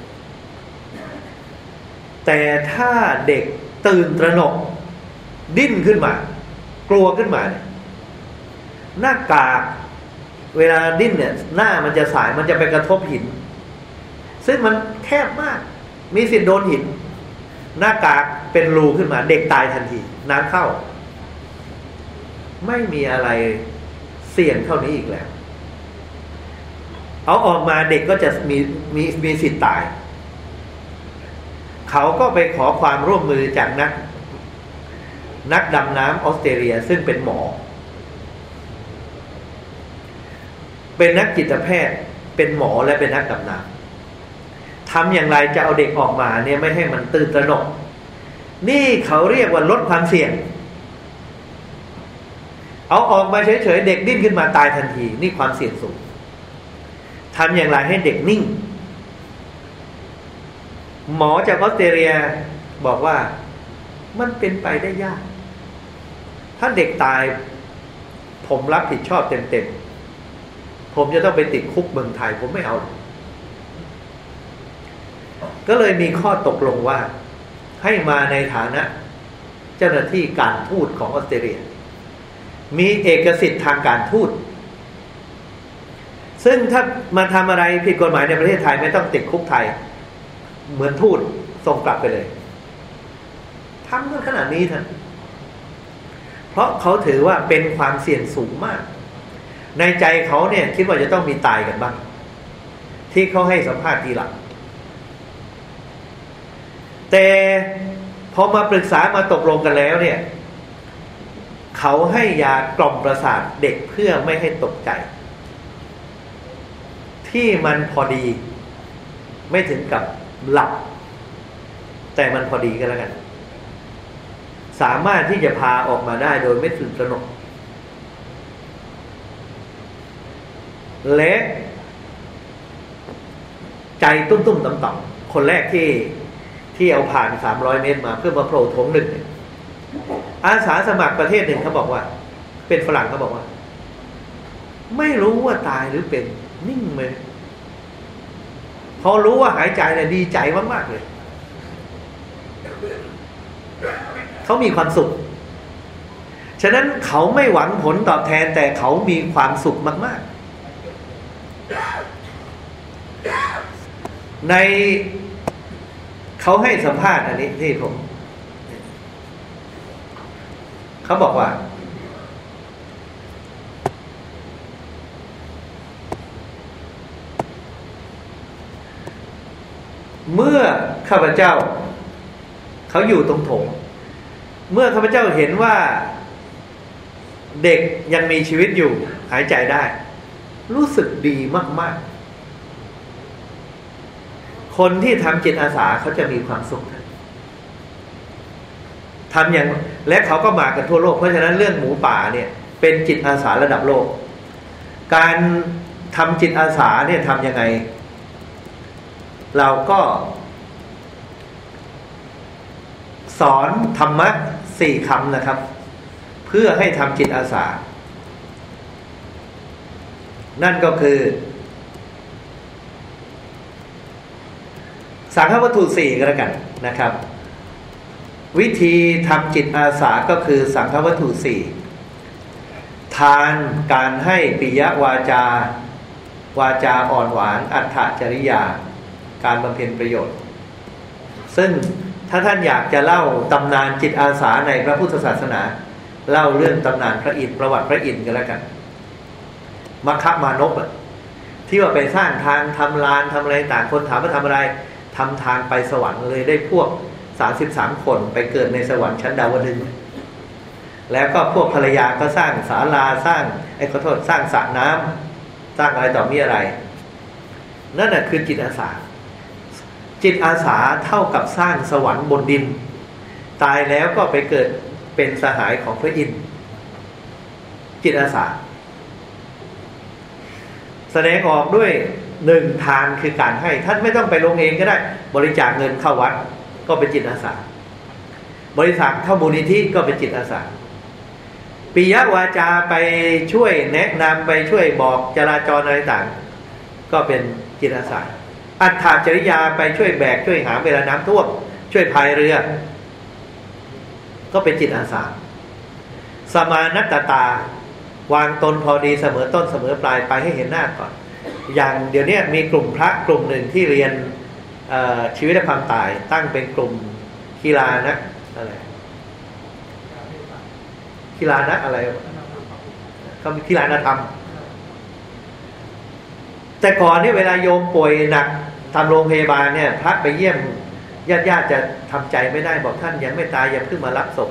B: แต่ถ้าเด็กตื่นตระหนก ดิ้นขึ้นมา กลัวขึ้นมาเนี่ยหน้ากากเวลาดิ้นเนี่ย หน้ามันจะสายมันจะไปกระทบหิน ซึ่งมันแคบมาก มีสิทธิ์โดนหิน หน้ากากเป็นรูขึ้นมา เด็กตายทันที น้ำเข้า ไม่มีอะไรเสี่ยงเท่านี้อีกแล้ว เอาออกมาเด็กก็จะมีมีมีสิทธิ์ตาย เขาก็ไปขอความร่วมมือจากนัก นักดำน้ำออสเตรเลียซึ่งเป็นหมอ เป็นนักจิตแพทย์เป็นหมอและเป็นนักดำน้ำทำอย่างไรจะเอาเด็กออกมาเนี่ยไม่ให้มันตื่นตระหนก นี่เขาเรียกว่าลดความเสี่ยง เอาออกมาเฉยๆเด็กดิ้นขึ้นมาตายทันที นี่ความเสี่ยงสูงทำอย่างไรให้เด็กนิ่ง หมอจากออสเตรเลียบอกว่ามันเป็นไปได้ยาก ถ้าเด็กตาย ผมรับผิดชอบเต็มๆ ผมจะต้องไปติดคุกเมืองไทย ผมไม่เอา ก็เลยมีข้อตกลงว่า ให้มาในฐานะ เจ้าหน้าที่การทูตของออสเตรเลีย มีเอกสิทธิ์ทางการทูตซึ่งถ้ามาทำอะไรผิดกฎหมายในประเทศไทยไม่ต้องติดคุกไทย เหมือนทูตส่งกลับไปเลยทำกันขนาดนี้ท่านเพราะเขาถือว่าเป็นความเสี่ยงสูงมาก ในใจเขาเนี่ย คิดว่าจะต้องมีตายกันบ้าง ที่เขาให้สัมภาษณ์ทีหลังแต่พอมาปรึกษามาตกลงกันแล้วเนี่ย เขาให้ยากล่อมประสาทเด็กเพื่อไม่ให้ตกใจ ที่มันพอดี ไม่ถึงกับหลับ แต่มันพอดีกันแล้วกัน สามารถที่จะพาออกมาได้โดยไม่ตื่นตระหนกและใจตุ้มๆต่ำๆคนแรกที่ที่เอาผ่านสามร้อยเมตรมาเพื่อมาโผล่ทงหนึ่ง อาสาสมัครประเทศหนึ่งเขาบอกว่า เป็นฝรั่งเขาบอกว่า ไม่รู้ว่าตายหรือเป็น นิ่งเลยพอรู้ว่าหายใจเนี่ยดีใจมากๆเลยเขามีความสุข ฉะนั้นเขาไม่หวังผลตอบแทนแต่เขามีความสุขมาก ๆ ในเขาให้สัมภาษณ์อันนี้ที่ผม เขาบอกว่า เมื่อข้าพเจ้า เขาอยู่ตรงโถง เมื่อข้าพเจ้าเห็นว่าเด็กยังมีชีวิตอยู่ หายใจได้ รู้สึกดีมาก ๆ คนที่ทำจิตอาสาเขาจะมีความสุข ทำอย่างและเขาก็มากันทั่วโลก เพราะฉะนั้นเรื่องหมูป่าเนี่ยเป็นจิตอาสาระดับโลก การทำจิตอาสาเนี่ยทำยังไง เราก็ สอนธรรมะสี่คำนะครับ เพื่อให้ทำจิตอาสา นั่นก็คือสังฆวัตถุสี่ก็แล้วกันนะครับ วิธีทำจิตอาสาก็คือสังฆวัตถุสี่ทานการให้ปิยวาจา วาจาอ่อนหวาน อัตถจริยา การบำเพ็ญประโยชน์ ซึ่งถ้าท่านอยากจะเล่าตำนานจิตอาสาในพระพุทธศาสนา เล่าเรื่องตำนานพระอินทร์ประวัติพระอินทร์กันแล้วกันมัคคมานพที่ว่าไปสร้างทางทำลานทำอะไรต่างคนถามว่าทำอะไรทำทางไปสวรรค์เลยได้พวก สามสิบสามคนไปเกิดในสวรรค์ชั้นดาวดึงแล้วก็พวกภรรยาก็สร้างศาลาสร้างไอ้ขอโทษสร้างสระน้ำสร้างอะไรต่อมีอะไร นั่นแหะคือจิตอาสา จิตอาสาเท่ากับสร้างสวรรค์บนดิน ตายแล้วก็ไปเกิดเป็นสหายของพระอินทร์จิตอาสา แสดงออกด้วยหนึ่งทานคือการให้ท่านไม่ต้องไปลงเองก็ได้ บริจาคเงินเข้าวัด ก็เป็นจิตอาสา บริจาคเข้ามูลนิธิก็เป็นจิตอาสาปิยวาจาไปช่วยแนะนำไปช่วยบอกจราจรอะไรต่างก็เป็นจิตอาสาอัตถาจริยาไปช่วยแบกช่วยหามเวลาน้ำท่วมช่วยพายเรือ ก็เป็นจิตอาสาสมานัตตาวางตนพอดีเสมอต้นเสมอปลายไปให้เห็นหน้าก่อน อย่างเดี๋ยวนี้มีกลุ่มพระกลุ่มหนึ่งที่เรียน ชีวิตและความตายตั้งเป็นกลุ่มกีฬานะอะไรกีฬานะอะไรเขามีกีฬานธรรม แต่ก่อนนี่เวลาโยมป่วยหนักทำโรงพยาบาลเนี่ยพระไปเยี่ยมญาติญาติๆจะทำใจไม่ได้บอกท่านยังไม่ตายยังขึ้นมารับศพ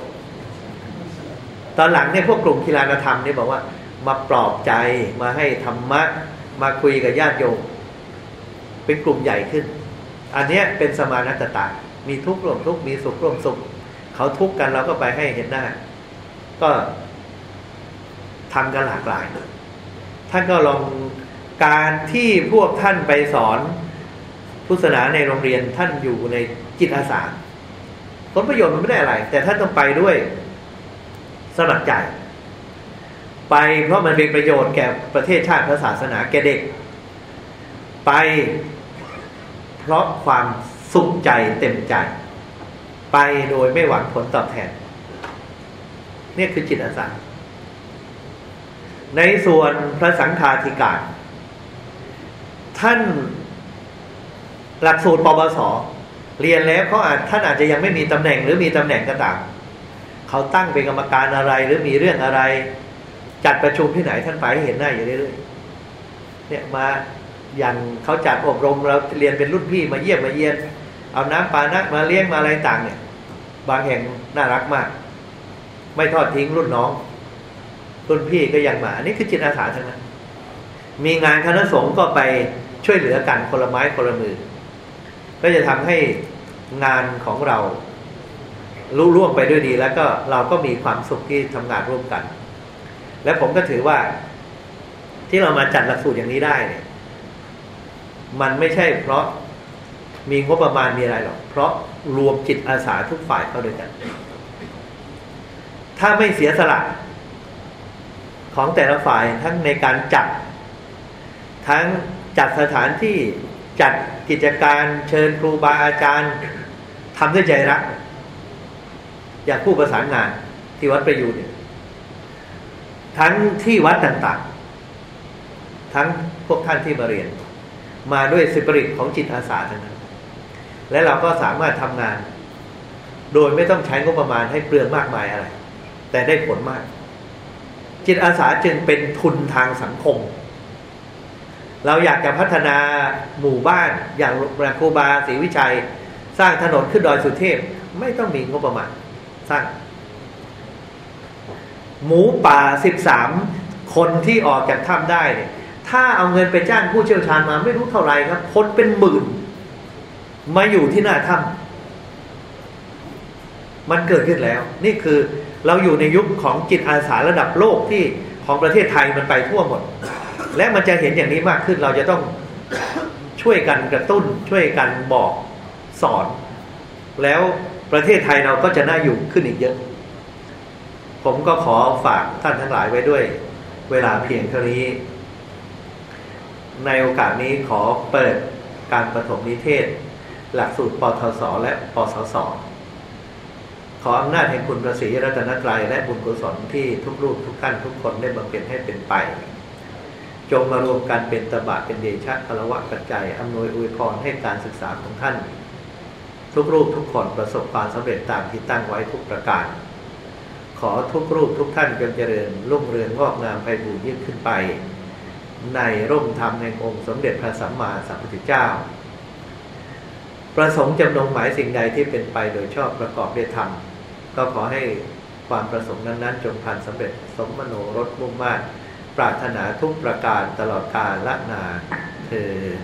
B: ตอนหลังเนี่ยพวกกลุ่มกีฬานธรรมเนี่ยบอกว่า มาปลอบใจมาให้ธรรมะมาคุยกับญาติโยมเป็นกลุ่มใหญ่ขึ้น อันนี้เป็นสมานัตตา มีทุกข์ร่วมทุกข์มีสุขร่วมสุข เขาทุกข์กันเราก็ไปให้เห็นหน้า ก็ทำกันหลากหลาย ท่านก็ลองการที่พวกท่านไปสอนพุทธศาสนาในโรงเรียนท่านอยู่ในจิตอาสาผลประโยชน์มันไม่ได้อะไร แต่ท่านต้องไปด้วยสมัครใจ ไปเพราะมันเป็นประโยชน์แก่ประเทศชาติศาสนาแก่เด็ก ไป เพราะความสุขใจเต็มใจ ไปโดยไม่หวังผลตอบแทนนี่คือจิตอาสาในส่วนพระสังฆาธิการ ท่านหลักสูตรปปสเรียนแล้วเขาอาจท่านอาจจะยังไม่มีตำแหน่งหรือมีตำแหน่งก็ตามเขาตั้งเป็นกรรมการอะไรหรือมีเรื่องอะไร จัดประชุมที่ไหนท่านไปให้เห็นหน้าอยู่เรื่อยๆเนี่ยมา อย่างเขาจัดอบรมเราเรียนเป็นรุ่นพี่มาเยี่ยมมาเยียน เอาน้ำปานะมาเลี้ยงมาอะไรต่างเนี่ย บางแห่งน่ารักมาก ไม่ทอดทิ้งรุ่นน้อง รุ่นพี่ก็ยังมาอันนี้คือจิตอาสาทั้งนั้นมีงานคณะสงฆ์ก็ไปช่วยเหลือกันคนละไม้คนละมือ ก็จะทำให้งานของเราลุล่วงไปด้วยดี แล้วก็เราก็มีความสุขที่ทำงานร่วมกัน และผมก็ถือว่าที่เรามาจัดหลักสูตรอย่างนี้ได้เนี่ย มันไม่ใช่เพราะมีงบประมาณมีอะไรหรอก เพราะรวมจิตอาสาทุกฝ่ายเข้าด้วยกัน ถ้าไม่เสียสละของแต่ละฝ่ายทั้งในการจัด ทั้งจัดสถานที่จัดกิจการเชิญครูบาอาจารย์ทำด้วยใจรัก อยางผู้ประสานงานที่วัดประยูนเนี่ยทั้งที่วัดต่างๆ ทั้งพวกท่านที่มาเรียน มาด้วยสิบริตของจิตอาสาทั้งนั้น และเราก็สามารถทำงาน โดยไม่ต้องใช้งบประมาณให้เปลืองมากมายอะไร แต่ได้ผลมาก จิตอาสาจึงเป็นทุนทางสังคม เราอยากจะพัฒนาหมู่บ้านอย่างแรงครูบาศรีวิชัย สร้างถนนขึ้นดอยสุเทพ ไม่ต้องมีงบประมาณ สร้าง หมูป่าสิบสามคนที่ออกจากถ้ำได้เนี่ย ถ้าเอาเงินไปจ้างผู้เชี่ยวชาญมาไม่รู้เท่าไหร่ครับ คนเป็นหมื่น มาอยู่ที่หน้าถ้ำมันเกิดขึ้นแล้ว นี่คือเราอยู่ในยุคของจิตอาสาระดับโลกที่ของประเทศไทยมันไปทั่วหมด และมันจะเห็นอย่างนี้มากขึ้นเราจะต้องช่วยกันกระตุ้น ช่วยกันบอกสอน แล้วประเทศไทยเราก็จะน่าอยู่ขึ้นอีกเยอะ ผมก็ขอฝากท่านทั้งหลายไว้ด้วย เวลาเพียงเท่านี้ ในโอกาสนี้ขอเปิดการประถมนิเทศ หลักสูตรปทศและปสศขออำนาจแห่งคุณประสีรัตนตรัยและบุญกุศลที่ทุกรูปทุกท่านทุกคนได้บำเพ็ญให้เป็นไป จงมารวมกันเป็นตบะเป็นเดชะพลวะปัจจัยอำนวยอวยพรให้การศึกษาของท่าน ทุกรูปทุกคนประสบความสำเร็จตามที่ตั้งไว้ทุกประการ ขอทุกรูปทุกท่านจงเจริญรุ่งเรืองงอกงามไปบูรยิ่งขึ้นไป ในร่มธรรมแห่งองค์สมเด็จพระสัมมาสัมพุทธเจ้า ประสงค์จำนงหมายสิ่งใดที่เป็นไปโดยชอบประกอบด้วยธรรม ก็ขอให้ความประสงค์นั้นๆ จงผ่านสำเร็จสมมโนรสมุ่งมา่ปรารถนาทุกประการตลอดกาลละนานเทิน